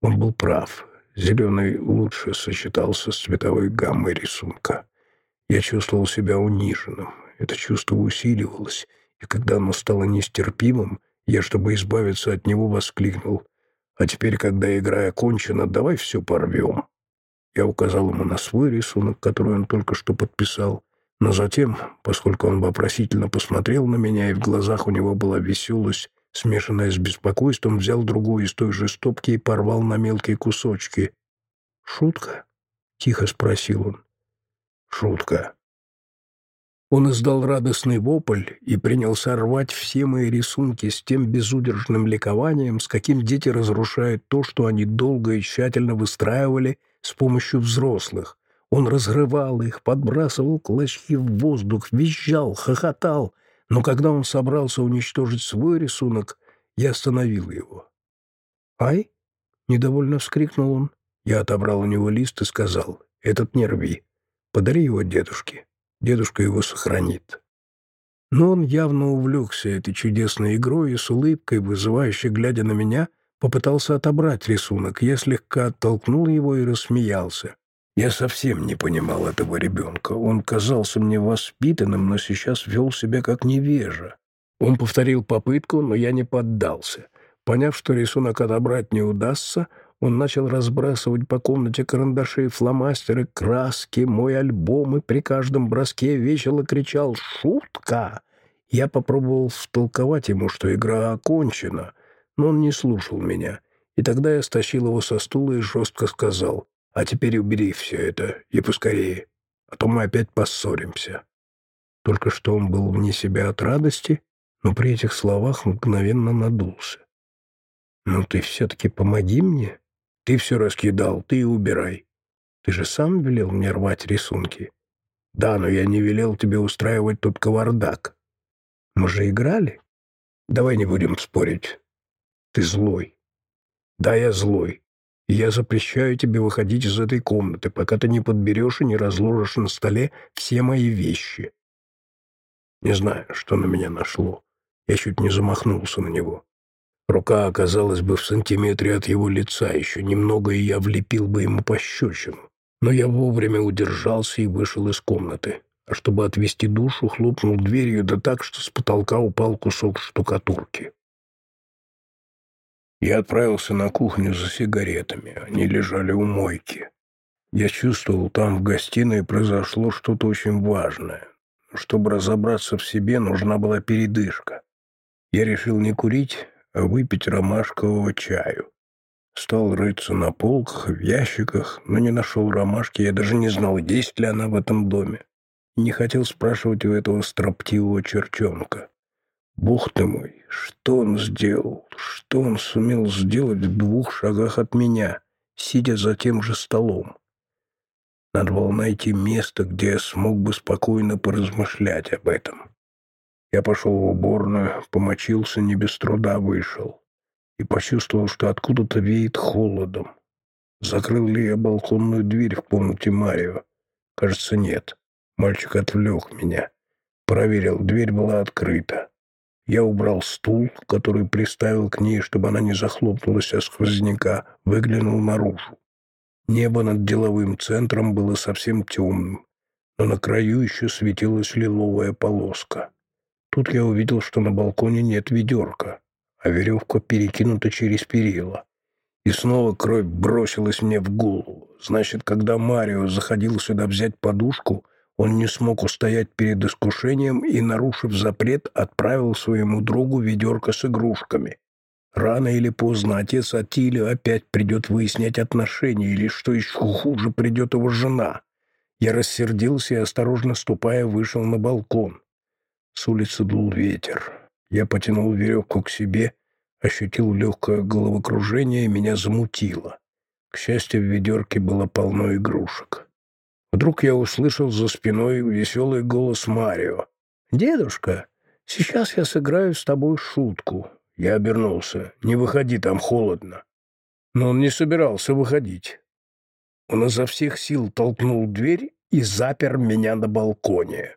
Он был прав. Зеленый лучше сочетался с цветовой гаммой рисунка. Я чувствовал себя униженным. Это чувство усиливалось, и когда оно стало нестерпимым, я, чтобы избавиться от него, воскликнул. «А теперь, когда игра окончена, давай все порвем». Я указал ему на свой рисунок, который он только что подписал, но затем, поскольку он вопросительно посмотрел на меня, и в глазах у него была веселость, смешанная с беспокойством, взял другую из той же стопки и порвал на мелкие кусочки. «Шутка?» — тихо спросил он. «Шутка». Он издал радостный вопль и принялся рвать все мои рисунки с тем безудержным ликованием, с каким дети разрушают то, что они долго и тщательно выстраивали с помощью взрослых. Он разрывал их, подбрасывал клочки в воздух, визжал, хохотал. Но когда он собрался уничтожить свой рисунок, я остановил его. «Ай!» — недовольно вскрикнул он. Я отобрал у него лист и сказал, «Этот не рви. Подари его дедушке. Дедушка его сохранит». Но он явно увлекся этой чудесной игрой и с улыбкой, вызывающей, глядя на меня, попытался отобрать рисунок. Я слегка оттолкнул его и рассмеялся. Я совсем не понимал этого ребенка. Он казался мне воспитанным, но сейчас вел себя как невежа. Он повторил попытку, но я не поддался. Поняв, что рисунок отобрать не удастся, он начал разбрасывать по комнате карандаши, фломастеры, краски, мой альбом, и при каждом броске весело кричал «Шутка!». Я попробовал втолковать ему, что игра окончена, но он не слушал меня. И тогда я стащил его со стула и жестко сказал а теперь убери все это, и поскорее, а то мы опять поссоримся». Только что он был вне себя от радости, но при этих словах мгновенно надулся. «Ну ты все-таки помоги мне. Ты все раскидал, ты и убирай. Ты же сам велел мне рвать рисунки. Да, но я не велел тебе устраивать тут кавардак. Мы же играли. Давай не будем спорить. Ты злой. Да, я злой. Я запрещаю тебе выходить из этой комнаты, пока ты не подберешь и не разложишь на столе все мои вещи. Не знаю, что на меня нашло. Я чуть не замахнулся на него. Рука оказалась бы в сантиметре от его лица, еще немного, и я влепил бы ему пощечину. Но я вовремя удержался и вышел из комнаты. А чтобы отвести душу, хлопнул дверью, да так, что с потолка упал кусок штукатурки. Я отправился на кухню за сигаретами. Они лежали у мойки. Я чувствовал, там в гостиной произошло что-то очень важное. Чтобы разобраться в себе, нужна была передышка. Я решил не курить, а выпить ромашкового чаю. Стал рыться на полках, в ящиках, но не нашел ромашки, я даже не знал, есть ли она в этом доме. не хотел спрашивать у этого строптивого черчонка. Бог ты мой, что он сделал? Что он сумел сделать в двух шагах от меня, сидя за тем же столом? Надо было найти место, где я смог бы спокойно поразмышлять об этом. Я пошел в уборную, помочился, не без труда вышел. И почувствовал, что откуда-то веет холодом. Закрыл ли я балконную дверь в комнате Марио? Кажется, нет. Мальчик отвлек меня. Проверил, дверь была открыта. Я убрал стул, который приставил к ней, чтобы она не захлопнулась от сквозняка, выглянул наружу. Небо над деловым центром было совсем темным, но на краю еще светилась лиловая полоска. Тут я увидел, что на балконе нет ведерка, а веревка перекинута через перила. И снова кровь бросилась мне в голову. Значит, когда Марио заходил сюда взять подушку, он не смог устоять перед искушением и, нарушив запрет, отправил своему другу ведерко с игрушками. Рано или поздно отец Атилио опять придет выяснять отношения, или, что еще хуже, придет его жена. Я рассердился и, осторожно ступая, вышел на балкон. С улицы дул ветер. Я потянул веревку к себе, ощутил легкое головокружение и меня замутило. К счастью, в ведерке было полно игрушек. Вдруг я услышал за спиной веселый голос Марио. «Дедушка, сейчас я сыграю с тобой шутку». Я обернулся. «Не выходи, там холодно». Но он не собирался выходить. Он изо всех сил толкнул дверь и запер меня на балконе.